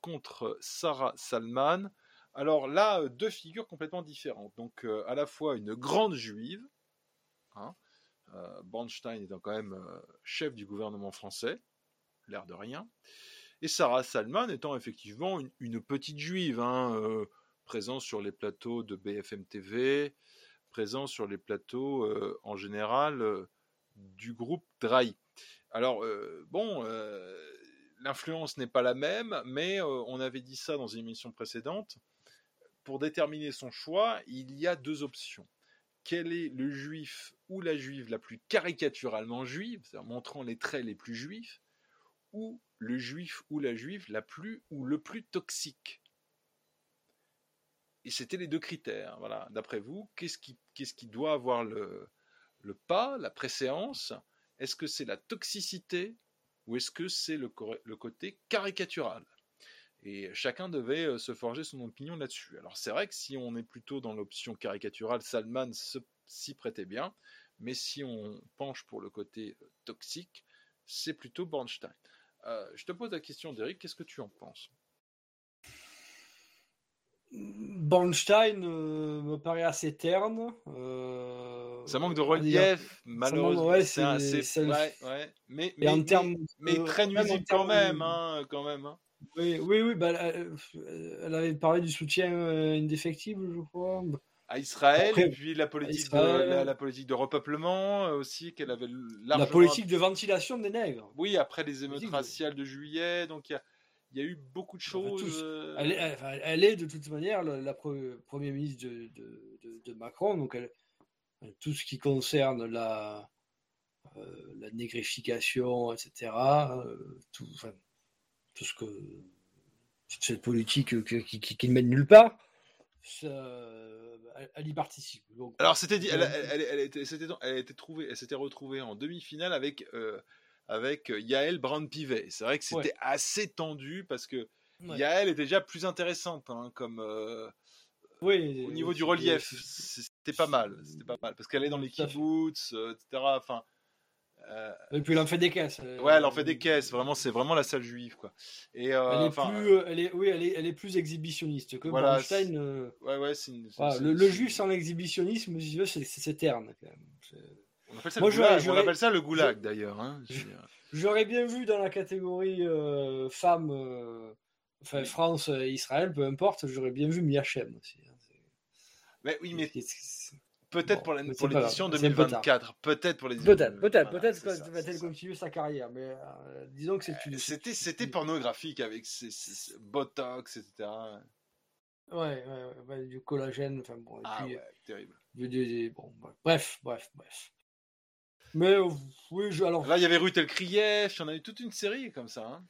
contre Sarah Salman. Alors là, deux figures complètement différentes. Donc, à la fois une grande juive, hein, euh, Bornstein étant quand même euh, chef du gouvernement français, l'air de rien, et Sarah Salman étant effectivement une, petite juive, hein, euh, présente sur les plateaux de BFM TV, présente sur les plateaux en général du groupe Dry. Alors, bon, l'influence n'est pas la même, mais on avait dit ça dans une émission précédente. Pour déterminer son choix, il y a deux options quel est le juif ou la juive la plus caricaturalement juive, c'est-à-dire montrant les traits les plus juifs, ou le juif ou la juive la plus ou le plus toxique. Et c'était les deux critères. Voilà. D'après vous, qu'est-ce qui, doit avoir le, pas, la préséance? Est-ce que c'est la toxicité ou est-ce que c'est le côté caricatural? Et chacun devait euh, se forger son opinion là-dessus. Alors c'est vrai que si on est plutôt dans l'option caricaturale, Salman s'y prêtait bien, mais si on penche pour le côté euh, toxique, c'est plutôt Bornstein. Euh, je te pose la question, Derek, qu'est-ce que tu en penses? Bornstein me paraît assez terne. ça manque de relief, malheureusement. c'est assez. Ouais, Mais, mais, mais, très nuisible quand même, hein, quand même. Hein. Oui, oui, oui bah, elle, avait parlé du soutien euh, indéfectible, je crois. À Israël, et puis la politique, de, la, politique de repeuplement euh, aussi, qu'elle avait largement... La politique de ventilation des nègres. Oui, après les émeutes raciales de juillet, donc il y a, y a, eu beaucoup de choses. Euh, elle, est, elle, est, de toute manière la, première ministre de, de, de, Macron, donc elle, tout ce qui concerne la, la négrification, etc., tout, enfin, parce que cette politique qui, qui, ne mène nulle part, elle, y participe. Alors c'était dit, elle, elle, elle, était, elle était trouvée, elle s'était retrouvée en demi-finale avec euh, avec Yael Brown-Pivet. C'est vrai que c'était assez tendu parce que Yael était déjà plus intéressante, hein, comme euh, oui, au niveau du relief, c'était pas mal, c'était pas mal parce qu'elle est dans les kibbutz, euh, etc. Enfin, et puis elle en fait des caisses. Euh, ouais, elle en fait des caisses. Vraiment, c'est vraiment la salle juive, quoi. Et euh, elle est plus, elle est, oui, elle est, elle est plus exhibitionniste que voilà, Ouais, ouais, c'est le, juif sans l'exhibitionnisme, c'est terne. Quand même. On appelle ça, Moi, le, goulag. On appelle ça le goulag d'ailleurs. Hein. J'aurais bien vu dans la catégorie femmes, enfin France, Israël, peu importe, j'aurais bien vu Miachem aussi. Hein. Mais oui, mais Peut-être pour l'édition 2024. Peut-être pour les Peut-être, peut-être, peut-être que va-t-elle continuer sa carrière. Mais euh, disons que c'est une. C'était, c'était pornographique avec ses, botox, etc. Ouais, ouais, ouais, du collagène. Enfin bon. ah puis, ouais, terrible. bon, bref, bref, bref. Mais euh, oui, je, alors. Là, il y avait Ruth El Krief, en a eu toute une série comme ça. Hein.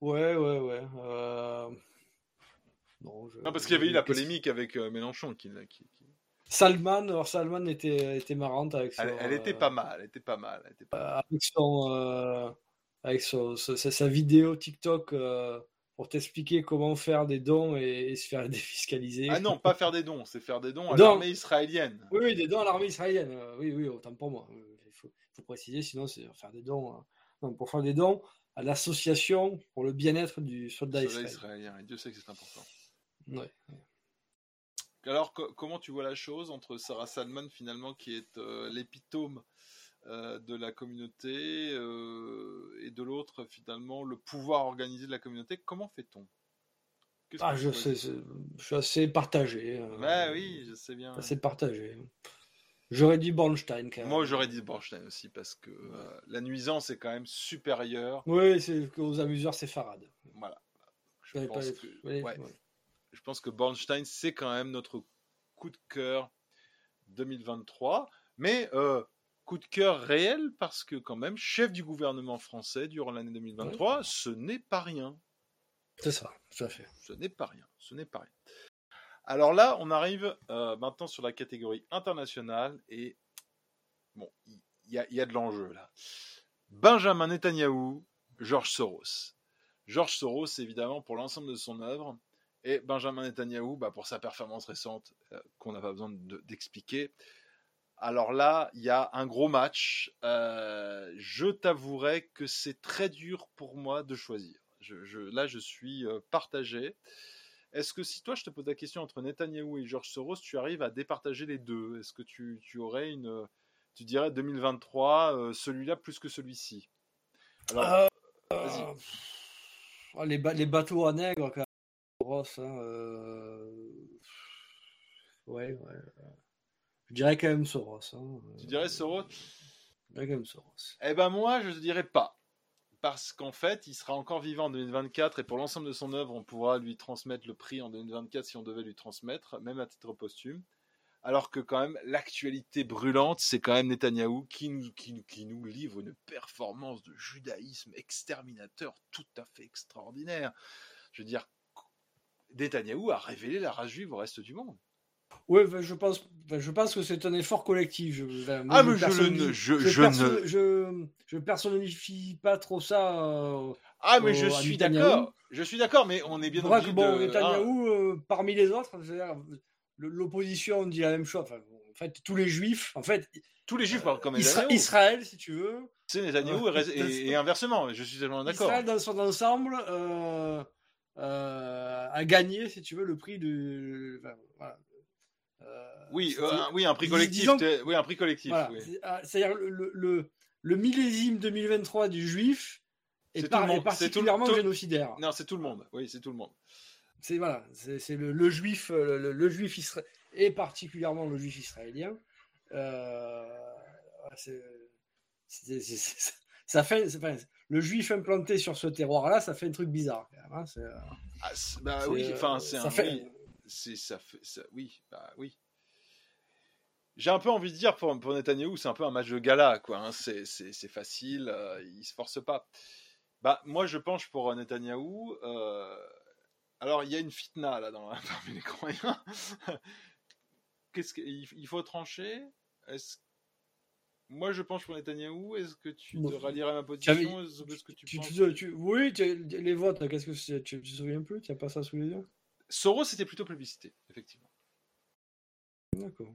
Ouais, ouais, ouais. Euh... Non, je... non, parce qu'il y avait eu la polémique avec euh, Mélenchon qui, qui, Salman, alors Salman était, était marrante avec son, elle, était pas mal, elle était pas mal. Elle était pas Avec, son, euh, avec son, sa, vidéo TikTok euh, pour t'expliquer comment faire des dons et, se faire défiscaliser. Ah non, pas faire des dons, c'est faire des dons à l'armée israélienne. Oui, oui, des dons à l'armée israélienne. Euh, oui, oui, autant pour moi. Il faut, faut préciser, sinon c'est faire des dons. Donc pour faire des dons à l'association pour le bien-être du soldat, Soldat israélien. israélien. Et Dieu sait que c'est important. Ouais. Alors, co- comment tu vois la chose entre Sarah Salman, finalement, qui est euh, l'épitome euh, de la communauté, euh, et de l'autre, finalement, le pouvoir organisé de la communauté? Comment fait-on? Ah, je, sais, c'est- je suis assez partagé. Ouais, oui, je sais bien. Assez partagé. J'aurais dit Bornstein quand même. Moi, j'aurais dit Bornstein aussi, parce que euh, la nuisance est quand même supérieure. Oui, aux amuseurs, c'est Farad. Voilà. Je pense, pas- que, ouais. Je pense que Bornstein, c'est quand même notre coup de cœur 2023. Mais euh, coup de cœur réel, parce que quand même, chef du gouvernement français durant l'année 2023, ce n'est pas rien. C'est ça, tout à fait. Ce n'est pas rien. Ce n'est pas rien. Alors là, on arrive euh, maintenant sur la catégorie internationale et bon, il y, a- il y a de l'enjeu là. Benjamin Netanyahou, Georges Soros. Georges Soros, évidemment, pour l'ensemble de son œuvre, et Benjamin Netanyahou, bah, pour sa performance récente, euh, qu'on n'a pas besoin de- d'expliquer. Alors là, il y a un gros match. Euh, je t'avouerai que c'est très dur pour moi de choisir. Je, je- là, je suis euh, partagé. Est-ce que si toi, je te pose la question entre Netanyahou et George Soros, tu arrives à départager les deux? Est-ce que tu, tu aurais une... Tu dirais 2023, euh, celui-là plus que celui-ci? Alors, vas-y. les, ba- les bateaux à nègre, quand. Ross, hein, euh, Ouais, ouais. Je dirais quand même Soros. hein. tu dirais Soros Je dirais quand même Soros. Eh ben moi, je ne dirais pas. Parce qu'en fait, il sera encore vivant en 2024 et pour l'ensemble de son œuvre, on pourra lui transmettre le prix en 2024 si on devait lui transmettre, même à titre posthume. Alors que quand même, l'actualité brûlante, c'est quand même Netanyahou qui nous, qui, qui nous livre une performance de judaïsme exterminateur tout à fait extraordinaire. Je veux dire, Netanyahou a révélé la race juive au reste du monde. Ouais, ben, je pense, ben, je pense que c'est un effort collectif. Je, ben, moi, Ah, mais je le je- je perso- ne- je- personnalisifie pas trop ça. euh, Ah, mais je suis d'accord. Je suis d'accord, mais on est bien obligé bon, de... Netanyahou, euh, parmi les autres, l'opposition dit la même chose. Enfin, en fait, tous les juifs, en fait, Tous les juifs parlent comme Isra-. Israël, si tu veux, C'est Netanyahou et, et- inversement, je suis tellement d'accord. Israël dans son ensemble euh, euh, a gagné, si tu veux, le prix du. enfin, voilà. Euh, Oui, euh, un, oui, un prix collectif. Oui, un prix collectif. voilà, oui. c'est- C'est-à-dire le, le, le- millésime 2023 du juif est, par- est tout particulièrement tout- génocidaire. Non, c'est tout le monde. Oui, c'est tout le monde. C'est voilà, c'est le, le juif, euh, le, le juif israélien et particulièrement le juif israélien. Euh, c'est- c'est- ça fait, le juif implanté sur ce terroir-là, ça fait un truc bizarre. Quand même, hein, c'est, euh, Ah, c'est- bah c'est, oui, euh, enfin, c'est ça un. fait- oui, c'est ça fait ça, oui, bah oui. J'ai un peu envie de dire pour, pour Netanyahou, c'est un peu un match de gala, quoi. hein, C'est facile, euh, il se force pas. Bah moi, je penche pour euh, Netanyahou. euh, alors, il y a une fitna là dans, parmi les croyants. Qu'est-ce qu'il il faut trancher? Est-ce moi, je penche pour Netanyahou. Est-ce que tu te Bon. rallierais à ma position Est-ce que tu, tu- penses tu- tu- oui, les votes, qu'est-ce que c'est? Tu te souviens plus? Tu n'as pas ça sous les yeux? Soros était plutôt plébiscité, effectivement. D'accord.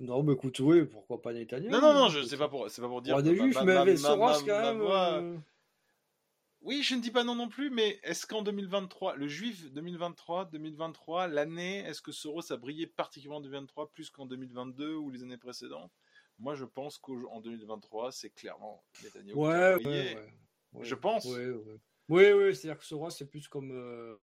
Non, mais écoute, oui, pourquoi pas Netanyahu? Non, non, non, je sais pas pour, c'est pas pour dire. Roi des Juifs, ma- mais Soros, quand même. Euh, Oui, je ne dis pas non non plus, mais est-ce qu'en 2023, le juif 2023, 2023, l'année, est-ce que Soros a brillé particulièrement en 2023 plus qu'en 2022 ou les années précédentes? Moi, je pense qu'en 2023, c'est clairement Netanyahu qui Ouais, a ouais, brillé. ouais, ouais. Je pense. Oui, oui, c'est-à-dire que Soros, c'est plus comme euh,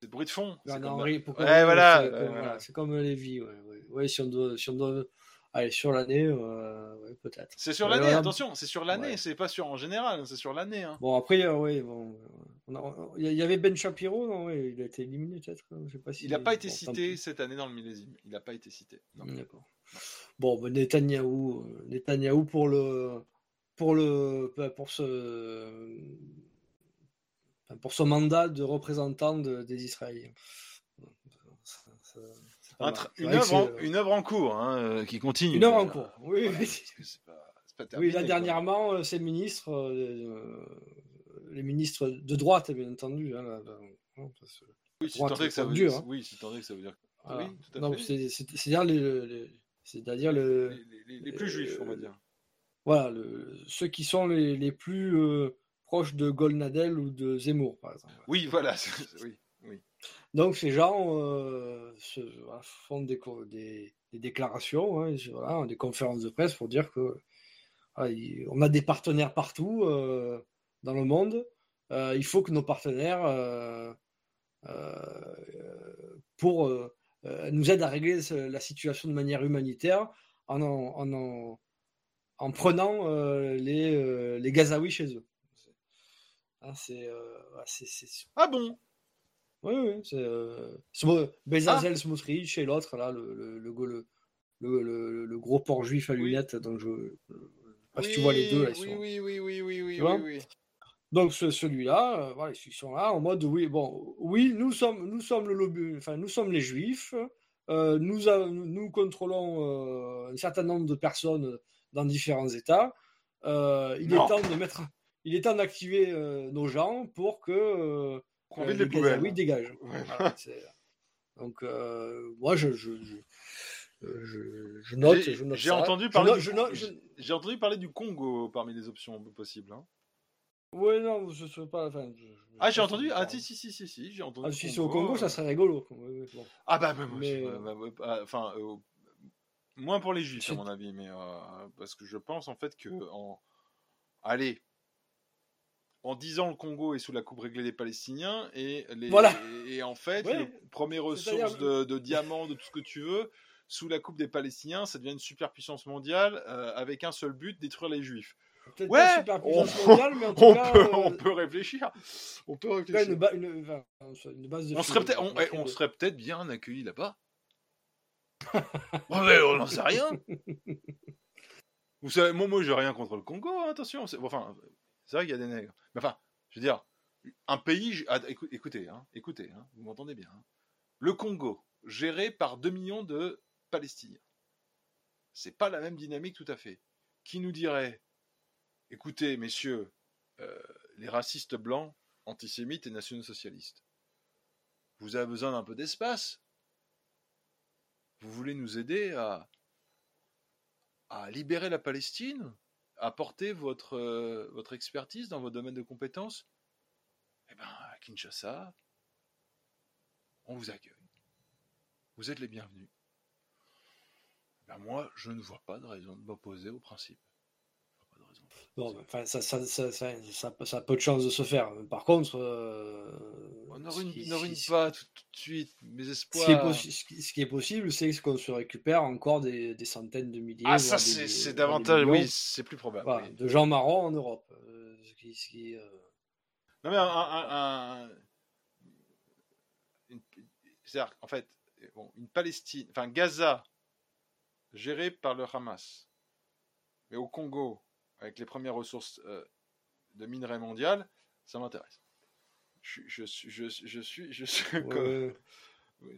C'est bruit de fond. c'est comme- Henry. pour Ouais, comme- voilà, C'est ouais, comme, voilà. comme ouais, ouais. Ouais, si on doit, si on doit, allez, sur l'année, euh, ouais, peut-être. C'est sur Ouais, l'année, attention, c'est sur l'année, Ouais. c'est pas sur en général, c'est sur l'année. hein. Bon, après, euh, oui, bon, il y avait Ben Shapiro, non, ouais, il a été éliminé peut-être. hein, Je sais pas si Il n'a pas été bon, cité cette année dans le millésime. Il n'a pas été cité. D'accord. Bon, ben, Netanyahou, euh, Netanyahou pour le, pour le, ben, pour ce, enfin, pour son mandat de représentant de- des Israéliens. Une, œuvre en, euh, une œuvre en cours hein, euh, qui continue. Une œuvre en cours, oui, oui. pas, là dernièrement, euh, ces ministres, euh, les ministres de droite, bien entendu, hein, là, là, hein, parce Oui, si tant que ça c'est veut dire. hein. Oui, si tant que ça veut dire. voilà. Oui, tout à Non, fait. c'est- c'est- c'est-à-dire les, les- c'est-à-dire le, Les, les- les plus juifs, on va dire. voilà, ceux qui sont les, plus euh, proches de Golnadel ou de Zemmour, par exemple. Oui, voilà. oui. Donc ces gens euh, font des, déclarations, hein, des conférences de presse pour dire que a des partenaires partout euh, dans le monde. il faut que nos partenaires pour nous aident à régler la situation de manière humanitaire en, en, en prenant euh, les, euh, Gazaouis chez eux. Hein, euh, Ah bon? Oui, oui. C'est, Bezazel ah. Smotrich et l'autre, là, le, le, le, le, gros port juif à lunettes. Donc je, ne sais pas si tu vois les deux. oui, oui, oui, oui, oui, oui, oui, Donc celui-là, voilà, ils sont là en mode oui, bon, oui, nous sommes, nous sommes le lobby, enfin nous sommes les juifs, nous, nous contrôlons un certain nombre de personnes dans différents États. Euh, il est temps de mettre, il est temps d'activer euh, nos gens pour que euh, les, les poubelles. dégagent. donc moi je, je, je, note, J'ai entendu parler. J'ai entendu parler du Congo parmi les options possibles. Hein. Oui, non, je sais pas. ah, j'ai entendu. Ah, si, si, si, si, j'ai entendu. Ah, si c'est au Congo, ça serait rigolo. Ah, bah, bah, mais... Bah, bah, enfin, Moins pour les juifs, à mon avis, mais euh, parce que je pense en fait que en allez en 10 ans le Congo est sous la coupe réglée des Palestiniens et les et, en fait les premières ressources de, diamants de tout ce que tu veux sous la coupe des Palestiniens ça devient une superpuissance mondiale euh, avec un seul but détruire les juifs. Ouais, on, mondiale, mais en tout cas, peut, on, peut, réfléchir. On peut réfléchir. Une, une, une base de on serait peut-être on, on serait peut-être bien accueillis là-bas on n'en sait rien. Vous savez, moi, moi, j'ai rien contre le Congo, hein, attention. Enfin, c'est vrai qu'il y a des nègres. Enfin, je veux dire, un pays. Ah, écoutez, hein, écoutez, hein, vous m'entendez bien. Le Congo, géré par 2 millions de Palestiniens. C'est pas la même dynamique tout à fait. Qui nous dirait, écoutez, messieurs, euh, les racistes blancs, antisémites et nationaux socialistes, vous avez besoin d'un peu d'espace vous voulez nous aider à libérer la Palestine, apporter votre, euh, votre expertise dans vos domaines de compétences Eh bien, à Kinshasa, on vous accueille. Vous êtes les bienvenus. Eh ben moi, je ne vois pas de raison de m'opposer au principe. Bon, enfin, ça, ça, ça, ça, a peu de chance de se faire. Par contre. Euh, on n'arrive pas tout, de suite, mes espoirs. Ce qui est, possible, c'est qu'on se récupère encore des, des, centaines de milliers. Ah, ça, c'est davantage. Oui, c'est plus probable. De gens marrons en Europe. Euh, euh, Non, mais un. un, C'est-à-dire, en fait, bon, une Palestine. Enfin, Gaza, gérée par le Hamas. Mais au Congo, avec les premières ressources euh, de minerais mondiales, ça m'intéresse. Je, je, je, je, suis, je suis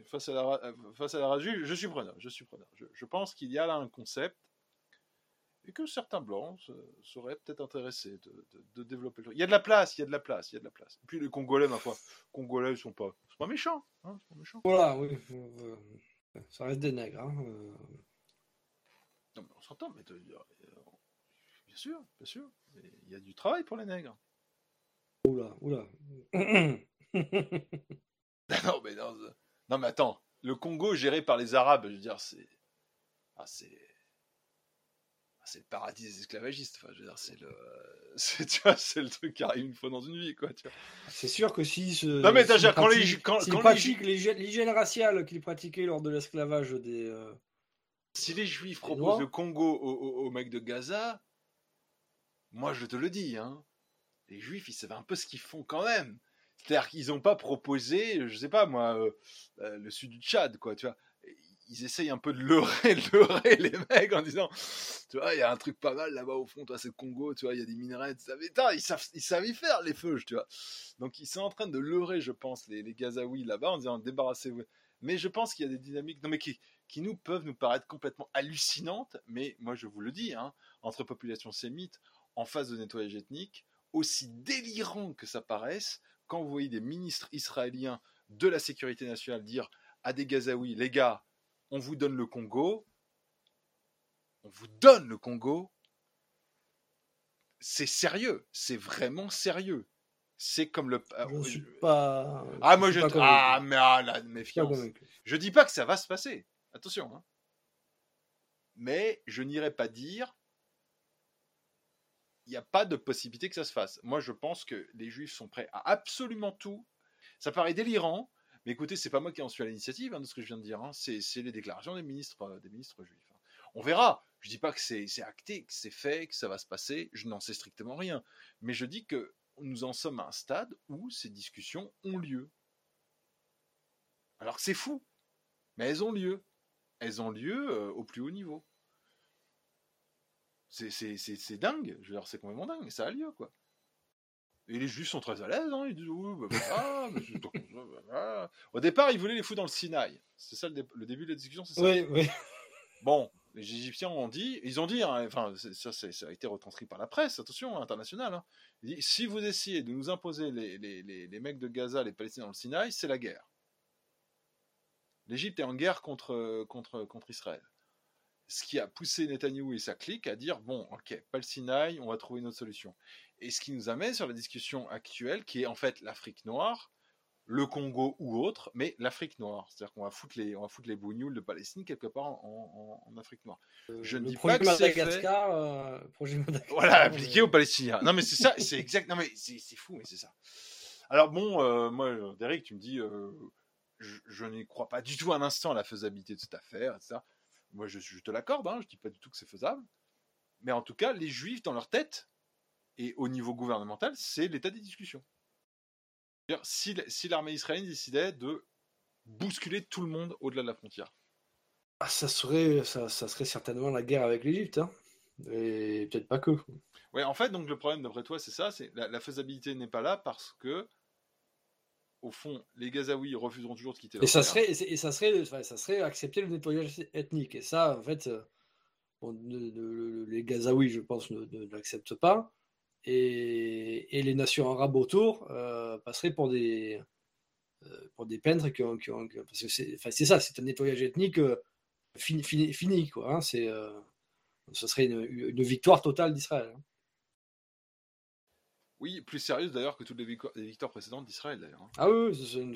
face à la face à la je suis preneur, je suis preneur. Je, pense qu'il y a là un concept et que certains blancs seraient peut-être intéressés de, de, développer. Il y a de la place, il y a de la place, il y a de la place. Et puis les Congolais, ma foi, Congolais, ils sont pas, sont pas méchants, hein, sont pas méchants. Voilà, oui, ça reste des nègres. Hein. Euh. Non, mais on s'entend, mais Bien sûr, bien sûr. Il y a du travail pour les nègres. Oula, oula. non, mais non, mais attends. Le Congo géré par les Arabes, je veux dire, c'est. Ah, c'est. Ah, c'est le paradis des esclavagistes. Enfin, je veux dire, c'est le. C'est, tu vois, c'est le truc qui arrive une fois dans une vie, quoi. C'est sûr que si. Ce, non, mais si quand les. Quand, quand l'hygiène raciale qu'ils pratiquaient lors de l'esclavage des. Euh, si les Juifs proposent le Congo aux, aux mecs de Gaza, moi je te le dis, hein, les Juifs, ils savent un peu ce qu'ils font quand même. C'est-à-dire qu'ils n'ont pas proposé, je sais pas moi, euh, euh, le sud du Tchad, quoi, tu vois. Ils essayent un peu de leurrer, leurrer les mecs en disant, tu vois, il y a un truc pas mal là-bas au fond, toi, c'est le Congo, tu vois, il y a des minerais, tu ils savent, ils savent y faire les feux, tu vois. Donc ils sont en train de leurrer, je pense, les, les Gazaouis là-bas en disant, débarrassez-vous. Mais je pense qu'il y a des dynamiques, non mais qui, qui nous peuvent nous paraître complètement hallucinantes, mais moi je vous le dis, hein, entre populations sémites, en phase de nettoyage ethnique, aussi délirant que ça paraisse, quand vous voyez des ministres israéliens de la sécurité nationale dire à des Gazaouis, les gars, on vous donne le Congo, on vous donne le Congo, c'est sérieux, c'est vraiment sérieux. C'est comme le. Je ne suis pas. Ah, moi je. ah, mais ah, la méfiance. Je dis pas que ça va se passer. Attention. Hein. Mais je n'irai pas dire. Il n'y a pas de possibilité que ça se fasse. Moi, je pense que les Juifs sont prêts à absolument tout. Ça paraît délirant, mais écoutez, c'est pas moi qui en suis à l'initiative hein, de ce que je viens de dire. Hein. C'est les déclarations des ministres, euh, juifs. On verra. Je dis pas que c'est acté, que c'est fait, que ça va se passer. Je n'en sais strictement rien. Mais je dis que nous en sommes à un stade où ces discussions ont lieu. Alors que c'est fou, mais elles ont lieu. Elles ont lieu euh, au plus haut niveau. C'est dingue, je veux dire, c'est complètement dingue, mais ça a lieu, quoi. Et les juifs sont très à l'aise, hein. ils disent oui, bah, bah, Au départ, ils voulaient les foutre dans le Sinaï. C'est ça le, début de la discussion, c'est ça? Oui, oui. Bon, les Égyptiens ont dit, ils ont dit, hein, enfin, ça, ça, a été retranscrit par la presse, attention, internationale. Hein. dit, si vous essayez de nous imposer les, les, les, mecs de Gaza, les Palestiniens dans le Sinaï, c'est la guerre. L'Égypte est en guerre contre, contre, contre Israël. Ce qui a poussé Netanyahou et sa clique à dire bon, ok, pas le Sinaï, on va trouver une autre solution. Et ce qui nous amène sur la discussion actuelle, qui est en fait l'Afrique noire, le Congo ou autre, mais l'Afrique noire. C'est-à-dire qu'on va foutre les, on va foutre les bougnoules de Palestine quelque part en, Afrique noire. Euh, je ne dis pas que c'est fait... Euh, projet Madagascar, voilà, appliqué aux Palestiniens. Non mais c'est ça, c'est exact. Non mais c'est fou, mais c'est ça. Alors bon, euh, moi, Derek, tu me dis, je, je n'y crois pas du tout un instant à la faisabilité de cette affaire, etc. Moi, je, te l'accorde, hein, je dis pas du tout que c'est faisable. Mais en tout cas, les Juifs dans leur tête et au niveau gouvernemental, c'est l'état des discussions. Si, si l'armée israélienne décidait de bousculer tout le monde au-delà de la frontière. Ah, ça, serait, ça, serait certainement la guerre avec l'Égypte. Hein. Et peut-être pas que. Ouais, en fait, donc le problème d'après toi, c'est ça, c'est la, faisabilité n'est pas là parce que, au fond, les Gazaouis refuseront toujours de quitter leur et ça serait Et ça serait, ça serait accepter le nettoyage ethnique. Et ça, en fait, euh, les Gazaouis, je pense, ne l'acceptent pas et, les nations arabes autour euh, passeraient pour des, euh, pour des peintres qui ont. parce que c'est ça, c'est un nettoyage ethnique euh, fini, fini, quoi. Hein, c'est, ce serait une, victoire totale d'Israël. Hein. Oui, plus sérieuse d'ailleurs que toutes les, victoires, précédentes d'Israël d'ailleurs. Hein. Ah oui,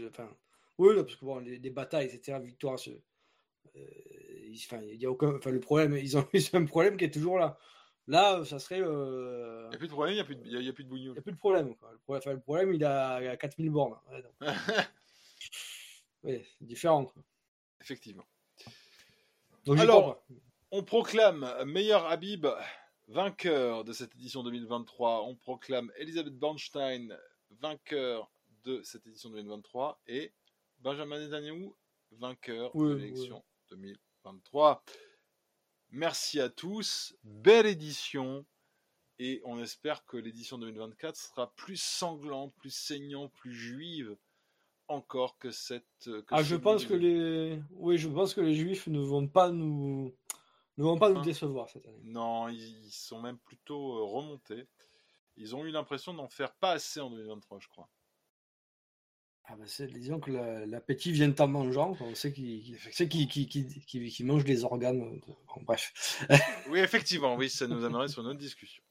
enfin, oui parce que bon, les, batailles, etc., victoires, il y a aucun, enfin, le problème, ils ont, ont un problème qui est toujours là. Là, ça serait. Euh... Il n'y a plus de problème, il n'y a, plus de, il y a, plus de Il n'y a plus de problème. Quoi. Le, problème, le problème, il a, 4000 bornes. Ouais, oui, c'est différent. Quoi. Effectivement. Donc, Alors, on proclame meilleur Habib vainqueur de cette édition 2023. On proclame Elisabeth Bornstein vainqueur de cette édition 2023 et Benjamin Netanyahu vainqueur de l'élection 2023. Merci à tous, belle édition, et on espère que l'édition 2024 sera plus sanglante, plus saignante, plus juive encore que cette. ah, je pense que les, oui, je pense que les juifs ne vont pas nous, ne vont pas nous décevoir cette année. Non, ils sont même plutôt euh, remontés. Ils ont eu l'impression d'en faire pas assez en 2023, je crois. Ah bah disons que l'appétit vient en mangeant, on sait qu'il qui, mange des organes. bref. oui, effectivement, oui, ça nous amènerait sur notre discussion.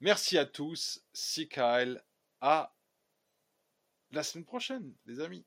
Merci à tous, si Kyle, à la semaine prochaine, les amis.